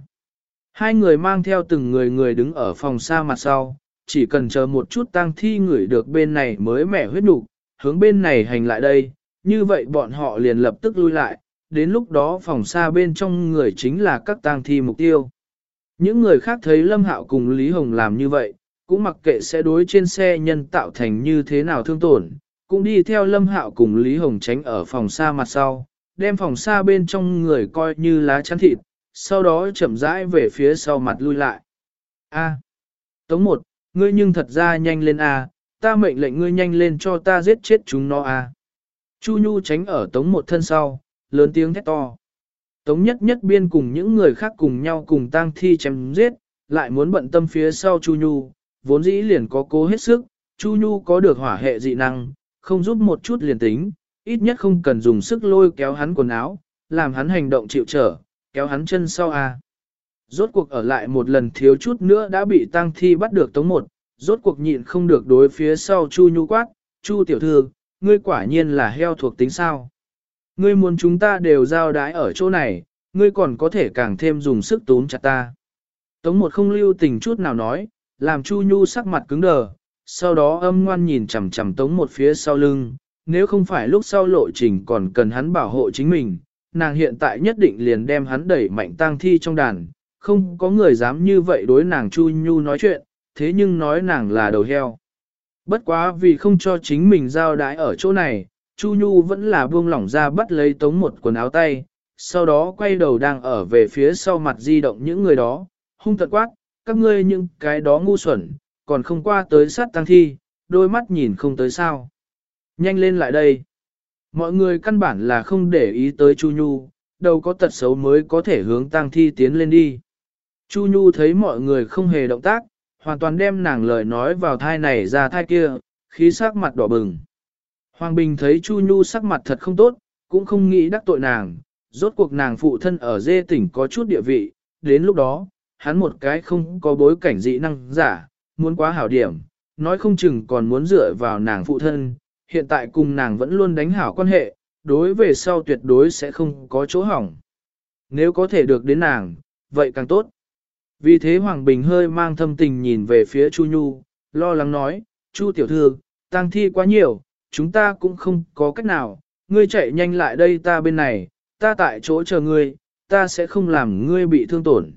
Hai người mang theo từng người người đứng ở phòng xa mặt sau, chỉ cần chờ một chút tang thi người được bên này mới mẻ huyết nục, hướng bên này hành lại đây, như vậy bọn họ liền lập tức lui lại, đến lúc đó phòng xa bên trong người chính là các tang thi mục tiêu. Những người khác thấy Lâm Hạo cùng Lý Hồng làm như vậy, cũng mặc kệ sẽ đối trên xe nhân tạo thành như thế nào thương tổn, cũng đi theo Lâm Hạo cùng Lý Hồng tránh ở phòng xa mặt sau, đem phòng xa bên trong người coi như lá chắn thịt, sau đó chậm rãi về phía sau mặt lui lại. A. Tống một, ngươi nhưng thật ra nhanh lên A, ta mệnh lệnh ngươi nhanh lên cho ta giết chết chúng nó A. Chu Nhu tránh ở tống một thân sau, lớn tiếng thét to. Tống nhất nhất biên cùng những người khác cùng nhau cùng tang thi chém giết, lại muốn bận tâm phía sau Chu Nhu, vốn dĩ liền có cố hết sức, Chu Nhu có được hỏa hệ dị năng, không giúp một chút liền tính, ít nhất không cần dùng sức lôi kéo hắn quần áo, làm hắn hành động chịu trở, kéo hắn chân sau à, Rốt cuộc ở lại một lần thiếu chút nữa đã bị tang thi bắt được tống một, rốt cuộc nhịn không được đối phía sau Chu Nhu quát, Chu tiểu thư, ngươi quả nhiên là heo thuộc tính sao. Ngươi muốn chúng ta đều giao đái ở chỗ này, ngươi còn có thể càng thêm dùng sức túm chặt ta. Tống một không lưu tình chút nào nói, làm Chu Nhu sắc mặt cứng đờ, sau đó âm ngoan nhìn chằm chằm tống một phía sau lưng, nếu không phải lúc sau lộ trình còn cần hắn bảo hộ chính mình, nàng hiện tại nhất định liền đem hắn đẩy mạnh tang thi trong đàn, không có người dám như vậy đối nàng Chu Nhu nói chuyện, thế nhưng nói nàng là đầu heo. Bất quá vì không cho chính mình giao đái ở chỗ này, Chu Nhu vẫn là buông lỏng ra bắt lấy tống một quần áo tay, sau đó quay đầu đang ở về phía sau mặt di động những người đó, hung tận quát, các ngươi những cái đó ngu xuẩn, còn không qua tới sát tăng thi, đôi mắt nhìn không tới sao. Nhanh lên lại đây. Mọi người căn bản là không để ý tới Chu Nhu, đâu có tật xấu mới có thể hướng tăng thi tiến lên đi. Chu Nhu thấy mọi người không hề động tác, hoàn toàn đem nàng lời nói vào thai này ra thai kia, khí sắc mặt đỏ bừng. Hoàng Bình thấy Chu Nhu sắc mặt thật không tốt, cũng không nghĩ đắc tội nàng, rốt cuộc nàng phụ thân ở dê tỉnh có chút địa vị, đến lúc đó, hắn một cái không có bối cảnh dị năng giả, muốn quá hảo điểm, nói không chừng còn muốn dựa vào nàng phụ thân, hiện tại cùng nàng vẫn luôn đánh hảo quan hệ, đối về sau tuyệt đối sẽ không có chỗ hỏng. Nếu có thể được đến nàng, vậy càng tốt. Vì thế Hoàng Bình hơi mang thâm tình nhìn về phía Chu Nhu, lo lắng nói, Chu tiểu thư, tang thi quá nhiều, chúng ta cũng không có cách nào, ngươi chạy nhanh lại đây ta bên này, ta tại chỗ chờ ngươi, ta sẽ không làm ngươi bị thương tổn.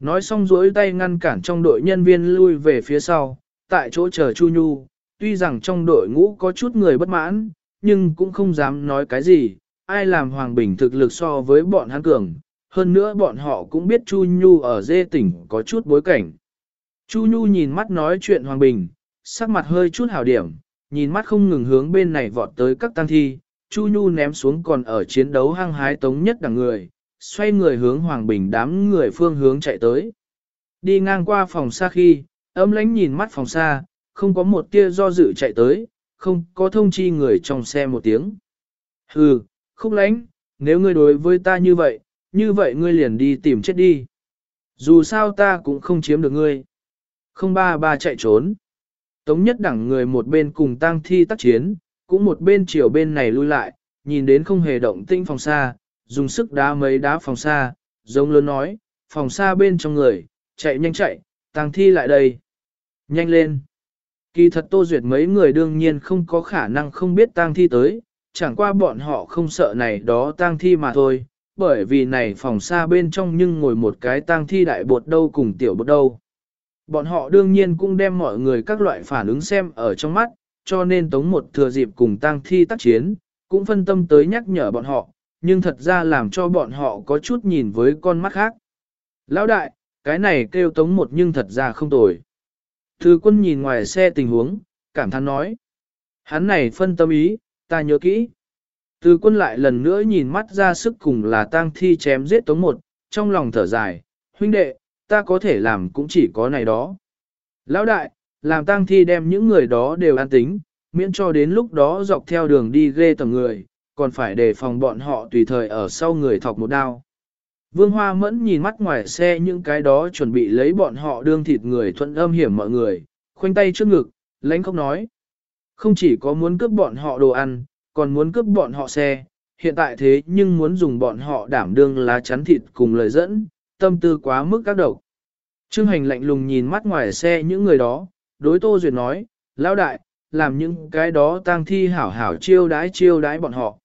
Nói xong duỗi tay ngăn cản trong đội nhân viên lui về phía sau, tại chỗ chờ Chu Nhu, tuy rằng trong đội ngũ có chút người bất mãn, nhưng cũng không dám nói cái gì, ai làm Hoàng Bình thực lực so với bọn hắn cường, hơn nữa bọn họ cũng biết Chu Nhu ở dê tỉnh có chút bối cảnh. Chu Nhu nhìn mắt nói chuyện Hoàng Bình, sắc mặt hơi chút hảo điểm, nhìn mắt không ngừng hướng bên này vọt tới các tăng thi, Chu Nhu ném xuống còn ở chiến đấu hăng hái tống nhất đằng người, xoay người hướng Hoàng Bình đám người phương hướng chạy tới. Đi ngang qua phòng xa khi, âm lánh nhìn mắt phòng xa, không có một tia do dự chạy tới, không có thông chi người trong xe một tiếng. Hừ, khúc lánh, nếu ngươi đối với ta như vậy, như vậy ngươi liền đi tìm chết đi. Dù sao ta cũng không chiếm được ngươi. Không ba ba chạy trốn. Tống nhất đẳng người một bên cùng tang thi tác chiến, cũng một bên chiều bên này lui lại, nhìn đến không hề động tinh phòng xa, dùng sức đá mấy đá phòng xa, giống lớn nói, phòng xa bên trong người, chạy nhanh chạy, tang thi lại đây. Nhanh lên. Kỳ thật Tô Duyệt mấy người đương nhiên không có khả năng không biết tang thi tới, chẳng qua bọn họ không sợ này đó tang thi mà thôi, bởi vì này phòng xa bên trong nhưng ngồi một cái tang thi đại bột đâu cùng tiểu bột đâu. Bọn họ đương nhiên cũng đem mọi người các loại phản ứng xem ở trong mắt, cho nên tống một thừa dịp cùng tang thi tác chiến, cũng phân tâm tới nhắc nhở bọn họ, nhưng thật ra làm cho bọn họ có chút nhìn với con mắt khác. Lão đại, cái này kêu tống một nhưng thật ra không tồi. Thư quân nhìn ngoài xe tình huống, cảm thán nói. Hắn này phân tâm ý, ta nhớ kỹ. Từ quân lại lần nữa nhìn mắt ra sức cùng là tang thi chém giết tống một, trong lòng thở dài, huynh đệ, ta có thể làm cũng chỉ có này đó. Lão đại, làm tang thi đem những người đó đều an tính, miễn cho đến lúc đó dọc theo đường đi ghê tầm người, còn phải đề phòng bọn họ tùy thời ở sau người thọc một đao. Vương Hoa Mẫn nhìn mắt ngoài xe những cái đó chuẩn bị lấy bọn họ đương thịt người thuận âm hiểm mọi người, khoanh tay trước ngực, lãnh không nói. Không chỉ có muốn cướp bọn họ đồ ăn, còn muốn cướp bọn họ xe, hiện tại thế nhưng muốn dùng bọn họ đảm đương lá chắn thịt cùng lời dẫn, tâm tư quá mức các độc. Trương hành lạnh lùng nhìn mắt ngoài xe những người đó, đối Tô Duyệt nói, lão đại, làm những cái đó tang thi hảo hảo chiêu đái chiêu đái bọn họ.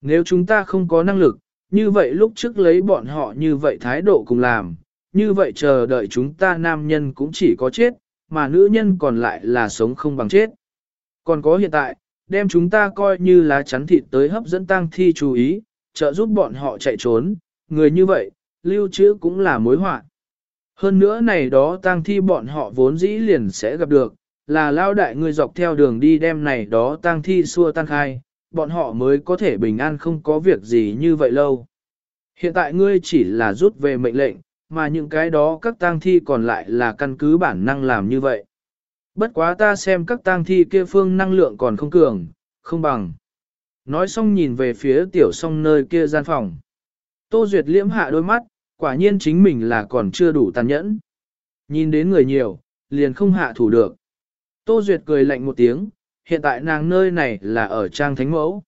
Nếu chúng ta không có năng lực, như vậy lúc trước lấy bọn họ như vậy thái độ cùng làm, như vậy chờ đợi chúng ta nam nhân cũng chỉ có chết, mà nữ nhân còn lại là sống không bằng chết. Còn có hiện tại, đem chúng ta coi như lá chắn thịt tới hấp dẫn tang thi chú ý, trợ giúp bọn họ chạy trốn, người như vậy, lưu trữ cũng là mối họa. Hơn nữa này đó tang thi bọn họ vốn dĩ liền sẽ gặp được, là lao đại người dọc theo đường đi đem này đó tang thi xua tan khai, bọn họ mới có thể bình an không có việc gì như vậy lâu. Hiện tại ngươi chỉ là rút về mệnh lệnh, mà những cái đó các tang thi còn lại là căn cứ bản năng làm như vậy. Bất quá ta xem các tang thi kia phương năng lượng còn không cường, không bằng. Nói xong nhìn về phía tiểu song nơi kia gian phòng. Tô Duyệt liễm hạ đôi mắt, quả nhiên chính mình là còn chưa đủ tàn nhẫn. Nhìn đến người nhiều, liền không hạ thủ được. Tô Duyệt cười lạnh một tiếng, hiện tại nàng nơi này là ở trang thánh mẫu.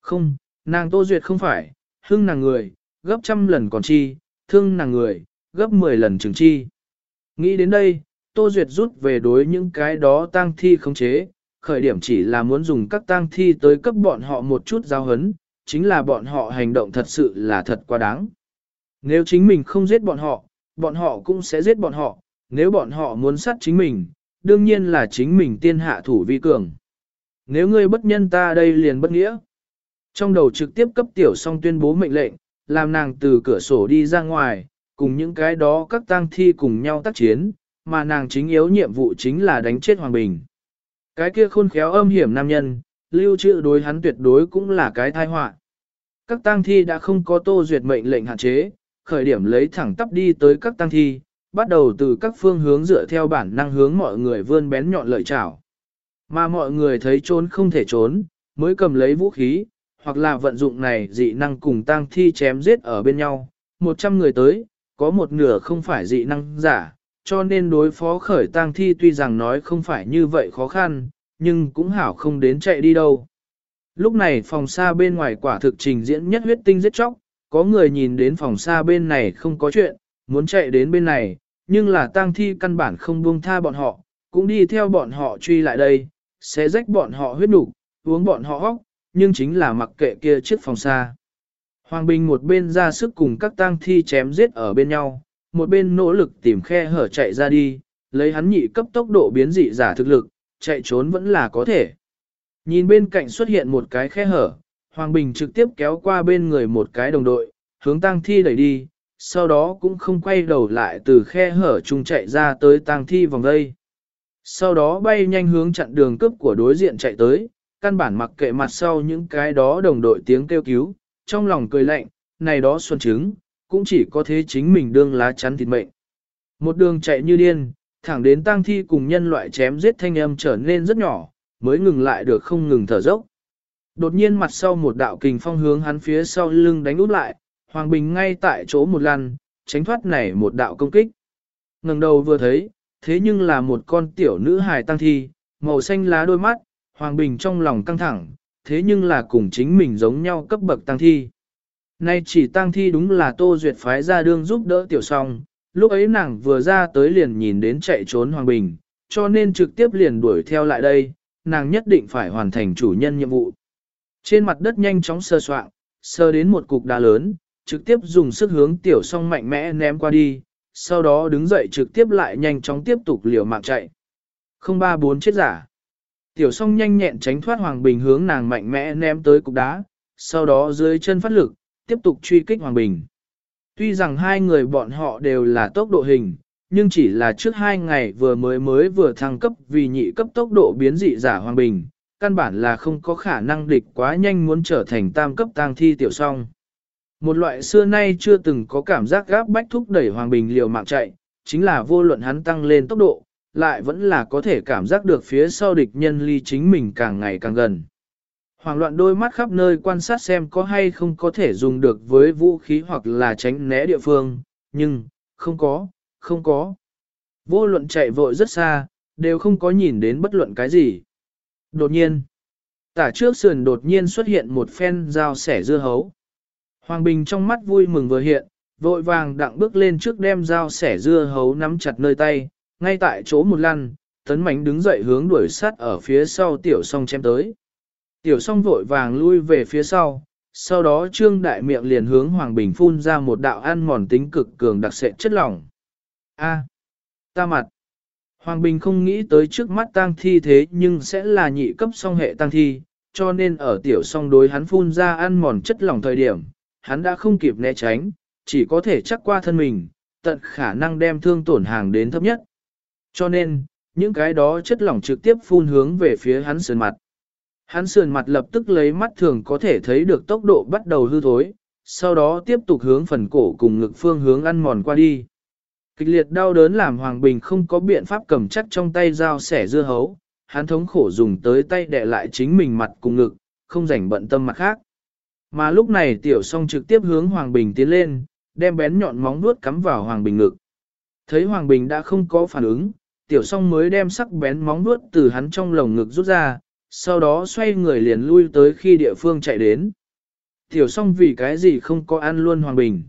Không, nàng Tô Duyệt không phải, hưng nàng người, gấp trăm lần còn chi, thương nàng người, gấp mười lần chừng chi. Nghĩ đến đây, Tô Duyệt rút về đối những cái đó tang thi khống chế, khởi điểm chỉ là muốn dùng các tang thi tới cấp bọn họ một chút giao hấn, chính là bọn họ hành động thật sự là thật quá đáng. Nếu chính mình không giết bọn họ, bọn họ cũng sẽ giết bọn họ, nếu bọn họ muốn sát chính mình, đương nhiên là chính mình tiên hạ thủ vi cường. Nếu ngươi bất nhân ta đây liền bất nghĩa. Trong đầu trực tiếp cấp tiểu song tuyên bố mệnh lệnh, làm nàng từ cửa sổ đi ra ngoài, cùng những cái đó các tang thi cùng nhau tác chiến, mà nàng chính yếu nhiệm vụ chính là đánh chết Hoàng Bình. Cái kia khôn khéo âm hiểm nam nhân, lưu trữ đối hắn tuyệt đối cũng là cái tai họa. Các tang thi đã không có tô duyệt mệnh lệnh hạn chế, khởi điểm lấy thẳng tắp đi tới các tang thi, bắt đầu từ các phương hướng dựa theo bản năng hướng mọi người vươn bén nhọn lợi chảo. Mà mọi người thấy trốn không thể trốn, mới cầm lấy vũ khí, hoặc là vận dụng này dị năng cùng tang thi chém giết ở bên nhau. Một trăm người tới, có một nửa không phải dị năng giả, cho nên đối phó khởi tang thi tuy rằng nói không phải như vậy khó khăn, nhưng cũng hảo không đến chạy đi đâu. Lúc này phòng xa bên ngoài quả thực trình diễn nhất huyết tinh giết chóc, có người nhìn đến phòng xa bên này không có chuyện, muốn chạy đến bên này, nhưng là tang thi căn bản không buông tha bọn họ, cũng đi theo bọn họ truy lại đây, sẽ rách bọn họ huyết đủ, uống bọn họ hóc, nhưng chính là mặc kệ kia chiếc phòng xa. Hoàng Bình một bên ra sức cùng các tang thi chém giết ở bên nhau, một bên nỗ lực tìm khe hở chạy ra đi, lấy hắn nhị cấp tốc độ biến dị giả thực lực, chạy trốn vẫn là có thể. Nhìn bên cạnh xuất hiện một cái khe hở, Hoàng Bình trực tiếp kéo qua bên người một cái đồng đội, hướng tang thi đẩy đi, sau đó cũng không quay đầu lại từ khe hở chung chạy ra tới tang thi vòng đây. Sau đó bay nhanh hướng chặn đường cướp của đối diện chạy tới, căn bản mặc kệ mặt sau những cái đó đồng đội tiếng kêu cứu, trong lòng cười lạnh, này đó xuân trứng, cũng chỉ có thế chính mình đương lá chắn thịt mệnh. Một đường chạy như điên, thẳng đến tang thi cùng nhân loại chém giết thanh âm trở nên rất nhỏ, mới ngừng lại được không ngừng thở dốc. Đột nhiên mặt sau một đạo kình phong hướng hắn phía sau lưng đánh út lại, Hoàng Bình ngay tại chỗ một lần, tránh thoát này một đạo công kích. ngẩng đầu vừa thấy, thế nhưng là một con tiểu nữ hài tăng thi, màu xanh lá đôi mắt, Hoàng Bình trong lòng căng thẳng, thế nhưng là cùng chính mình giống nhau cấp bậc tăng thi. Nay chỉ tăng thi đúng là Tô Duyệt phái ra đương giúp đỡ tiểu song, lúc ấy nàng vừa ra tới liền nhìn đến chạy trốn Hoàng Bình, cho nên trực tiếp liền đuổi theo lại đây, nàng nhất định phải hoàn thành chủ nhân nhiệm vụ. Trên mặt đất nhanh chóng sơ soạn, sơ đến một cục đá lớn, trực tiếp dùng sức hướng tiểu song mạnh mẽ ném qua đi, sau đó đứng dậy trực tiếp lại nhanh chóng tiếp tục liều mạng chạy. Không ba bốn chết giả. Tiểu song nhanh nhẹn tránh thoát Hoàng Bình hướng nàng mạnh mẽ ném tới cục đá, sau đó dưới chân phát lực, tiếp tục truy kích Hoàng Bình. Tuy rằng hai người bọn họ đều là tốc độ hình, nhưng chỉ là trước hai ngày vừa mới mới vừa thăng cấp vì nhị cấp tốc độ biến dị giả Hoàng Bình, căn bản là không có khả năng địch quá nhanh muốn trở thành tam cấp tang thi tiểu song. Một loại xưa nay chưa từng có cảm giác gáp bách thúc đẩy Hoàng Bình liều mạng chạy, chính là vô luận hắn tăng lên tốc độ, lại vẫn là có thể cảm giác được phía sau địch nhân ly chính mình càng ngày càng gần. Hoàng loạn đôi mắt khắp nơi quan sát xem có hay không có thể dùng được với vũ khí hoặc là tránh né địa phương, nhưng, không có, không có. Vô luận chạy vội rất xa, đều không có nhìn đến bất luận cái gì. Đột nhiên, tả trước sườn đột nhiên xuất hiện một phen dao sẻ dưa hấu. Hoàng Bình trong mắt vui mừng vừa hiện, vội vàng đặng bước lên trước đem dao sẻ dưa hấu nắm chặt nơi tay, ngay tại chỗ một lăn, tấn mảnh đứng dậy hướng đuổi sát ở phía sau tiểu song chém tới. Tiểu song vội vàng lui về phía sau, sau đó trương đại miệng liền hướng Hoàng Bình phun ra một đạo ăn mòn tính cực cường đặc sệ chất lỏng. A, ta mặt. Hoàng Bình không nghĩ tới trước mắt tang thi thế nhưng sẽ là nhị cấp song hệ tang thi, cho nên ở tiểu song đối hắn phun ra ăn mòn chất lỏng thời điểm, hắn đã không kịp né tránh, chỉ có thể chắc qua thân mình, tận khả năng đem thương tổn hàng đến thấp nhất. Cho nên, những cái đó chất lỏng trực tiếp phun hướng về phía hắn sườn mặt. Hắn sườn mặt lập tức lấy mắt thường có thể thấy được tốc độ bắt đầu hư thối, sau đó tiếp tục hướng phần cổ cùng ngực phương hướng ăn mòn qua đi. Kịch liệt đau đớn làm Hoàng Bình không có biện pháp cầm chắc trong tay dao sẻ dưa hấu, hắn thống khổ dùng tới tay đè lại chính mình mặt cùng ngực, không rảnh bận tâm mặt khác. Mà lúc này tiểu song trực tiếp hướng Hoàng Bình tiến lên, đem bén nhọn móng vuốt cắm vào Hoàng Bình ngực. Thấy Hoàng Bình đã không có phản ứng, tiểu song mới đem sắc bén móng vuốt từ hắn trong lồng ngực rút ra, sau đó xoay người liền lui tới khi địa phương chạy đến. Tiểu song vì cái gì không có ăn luôn Hoàng Bình.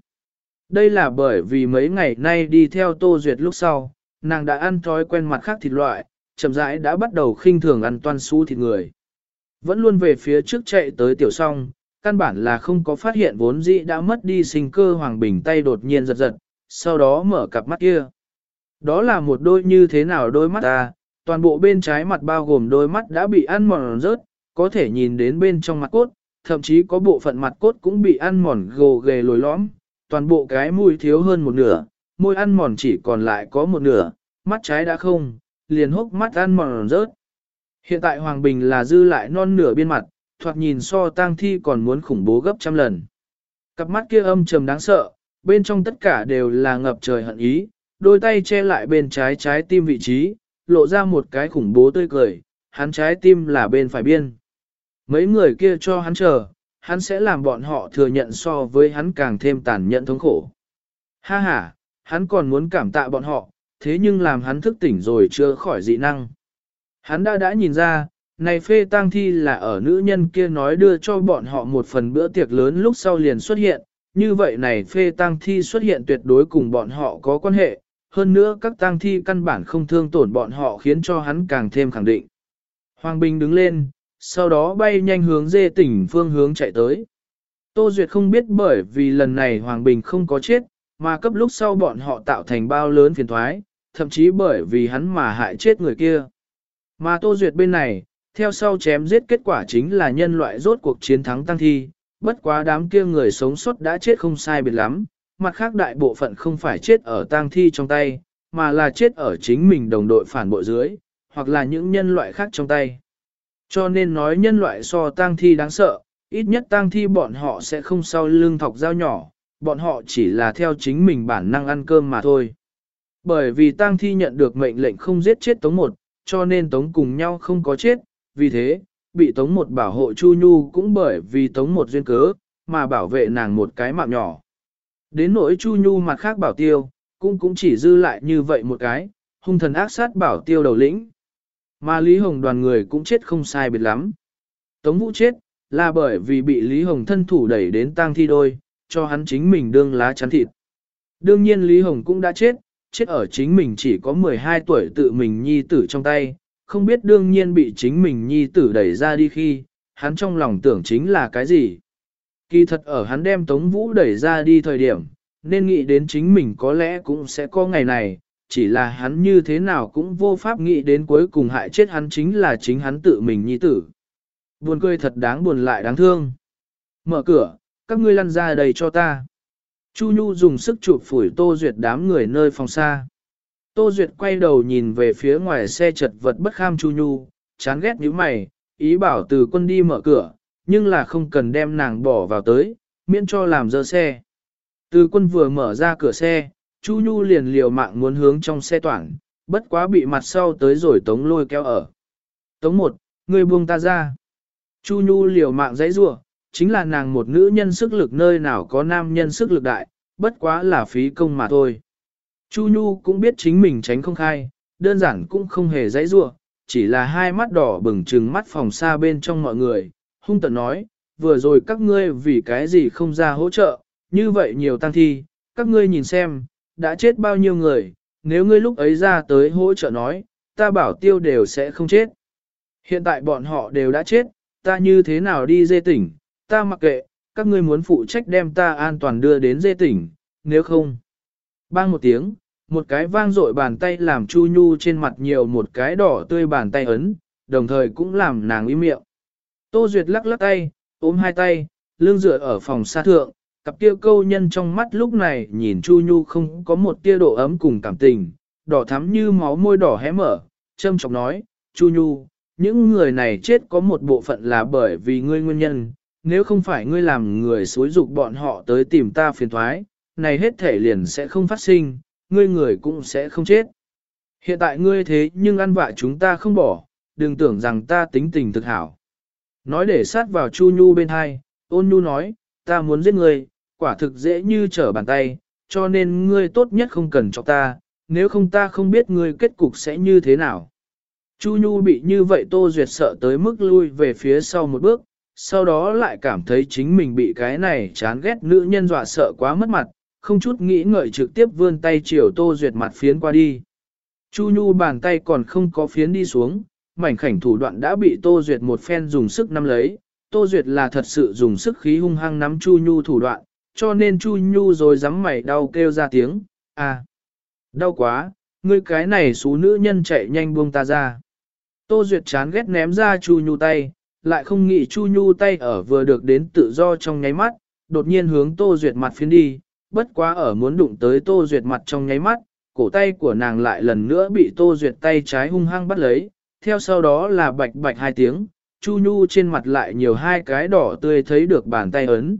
Đây là bởi vì mấy ngày nay đi theo Tô Duyệt lúc sau, nàng đã ăn thói quen mặt khác thịt loại, chậm rãi đã bắt đầu khinh thường ăn toan su thịt người. Vẫn luôn về phía trước chạy tới tiểu song, căn bản là không có phát hiện vốn dĩ đã mất đi sinh cơ Hoàng Bình tay đột nhiên giật giật, sau đó mở cặp mắt kia. Đó là một đôi như thế nào đôi mắt ta, toàn bộ bên trái mặt bao gồm đôi mắt đã bị ăn mòn rớt, có thể nhìn đến bên trong mặt cốt, thậm chí có bộ phận mặt cốt cũng bị ăn mòn gồ ghề lồi lõm, toàn bộ cái mũi thiếu hơn một nửa, môi ăn mòn chỉ còn lại có một nửa, mắt trái đã không, liền hốc mắt ăn mòn rớt. Hiện tại Hoàng Bình là dư lại non nửa biên mặt, thoạt nhìn so tang thi còn muốn khủng bố gấp trăm lần. Cặp mắt kia âm trầm đáng sợ, bên trong tất cả đều là ngập trời hận ý, đôi tay che lại bên trái trái tim vị trí, lộ ra một cái khủng bố tươi cười, hắn trái tim là bên phải biên. Mấy người kia cho hắn chờ, hắn sẽ làm bọn họ thừa nhận so với hắn càng thêm tàn nhẫn thống khổ. Ha ha, hắn còn muốn cảm tạ bọn họ, thế nhưng làm hắn thức tỉnh rồi chưa khỏi dị năng. Hắn đã đã nhìn ra, này phê tang thi là ở nữ nhân kia nói đưa cho bọn họ một phần bữa tiệc lớn lúc sau liền xuất hiện, như vậy này phê tang thi xuất hiện tuyệt đối cùng bọn họ có quan hệ, hơn nữa các tang thi căn bản không thương tổn bọn họ khiến cho hắn càng thêm khẳng định. Hoàng Bình đứng lên, sau đó bay nhanh hướng dê tỉnh phương hướng chạy tới. Tô Duyệt không biết bởi vì lần này Hoàng Bình không có chết, mà cấp lúc sau bọn họ tạo thành bao lớn phiền thoái, thậm chí bởi vì hắn mà hại chết người kia. Mà Tô Duyệt bên này, theo sau chém giết kết quả chính là nhân loại rốt cuộc chiến thắng tăng thi, bất quá đám kia người sống sót đã chết không sai biệt lắm, mặt khác đại bộ phận không phải chết ở tang thi trong tay, mà là chết ở chính mình đồng đội phản bội dưới, hoặc là những nhân loại khác trong tay. Cho nên nói nhân loại so tang thi đáng sợ, ít nhất tang thi bọn họ sẽ không sau lưng thọc dao nhỏ, bọn họ chỉ là theo chính mình bản năng ăn cơm mà thôi. Bởi vì tang thi nhận được mệnh lệnh không giết chết tống một, cho nên tống cùng nhau không có chết, vì thế, bị tống một bảo hộ Chu Nhu cũng bởi vì tống một duyên cớ, mà bảo vệ nàng một cái mạng nhỏ. Đến nỗi Chu Nhu mặt khác bảo tiêu, cũng cũng chỉ dư lại như vậy một cái, hung thần ác sát bảo tiêu đầu lĩnh. Mà Lý Hồng đoàn người cũng chết không sai biệt lắm. Tống Vũ chết, là bởi vì bị Lý Hồng thân thủ đẩy đến tang thi đôi, cho hắn chính mình đương lá chắn thịt. Đương nhiên Lý Hồng cũng đã chết, chết ở chính mình chỉ có 12 tuổi tự mình nhi tử trong tay, không biết đương nhiên bị chính mình nhi tử đẩy ra đi khi, hắn trong lòng tưởng chính là cái gì. Kỳ thật ở hắn đem Tống Vũ đẩy ra đi thời điểm, nên nghĩ đến chính mình có lẽ cũng sẽ có ngày này, chỉ là hắn như thế nào cũng vô pháp nghĩ đến cuối cùng hại chết hắn chính là chính hắn tự mình nhi tử. Buồn cười thật đáng buồn lại đáng thương. Mở cửa, các ngươi lăn ra đầy cho ta. Chu Nhu dùng sức chụp phủi Tô Duyệt đám người nơi phòng xa. Tô Duyệt quay đầu nhìn về phía ngoài xe chật vật bất kham Chu Nhu, chán ghét như mày, ý bảo từ quân đi mở cửa, nhưng là không cần đem nàng bỏ vào tới, miễn cho làm dơ xe. Từ quân vừa mở ra cửa xe, Chu Nhu liền liều mạng muốn hướng trong xe toảng, bất quá bị mặt sau tới rồi tống lôi kéo ở. Tống một, người buông ta ra. Chu Nhu liều mạng dãy rủa, chính là nàng một nữ nhân sức lực nơi nào có nam nhân sức lực đại, bất quá là phí công mà thôi. Chu Nhu cũng biết chính mình tránh không khai, đơn giản cũng không hề dãy rủa, chỉ là hai mắt đỏ bừng trừng mắt phòng xa bên trong mọi người, hung tận nói, vừa rồi các ngươi vì cái gì không ra hỗ trợ, như vậy nhiều tăng thi, các ngươi nhìn xem, đã chết bao nhiêu người, nếu ngươi lúc ấy ra tới hỗ trợ nói, ta bảo tiêu đều sẽ không chết. Hiện tại bọn họ đều đã chết, ta như thế nào đi dê tỉnh, ta mặc kệ, các ngươi muốn phụ trách đem ta an toàn đưa đến dê tỉnh, nếu không. Bang một tiếng, một cái vang dội bàn tay làm Chu Nhu trên mặt nhiều một cái đỏ tươi bàn tay ấn, đồng thời cũng làm nàng im miệng. Tô Duyệt lắc lắc tay, ôm hai tay, lưng dựa ở phòng xa thượng, cặp kia câu nhân trong mắt lúc này nhìn Chu Nhu không có một tia độ ấm cùng cảm tình, đỏ thắm như máu môi đỏ hé mở, châm chọc nói, Chu Nhu, những người này chết có một bộ phận là bởi vì ngươi nguyên nhân, nếu không phải ngươi làm người xối dục bọn họ tới tìm ta phiền thoái, này hết thể liền sẽ không phát sinh, ngươi người cũng sẽ không chết. Hiện tại ngươi thế nhưng ăn vạ chúng ta không bỏ, đừng tưởng rằng ta tính tình thực hảo. Nói để sát vào Chu Nhu bên hai, ôn Nhu nói, ta muốn giết ngươi, quả thực dễ như trở bàn tay, cho nên ngươi tốt nhất không cần cho ta, nếu không ta không biết ngươi kết cục sẽ như thế nào. Chu Nhu bị như vậy Tô Duyệt sợ tới mức lui về phía sau một bước, sau đó lại cảm thấy chính mình bị cái này chán ghét nữ nhân dọa sợ quá mất mặt, không chút nghĩ ngợi trực tiếp vươn tay chiều Tô Duyệt mặt phiến qua đi. Chu Nhu bàn tay còn không có phiến đi xuống, mảnh khảnh thủ đoạn đã bị Tô Duyệt một phen dùng sức nắm lấy. Tô Duyệt là thật sự dùng sức khí hung hăng nắm Chu Nhu thủ đoạn, cho nên Chu Nhu rồi dám mày đau kêu ra tiếng, à, đau quá, ngươi cái này xú nữ nhân chạy nhanh buông ta ra. Tô Duyệt chán ghét ném ra Chu Nhu tay, lại không nghĩ Chu Nhu tay ở vừa được đến tự do trong nháy mắt, đột nhiên hướng Tô Duyệt mặt phiến đi, bất quá ở muốn đụng tới Tô Duyệt mặt trong nháy mắt, cổ tay của nàng lại lần nữa bị Tô Duyệt tay trái hung hăng bắt lấy, theo sau đó là bạch bạch hai tiếng, Chu Nhu trên mặt lại nhiều hai cái đỏ tươi thấy được bàn tay ấn.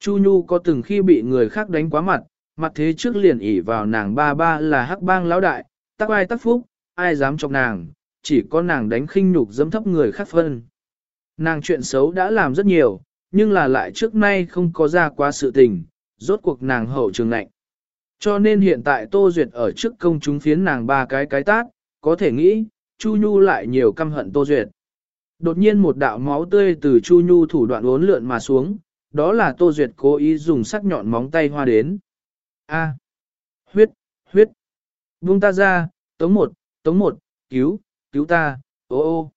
Chu Nhu có từng khi bị người khác đánh quá mặt, mặt thế trước liền ỉ vào nàng ba ba là hắc bang lão đại, tắc ai tắc phúc, ai dám chọc nàng, chỉ có nàng đánh khinh nhục dẫm thấp người khác phân. Nàng chuyện xấu đã làm rất nhiều, nhưng là lại trước nay không có ra quá sự tình, rốt cuộc nàng hậu trường lạnh. Cho nên hiện tại Tô Duyệt ở trước công chúng phiến nàng ba cái cái tát, có thể nghĩ, Chu Nhu lại nhiều căm hận Tô Duyệt. Đột nhiên một đạo máu tươi từ Chu Nhu thủ đoạn uốn lượn mà xuống, đó là Tô Duyệt cố ý dùng sắc nhọn móng tay hoa đến. A. huyết, huyết. Buông ta ra, tống một, tống một, cứu, cứu ta, ô ô.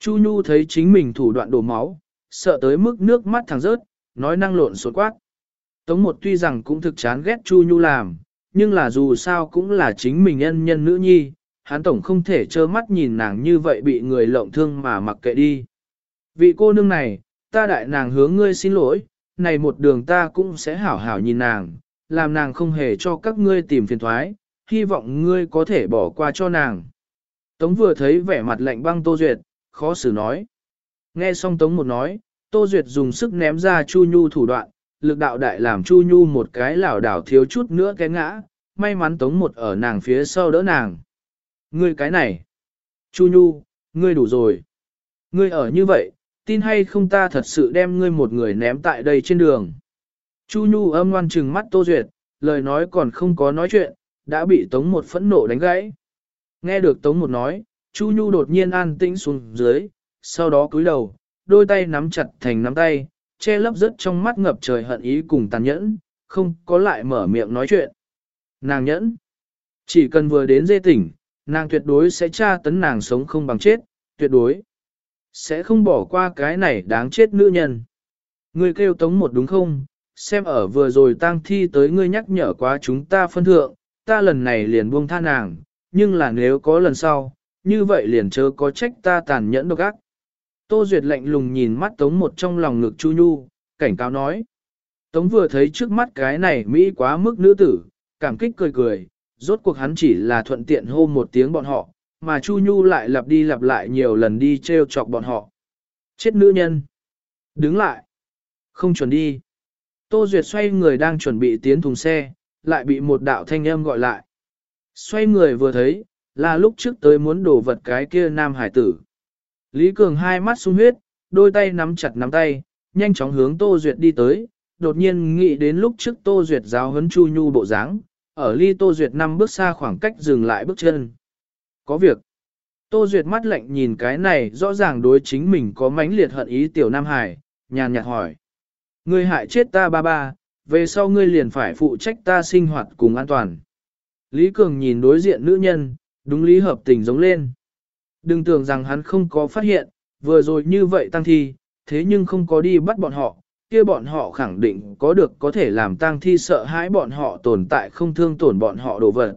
Chu Nhu thấy chính mình thủ đoạn đổ máu, sợ tới mức nước mắt thẳng rớt, nói năng lộn xộn quát. Tống một tuy rằng cũng thực chán ghét Chu Nhu làm, nhưng là dù sao cũng là chính mình nhân nhân nữ nhi, hắn tổng không thể trơ mắt nhìn nàng như vậy bị người lộng thương mà mặc kệ đi. Vị cô nương này, ta đại nàng hướng ngươi xin lỗi, này một đường ta cũng sẽ hảo hảo nhìn nàng, làm nàng không hề cho các ngươi tìm phiền thoái, hy vọng ngươi có thể bỏ qua cho nàng. Tống vừa thấy vẻ mặt lạnh băng Tô Duyệt, khó xử nói. Nghe xong Tống một nói, Tô Duyệt dùng sức ném ra Chu Nhu thủ đoạn, lực đạo đại làm Chu Nhu một cái lảo đảo thiếu chút nữa cái ngã, may mắn Tống một ở nàng phía sau đỡ nàng. Ngươi cái này, Chu Nhu, ngươi đủ rồi. Ngươi ở như vậy, tin hay không ta thật sự đem ngươi một người ném tại đây trên đường. Chu Nhu âm ngoan trừng mắt Tô Duyệt, lời nói còn không có nói chuyện, đã bị Tống một phẫn nộ đánh gãy. Nghe được Tống một nói, Chu Nhu đột nhiên an tĩnh xuống dưới, sau đó cúi đầu, đôi tay nắm chặt thành nắm tay, che lấp rất trong mắt ngập trời hận ý cùng tàn nhẫn, không có lại mở miệng nói chuyện. Nàng nhẫn, chỉ cần vừa đến dê tỉnh, nàng tuyệt đối sẽ tra tấn nàng sống không bằng chết, tuyệt đối. Sẽ không bỏ qua cái này đáng chết nữ nhân. Ngươi kêu tống một đúng không? Xem ở vừa rồi tang thi tới ngươi nhắc nhở quá chúng ta phân thượng, ta lần này liền buông tha nàng, nhưng là nếu có lần sau, như vậy liền chớ có trách ta tàn nhẫn độc ác. Tô Duyệt lạnh lùng nhìn mắt Tống một trong lòng ngực Chu Nhu, cảnh cáo nói. Tống vừa thấy trước mắt cái này Mỹ quá mức nữ tử, cảm kích cười cười, rốt cuộc hắn chỉ là thuận tiện hô một tiếng bọn họ, mà Chu Nhu lại lặp đi lặp lại nhiều lần đi treo chọc bọn họ. Chết nữ nhân! Đứng lại! Không chuẩn đi! Tô Duyệt xoay người đang chuẩn bị tiến thùng xe, lại bị một đạo thanh âm gọi lại. Xoay người vừa thấy, là lúc trước tới muốn đổ vật cái kia nam hải tử. Lý Cường hai mắt sung huyết, đôi tay nắm chặt nắm tay, nhanh chóng hướng Tô Duyệt đi tới, đột nhiên nghĩ đến lúc trước Tô Duyệt giáo huấn Chu Nhu bộ dáng, ở ly Tô Duyệt năm bước xa khoảng cách dừng lại bước chân. Có việc. Tô Duyệt mắt lạnh nhìn cái này rõ ràng đối chính mình có mãnh liệt hận ý tiểu Nam Hải, nhàn nhạt hỏi. Ngươi hại chết ta ba ba, về sau ngươi liền phải phụ trách ta sinh hoạt cùng an toàn. Lý Cường nhìn đối diện nữ nhân, đúng lý hợp tình giống lên. Đừng tưởng rằng hắn không có phát hiện, vừa rồi như vậy tăng thi, thế nhưng không có đi bắt bọn họ, kia bọn họ khẳng định có được có thể làm tăng thi sợ hãi bọn họ tồn tại không thương tổn bọn họ đồ vật.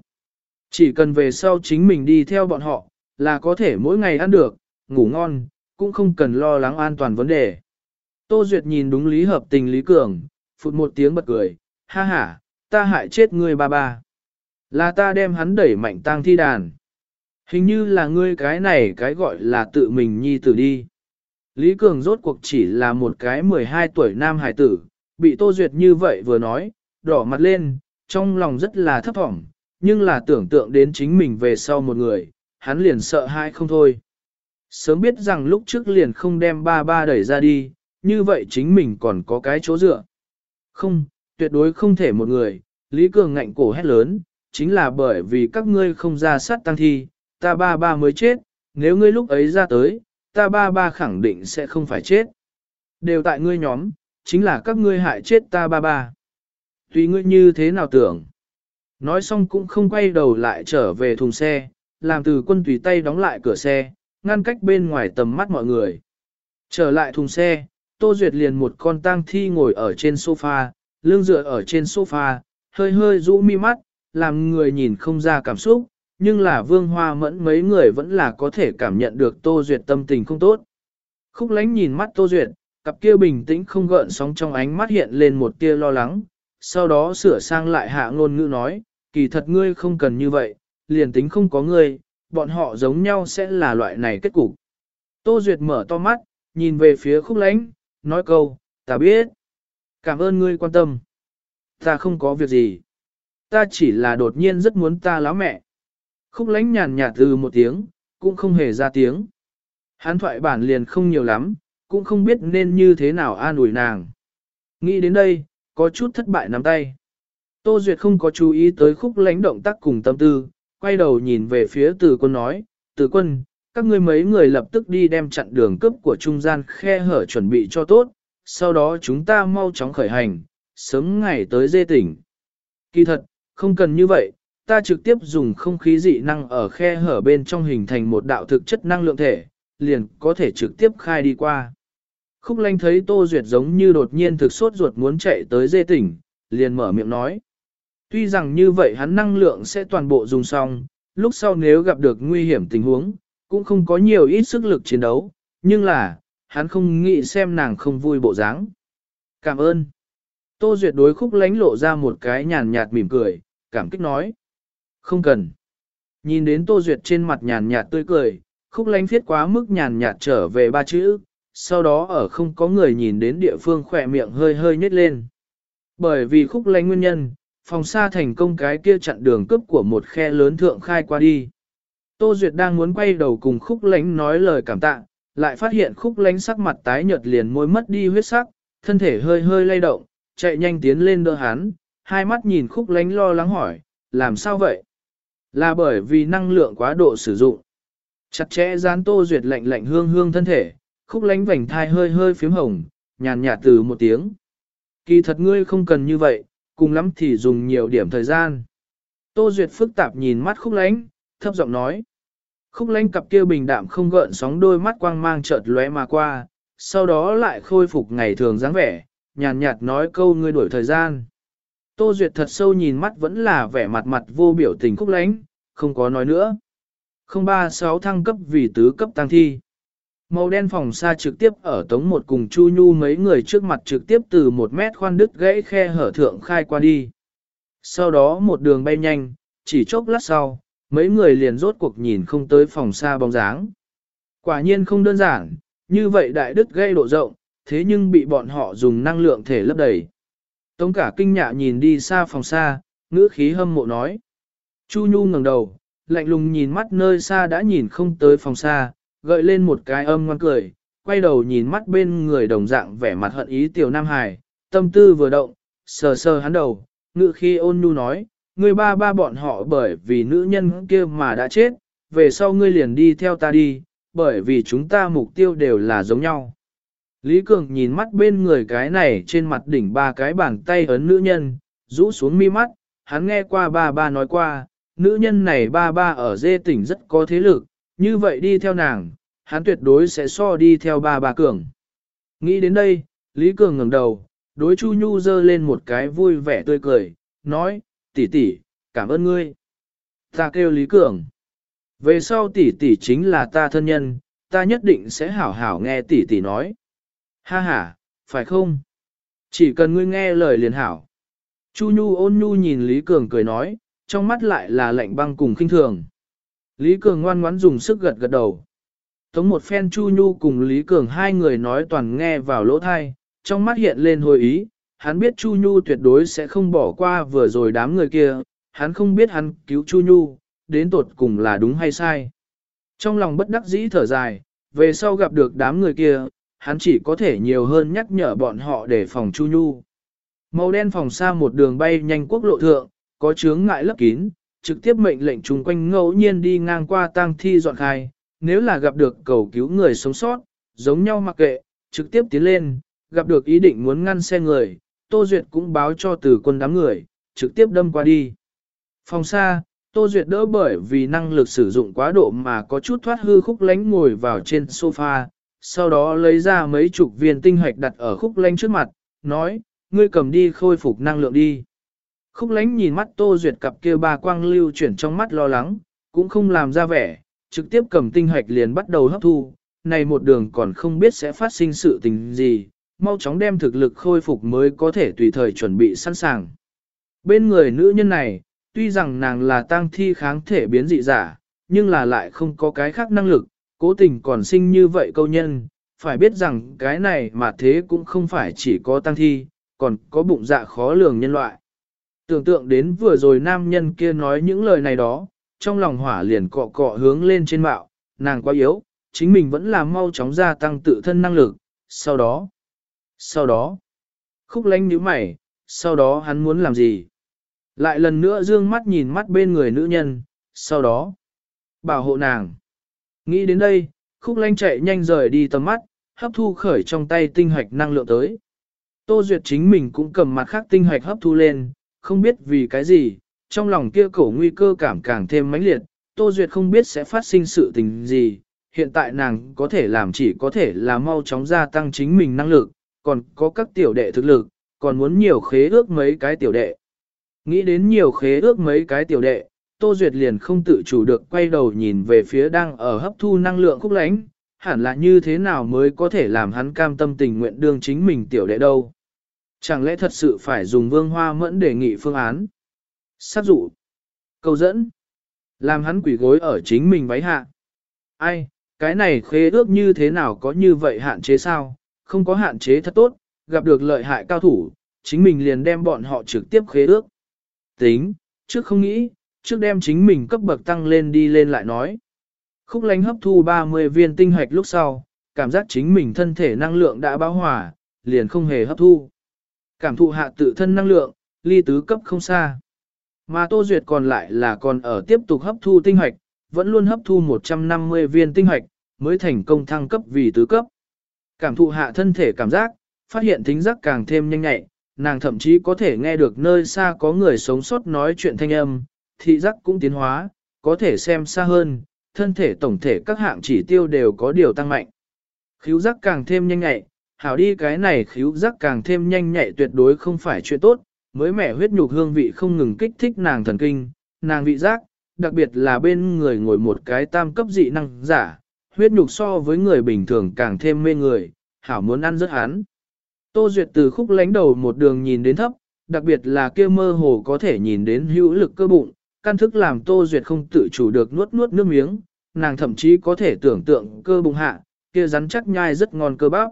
Chỉ cần về sau chính mình đi theo bọn họ, là có thể mỗi ngày ăn được, ngủ ngon, cũng không cần lo lắng an toàn vấn đề. Tô Duyệt nhìn đúng lý hợp tình Lý Cường, phụt một tiếng bật cười, ha ha, ta hại chết ngươi ba ba. Là ta đem hắn đẩy mạnh tang thi đàn. Hình như là ngươi cái này cái gọi là tự mình nhi tử đi. Lý Cường rốt cuộc chỉ là một cái 12 tuổi nam hải tử, bị Tô Duyệt như vậy vừa nói, đỏ mặt lên, trong lòng rất là thấp thỏm, nhưng là tưởng tượng đến chính mình về sau một người, hắn liền sợ hãi không thôi. Sớm biết rằng lúc trước liền không đem ba ba đẩy ra đi, như vậy chính mình còn có cái chỗ dựa. Không, tuyệt đối không thể một người, Lý Cường ngạnh cổ hét lớn, chính là bởi vì các ngươi không ra sát tăng thi, ta ba ba mới chết, nếu ngươi lúc ấy ra tới, ta ba ba khẳng định sẽ không phải chết. Đều tại ngươi nhóm, chính là các ngươi hại chết ta ba ba. Tùy ngươi như thế nào tưởng. Nói xong cũng không quay đầu lại trở về thùng xe, làm từ quân tùy tay đóng lại cửa xe, ngăn cách bên ngoài tầm mắt mọi người. Trở lại thùng xe, Tô Duyệt liền một con tang thi ngồi ở trên sofa, lưng dựa ở trên sofa, hơi hơi rũ mi mắt, làm người nhìn không ra cảm xúc, nhưng là vương hoa mẫn mấy người vẫn là có thể cảm nhận được Tô Duyệt tâm tình không tốt. Khúc lánh nhìn mắt Tô Duyệt, cặp kia bình tĩnh không gợn sóng trong ánh mắt hiện lên một tia lo lắng, sau đó sửa sang lại hạ ngôn ngữ nói, kỳ thật ngươi không cần như vậy, liền tính không có ngươi, bọn họ giống nhau sẽ là loại này kết cục. Tô Duyệt mở to mắt, nhìn về phía khúc lánh, nói câu, ta biết. Cảm ơn ngươi quan tâm. Ta không có việc gì. Ta chỉ là đột nhiên rất muốn ta láo mẹ. Khúc lánh nhàn nhạt từ một tiếng, cũng không hề ra tiếng. Hán thoại bản liền không nhiều lắm, cũng không biết nên như thế nào an ủi nàng. Nghĩ đến đây, có chút thất bại nắm tay. Tô Duyệt không có chú ý tới khúc lánh động tác cùng tâm tư, quay đầu nhìn về phía từ quân nói, từ quân, các ngươi mấy người lập tức đi đem chặn đường cướp của trung gian khe hở chuẩn bị cho tốt, sau đó chúng ta mau chóng khởi hành, sớm ngày tới dê tỉnh. Kỳ thật, không cần như vậy, ta trực tiếp dùng không khí dị năng ở khe hở bên trong hình thành một đạo thực chất năng lượng thể, liền có thể trực tiếp khai đi qua. Khúc lanh thấy Tô Duyệt giống như đột nhiên thực sốt ruột muốn chạy tới dê tỉnh, liền mở miệng nói. Tuy rằng như vậy hắn năng lượng sẽ toàn bộ dùng xong, lúc sau nếu gặp được nguy hiểm tình huống, cũng không có nhiều ít sức lực chiến đấu, nhưng là, hắn không nghĩ xem nàng không vui bộ dáng. Cảm ơn. Tô Duyệt đối khúc lánh lộ ra một cái nhàn nhạt mỉm cười, cảm kích nói. Không cần. Nhìn đến Tô Duyệt trên mặt nhàn nhạt tươi cười, khúc lánh thiết quá mức nhàn nhạt trở về ba chữ, sau đó ở không có người nhìn đến địa phương khỏe miệng hơi hơi nhếch lên. Bởi vì khúc lánh nguyên nhân, phòng xa thành công cái kia chặn đường cướp của một khe lớn thượng khai qua đi. Tô Duyệt đang muốn quay đầu cùng khúc lánh nói lời cảm tạ, lại phát hiện khúc lánh sắc mặt tái nhợt liền môi mất đi huyết sắc, thân thể hơi hơi lay động, chạy nhanh tiến lên đỡ hắn, hai mắt nhìn khúc lánh lo lắng hỏi, làm sao vậy? Là bởi vì năng lượng quá độ sử dụng. Chặt chẽ dán Tô Duyệt lạnh lạnh hương hương thân thể, khúc lánh vành thai hơi hơi phím hồng, nhàn nhạt từ một tiếng. Kỳ thật ngươi không cần như vậy, cùng lắm thì dùng nhiều điểm thời gian. Tô Duyệt phức tạp nhìn mắt khúc lánh, thấp giọng nói. Khúc lánh cặp kia bình đạm không gợn sóng đôi mắt quang mang chợt lóe mà qua, sau đó lại khôi phục ngày thường dáng vẻ, nhàn nhạt nói câu ngươi đổi thời gian. Tô Duyệt thật sâu nhìn mắt vẫn là vẻ mặt mặt vô biểu tình khúc lánh, không có nói nữa. 036 thăng cấp vì tứ cấp tăng thi. Màu đen phòng xa trực tiếp ở tống một cùng Chu Nhu mấy người trước mặt trực tiếp từ một mét khoan đứt gãy khe hở thượng khai qua đi. Sau đó một đường bay nhanh, chỉ chốc lát sau, mấy người liền rốt cuộc nhìn không tới phòng xa bóng dáng. Quả nhiên không đơn giản, như vậy đại đứt gây độ rộng, thế nhưng bị bọn họ dùng năng lượng thể lấp đầy. Tống cả kinh nhạ nhìn đi xa phòng xa, ngữ khí hâm mộ nói. Chu Nhu ngẩng đầu, lạnh lùng nhìn mắt nơi xa đã nhìn không tới phòng xa, gợi lên một cái âm ngoan cười, quay đầu nhìn mắt bên người đồng dạng vẻ mặt hận ý tiểu Nam Hải, tâm tư vừa động, sờ sờ hắn đầu, ngự khi ôn nhu nói, người ba ba bọn họ bởi vì nữ nhân kia mà đã chết, về sau ngươi liền đi theo ta đi, bởi vì chúng ta mục tiêu đều là giống nhau. Lý Cường nhìn mắt bên người cái này trên mặt đỉnh ba cái bàn tay ấn nữ nhân, rũ xuống mi mắt, hắn nghe qua ba ba nói qua, nữ nhân này ba ba ở dê tỉnh rất có thế lực, như vậy đi theo nàng, hắn tuyệt đối sẽ so đi theo ba ba Cường. Nghĩ đến đây, Lý Cường ngẩng đầu, đối Chu Nhu dơ lên một cái vui vẻ tươi cười, nói, tỷ tỷ, cảm ơn ngươi. Ta kêu Lý Cường. Về sau tỷ tỷ chính là ta thân nhân, ta nhất định sẽ hảo hảo nghe tỷ tỷ nói. Ha ha, phải không? Chỉ cần ngươi nghe lời liền hảo. Chu Nhu ôn nhu nhìn Lý Cường cười nói, trong mắt lại là lạnh băng cùng khinh thường. Lý Cường ngoan ngoãn dùng sức gật gật đầu. Tống một phen Chu Nhu cùng Lý Cường hai người nói toàn nghe vào lỗ thai, trong mắt hiện lên hồi ý, hắn biết Chu Nhu tuyệt đối sẽ không bỏ qua vừa rồi đám người kia, hắn không biết hắn cứu Chu Nhu, đến tột cùng là đúng hay sai. Trong lòng bất đắc dĩ thở dài, về sau gặp được đám người kia, hắn chỉ có thể nhiều hơn nhắc nhở bọn họ để phòng Chu Nhu. Màu đen phòng xa một đường bay nhanh quốc lộ thượng, có chướng ngại lấp kín, trực tiếp mệnh lệnh chung quanh ngẫu nhiên đi ngang qua tang thi dọn khai, nếu là gặp được cầu cứu người sống sót, giống nhau mặc kệ, trực tiếp tiến lên, gặp được ý định muốn ngăn xe người, Tô Duyệt cũng báo cho từ quân đám người, trực tiếp đâm qua đi. Phòng xa, Tô Duyệt đỡ bởi vì năng lực sử dụng quá độ mà có chút thoát hư khúc lánh ngồi vào trên sofa, sau đó lấy ra mấy chục viên tinh hạch đặt ở khúc lánh trước mặt, nói, ngươi cầm đi khôi phục năng lượng đi. Khúc lánh nhìn mắt Tô Duyệt cặp kia ba quang lưu chuyển trong mắt lo lắng, cũng không làm ra vẻ, trực tiếp cầm tinh hạch liền bắt đầu hấp thu, này một đường còn không biết sẽ phát sinh sự tình gì, mau chóng đem thực lực khôi phục mới có thể tùy thời chuẩn bị sẵn sàng. Bên người nữ nhân này, tuy rằng nàng là tang thi kháng thể biến dị giả, nhưng là lại không có cái khác năng lực, cố tình còn sinh như vậy câu nhân, phải biết rằng cái này mà thế cũng không phải chỉ có tăng thi, còn có bụng dạ khó lường nhân loại. Tưởng tượng đến vừa rồi nam nhân kia nói những lời này đó, trong lòng hỏa liền cọ cọ hướng lên trên mạo, nàng quá yếu, chính mình vẫn là mau chóng gia tăng tự thân năng lực, sau đó, sau đó, khúc lánh nhíu mày, sau đó hắn muốn làm gì? Lại lần nữa dương mắt nhìn mắt bên người nữ nhân, sau đó, bảo hộ nàng. Nghĩ đến đây, khúc lanh chạy nhanh rời đi tầm mắt, hấp thu khởi trong tay tinh hoạch năng lượng tới. Tô Duyệt chính mình cũng cầm mặt khác tinh hoạch hấp thu lên, không biết vì cái gì, trong lòng kia cổ nguy cơ cảm càng thêm mãnh liệt, Tô Duyệt không biết sẽ phát sinh sự tình gì, hiện tại nàng có thể làm chỉ có thể là mau chóng gia tăng chính mình năng lực, còn có các tiểu đệ thực lực, còn muốn nhiều khế ước mấy cái tiểu đệ. Nghĩ đến nhiều khế ước mấy cái tiểu đệ, Tô Duyệt liền không tự chủ được quay đầu nhìn về phía đang ở hấp thu năng lượng khúc lánh, hẳn là như thế nào mới có thể làm hắn cam tâm tình nguyện đương chính mình tiểu đệ đâu. Chẳng lẽ thật sự phải dùng vương hoa mẫn đề nghị phương án? Sát dụ. Câu dẫn. Làm hắn quỷ gối ở chính mình váy hạ. Ai, cái này khế ước như thế nào có như vậy hạn chế sao? Không có hạn chế thật tốt, gặp được lợi hại cao thủ, chính mình liền đem bọn họ trực tiếp khế ước. Tính, trước không nghĩ, trước đem chính mình cấp bậc tăng lên đi lên lại nói. Khúc lánh hấp thu 30 viên tinh hoạch lúc sau, cảm giác chính mình thân thể năng lượng đã báo hỏa, liền không hề hấp thu. Cảm thụ hạ tự thân năng lượng, ly tứ cấp không xa. Mà Tô Duyệt còn lại là còn ở tiếp tục hấp thu tinh hoạch, vẫn luôn hấp thu 150 viên tinh hoạch, mới thành công thăng cấp vì tứ cấp. Cảm thụ hạ thân thể cảm giác, phát hiện thính giác càng thêm nhanh nhạy, nàng thậm chí có thể nghe được nơi xa có người sống sót nói chuyện thanh âm, thị giác cũng tiến hóa, có thể xem xa hơn, thân thể tổng thể các hạng chỉ tiêu đều có điều tăng mạnh. Khíu giác càng thêm nhanh nhạy, hảo đi cái này khíu giác càng thêm nhanh nhạy tuyệt đối không phải chuyện tốt, mới mẻ huyết nhục hương vị không ngừng kích thích nàng thần kinh, nàng vị giác, đặc biệt là bên người ngồi một cái tam cấp dị năng giả, huyết nhục so với người bình thường càng thêm mê người, hảo muốn ăn rất hắn. Tô Duyệt từ khúc lánh đầu một đường nhìn đến thấp, đặc biệt là kia mơ hồ có thể nhìn đến hữu lực cơ bụng, căn thức làm Tô Duyệt không tự chủ được nuốt nuốt nước miếng, nàng thậm chí có thể tưởng tượng cơ bụng hạ, kia rắn chắc nhai rất ngon cơ bắp.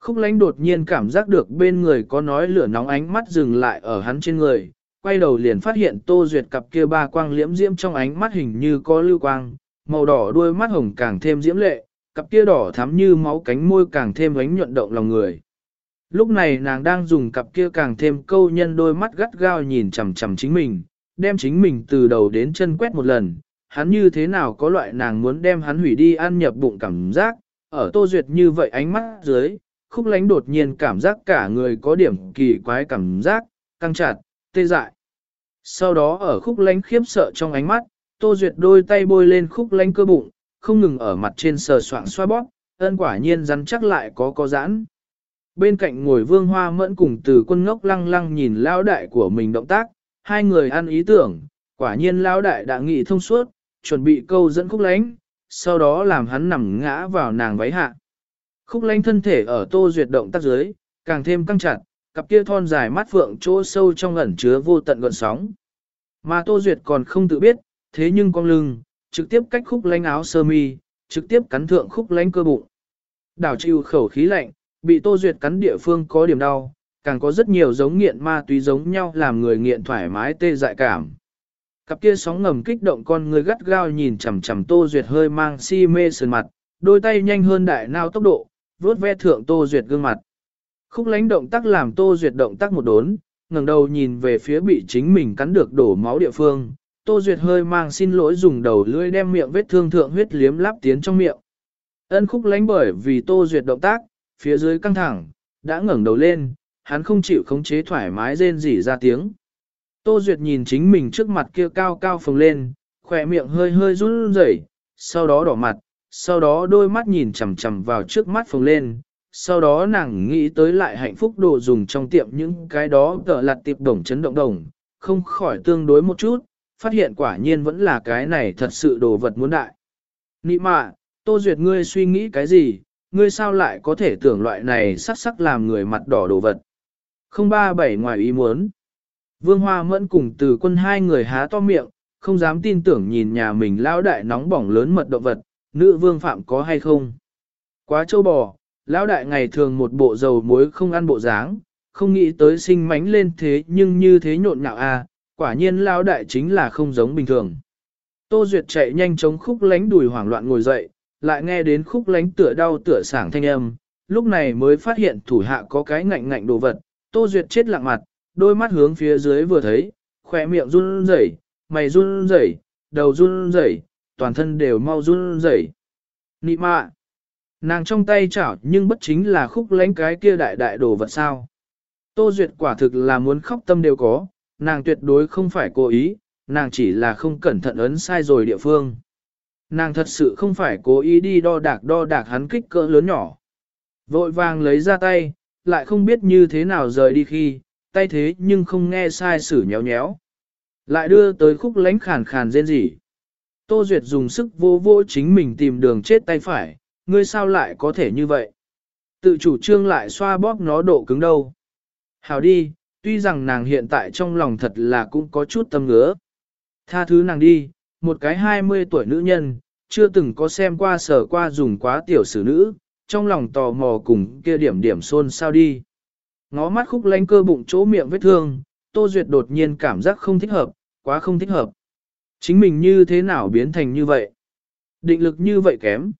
Khúc lánh đột nhiên cảm giác được bên người có nói lửa nóng ánh mắt dừng lại ở hắn trên người, quay đầu liền phát hiện Tô Duyệt cặp kia ba quang liễm diễm trong ánh mắt hình như có lưu quang, màu đỏ đuôi mắt hồng càng thêm diễm lệ, cặp kia đỏ thắm như máu cánh môi càng thêm ánh nhuận động lòng người. Lúc này nàng đang dùng cặp kia càng thêm câu nhân đôi mắt gắt gao nhìn chằm chằm chính mình, đem chính mình từ đầu đến chân quét một lần, hắn như thế nào có loại nàng muốn đem hắn hủy đi ăn nhập bụng cảm giác, ở tô duyệt như vậy ánh mắt dưới, khúc lánh đột nhiên cảm giác cả người có điểm kỳ quái cảm giác, căng chặt, tê dại. Sau đó ở khúc lánh khiếp sợ trong ánh mắt, tô duyệt đôi tay bôi lên khúc lánh cơ bụng, không ngừng ở mặt trên sờ soạng xoa bóp, ân quả nhiên rắn chắc lại có có giãn. Bên cạnh ngồi vương hoa mẫn cùng từ quân ngốc lăng lăng nhìn lao đại của mình động tác, hai người ăn ý tưởng, quả nhiên Lão đại đã nghĩ thông suốt, chuẩn bị câu dẫn khúc lánh, sau đó làm hắn nằm ngã vào nàng váy hạ. Khúc lánh thân thể ở tô duyệt động tác dưới, càng thêm căng chặt, cặp kia thon dài mắt phượng chỗ sâu trong ẩn chứa vô tận gọn sóng. Mà tô duyệt còn không tự biết, thế nhưng con lưng, trực tiếp cách khúc lánh áo sơ mi, trực tiếp cắn thượng khúc lánh cơ bụng. Đảo chịu khẩu khí lạnh, bị tô duyệt cắn địa phương có điểm đau, càng có rất nhiều giống nghiện ma túy giống nhau làm người nghiện thoải mái tê dại cảm. Cặp kia sóng ngầm kích động con người gắt gao nhìn chằm chằm Tô Duyệt hơi mang si mê sườn mặt, đôi tay nhanh hơn đại nao tốc độ, vuốt ve thượng Tô Duyệt gương mặt. Khúc lánh động tác làm Tô Duyệt động tác một đốn, ngẩng đầu nhìn về phía bị chính mình cắn được đổ máu địa phương. Tô Duyệt hơi mang xin lỗi dùng đầu lưỡi đem miệng vết thương thượng huyết liếm lắp tiến trong miệng. Ân khúc lánh bởi vì Tô Duyệt động tác, phía dưới căng thẳng, đã ngẩng đầu lên, hắn không chịu khống chế thoải mái rên rỉ ra tiếng. Tô Duyệt nhìn chính mình trước mặt kia cao cao phồng lên, khỏe miệng hơi hơi run rẩy, sau đó đỏ mặt, sau đó đôi mắt nhìn chằm chằm vào trước mắt phồng lên, sau đó nàng nghĩ tới lại hạnh phúc đồ dùng trong tiệm những cái đó tờ lặt tiệp đồng chấn động đồng, không khỏi tương đối một chút, phát hiện quả nhiên vẫn là cái này thật sự đồ vật muốn đại. Nị mạ, Tô Duyệt ngươi suy nghĩ cái gì, ngươi sao lại có thể tưởng loại này sắc sắc làm người mặt đỏ đồ vật. Không ba bảy ngoài ý muốn. Vương Hoa Mẫn cùng từ quân hai người há to miệng, không dám tin tưởng nhìn nhà mình lão đại nóng bỏng lớn mật động vật, nữ vương phạm có hay không. Quá châu bò, lão đại ngày thường một bộ dầu muối không ăn bộ dáng, không nghĩ tới sinh mánh lên thế nhưng như thế nhộn nhạo a, à, quả nhiên lão đại chính là không giống bình thường. Tô Duyệt chạy nhanh chống khúc lánh đùi hoảng loạn ngồi dậy, lại nghe đến khúc lánh tựa đau tựa sảng thanh âm, lúc này mới phát hiện thủ hạ có cái ngạnh ngạnh đồ vật, Tô Duyệt chết lặng mặt, đôi mắt hướng phía dưới vừa thấy, khỏe miệng run rẩy, mày run rẩy, đầu run rẩy, toàn thân đều mau run rẩy. Nị mạ! Nàng trong tay chảo nhưng bất chính là khúc lánh cái kia đại đại đồ vật sao. Tô Duyệt quả thực là muốn khóc tâm đều có, nàng tuyệt đối không phải cố ý, nàng chỉ là không cẩn thận ấn sai rồi địa phương. Nàng thật sự không phải cố ý đi đo đạc đo đạc hắn kích cỡ lớn nhỏ. Vội vàng lấy ra tay, lại không biết như thế nào rời đi khi, tay thế nhưng không nghe sai sử nhéo nhéo. Lại đưa tới khúc lánh khàn khàn rên rỉ. Tô Duyệt dùng sức vô vô chính mình tìm đường chết tay phải, ngươi sao lại có thể như vậy? Tự chủ trương lại xoa bóp nó độ cứng đâu. Hào đi, tuy rằng nàng hiện tại trong lòng thật là cũng có chút tâm ngứa. Tha thứ nàng đi, một cái 20 tuổi nữ nhân, chưa từng có xem qua sở qua dùng quá tiểu sử nữ, trong lòng tò mò cùng kia điểm điểm xôn sao đi. Ngó mắt khúc lánh cơ bụng chỗ miệng vết thương, Tô Duyệt đột nhiên cảm giác không thích hợp, quá không thích hợp. Chính mình như thế nào biến thành như vậy? Định lực như vậy kém.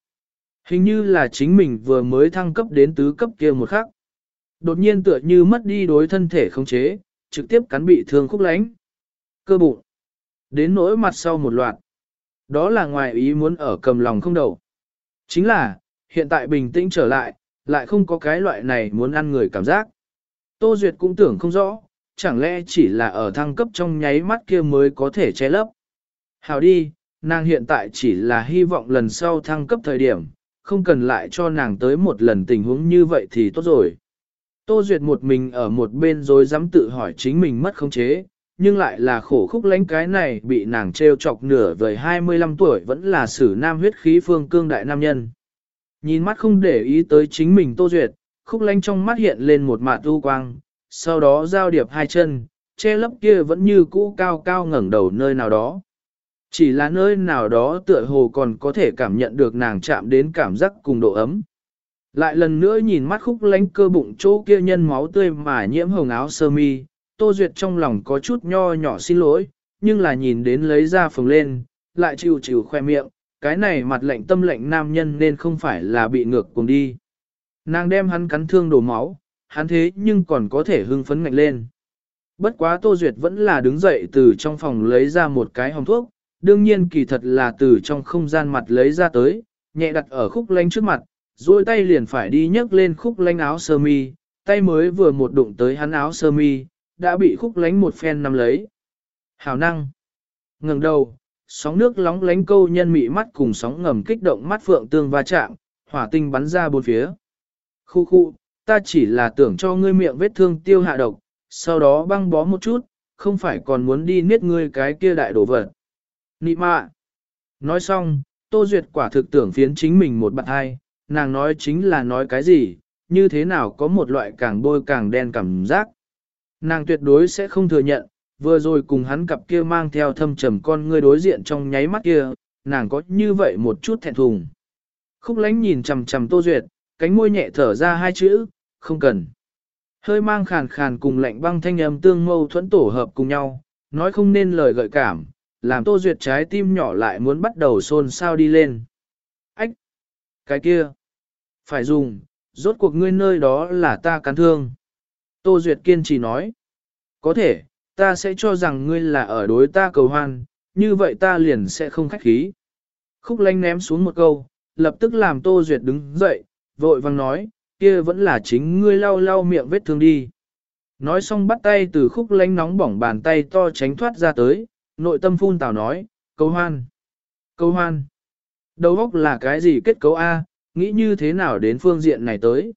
Hình như là chính mình vừa mới thăng cấp đến tứ cấp kia một khắc. Đột nhiên tựa như mất đi đối thân thể không chế, trực tiếp cắn bị thương khúc lánh. Cơ bụng. Đến nỗi mặt sau một loạt. Đó là ngoài ý muốn ở cầm lòng không đầu. Chính là, hiện tại bình tĩnh trở lại, lại không có cái loại này muốn ăn người cảm giác. Tô Duyệt cũng tưởng không rõ, chẳng lẽ chỉ là ở thăng cấp trong nháy mắt kia mới có thể che lấp. Hào đi, nàng hiện tại chỉ là hy vọng lần sau thăng cấp thời điểm, không cần lại cho nàng tới một lần tình huống như vậy thì tốt rồi. Tô Duyệt một mình ở một bên rồi dám tự hỏi chính mình mất khống chế, nhưng lại là khổ khúc lánh cái này bị nàng treo chọc nửa vời 25 tuổi vẫn là sử nam huyết khí phương cương đại nam nhân. Nhìn mắt không để ý tới chính mình Tô Duyệt, khúc lánh trong mắt hiện lên một mạt u quang, sau đó giao điệp hai chân, che lấp kia vẫn như cũ cao cao ngẩng đầu nơi nào đó. Chỉ là nơi nào đó tựa hồ còn có thể cảm nhận được nàng chạm đến cảm giác cùng độ ấm. Lại lần nữa nhìn mắt khúc lánh cơ bụng chỗ kia nhân máu tươi mà nhiễm hồng áo sơ mi, Tô Duyệt trong lòng có chút nho nhỏ xin lỗi, nhưng là nhìn đến lấy ra phồng lên, lại chịu chịu khoe miệng, cái này mặt lệnh tâm lệnh nam nhân nên không phải là bị ngược cùng đi. Nàng đem hắn cắn thương đổ máu, hắn thế nhưng còn có thể hưng phấn ngạnh lên. Bất quá Tô Duyệt vẫn là đứng dậy từ trong phòng lấy ra một cái hồng thuốc, đương nhiên kỳ thật là từ trong không gian mặt lấy ra tới, nhẹ đặt ở khúc lanh trước mặt, duỗi tay liền phải đi nhấc lên khúc lanh áo sơ mi, tay mới vừa một đụng tới hắn áo sơ mi, đã bị khúc lánh một phen nắm lấy. Hào năng. ngẩng đầu, sóng nước lóng lánh câu nhân mị mắt cùng sóng ngầm kích động mắt phượng tương va chạm, hỏa tinh bắn ra bốn phía. Khu khu, ta chỉ là tưởng cho ngươi miệng vết thương tiêu hạ độc, sau đó băng bó một chút, không phải còn muốn đi niết ngươi cái kia đại đổ vật. Nị mạ. Nói xong, Tô Duyệt quả thực tưởng phiến chính mình một bạn hai, nàng nói chính là nói cái gì, như thế nào có một loại càng bôi càng đen cảm giác. Nàng tuyệt đối sẽ không thừa nhận, vừa rồi cùng hắn cặp kia mang theo thâm trầm con ngươi đối diện trong nháy mắt kia, nàng có như vậy một chút thẹn thùng. Khúc lánh nhìn chầm chầm Tô Duyệt, cánh môi nhẹ thở ra hai chữ, không cần. Hơi mang khàn khàn cùng lạnh băng thanh âm tương mâu thuẫn tổ hợp cùng nhau, nói không nên lời gợi cảm, làm Tô Duyệt trái tim nhỏ lại muốn bắt đầu xôn xao đi lên. Ách! Cái kia! Phải dùng, rốt cuộc ngươi nơi đó là ta cắn thương. Tô Duyệt kiên trì nói. Có thể, ta sẽ cho rằng ngươi là ở đối ta cầu hoan, như vậy ta liền sẽ không khách khí. Khúc lanh ném xuống một câu, lập tức làm Tô Duyệt đứng dậy, vội vàng nói, kia vẫn là chính ngươi lau lau miệng vết thương đi. Nói xong bắt tay từ khúc lanh nóng bỏng bàn tay to tránh thoát ra tới, nội tâm phun tào nói, cầu hoan, cầu hoan. Đầu óc là cái gì kết cấu A, nghĩ như thế nào đến phương diện này tới.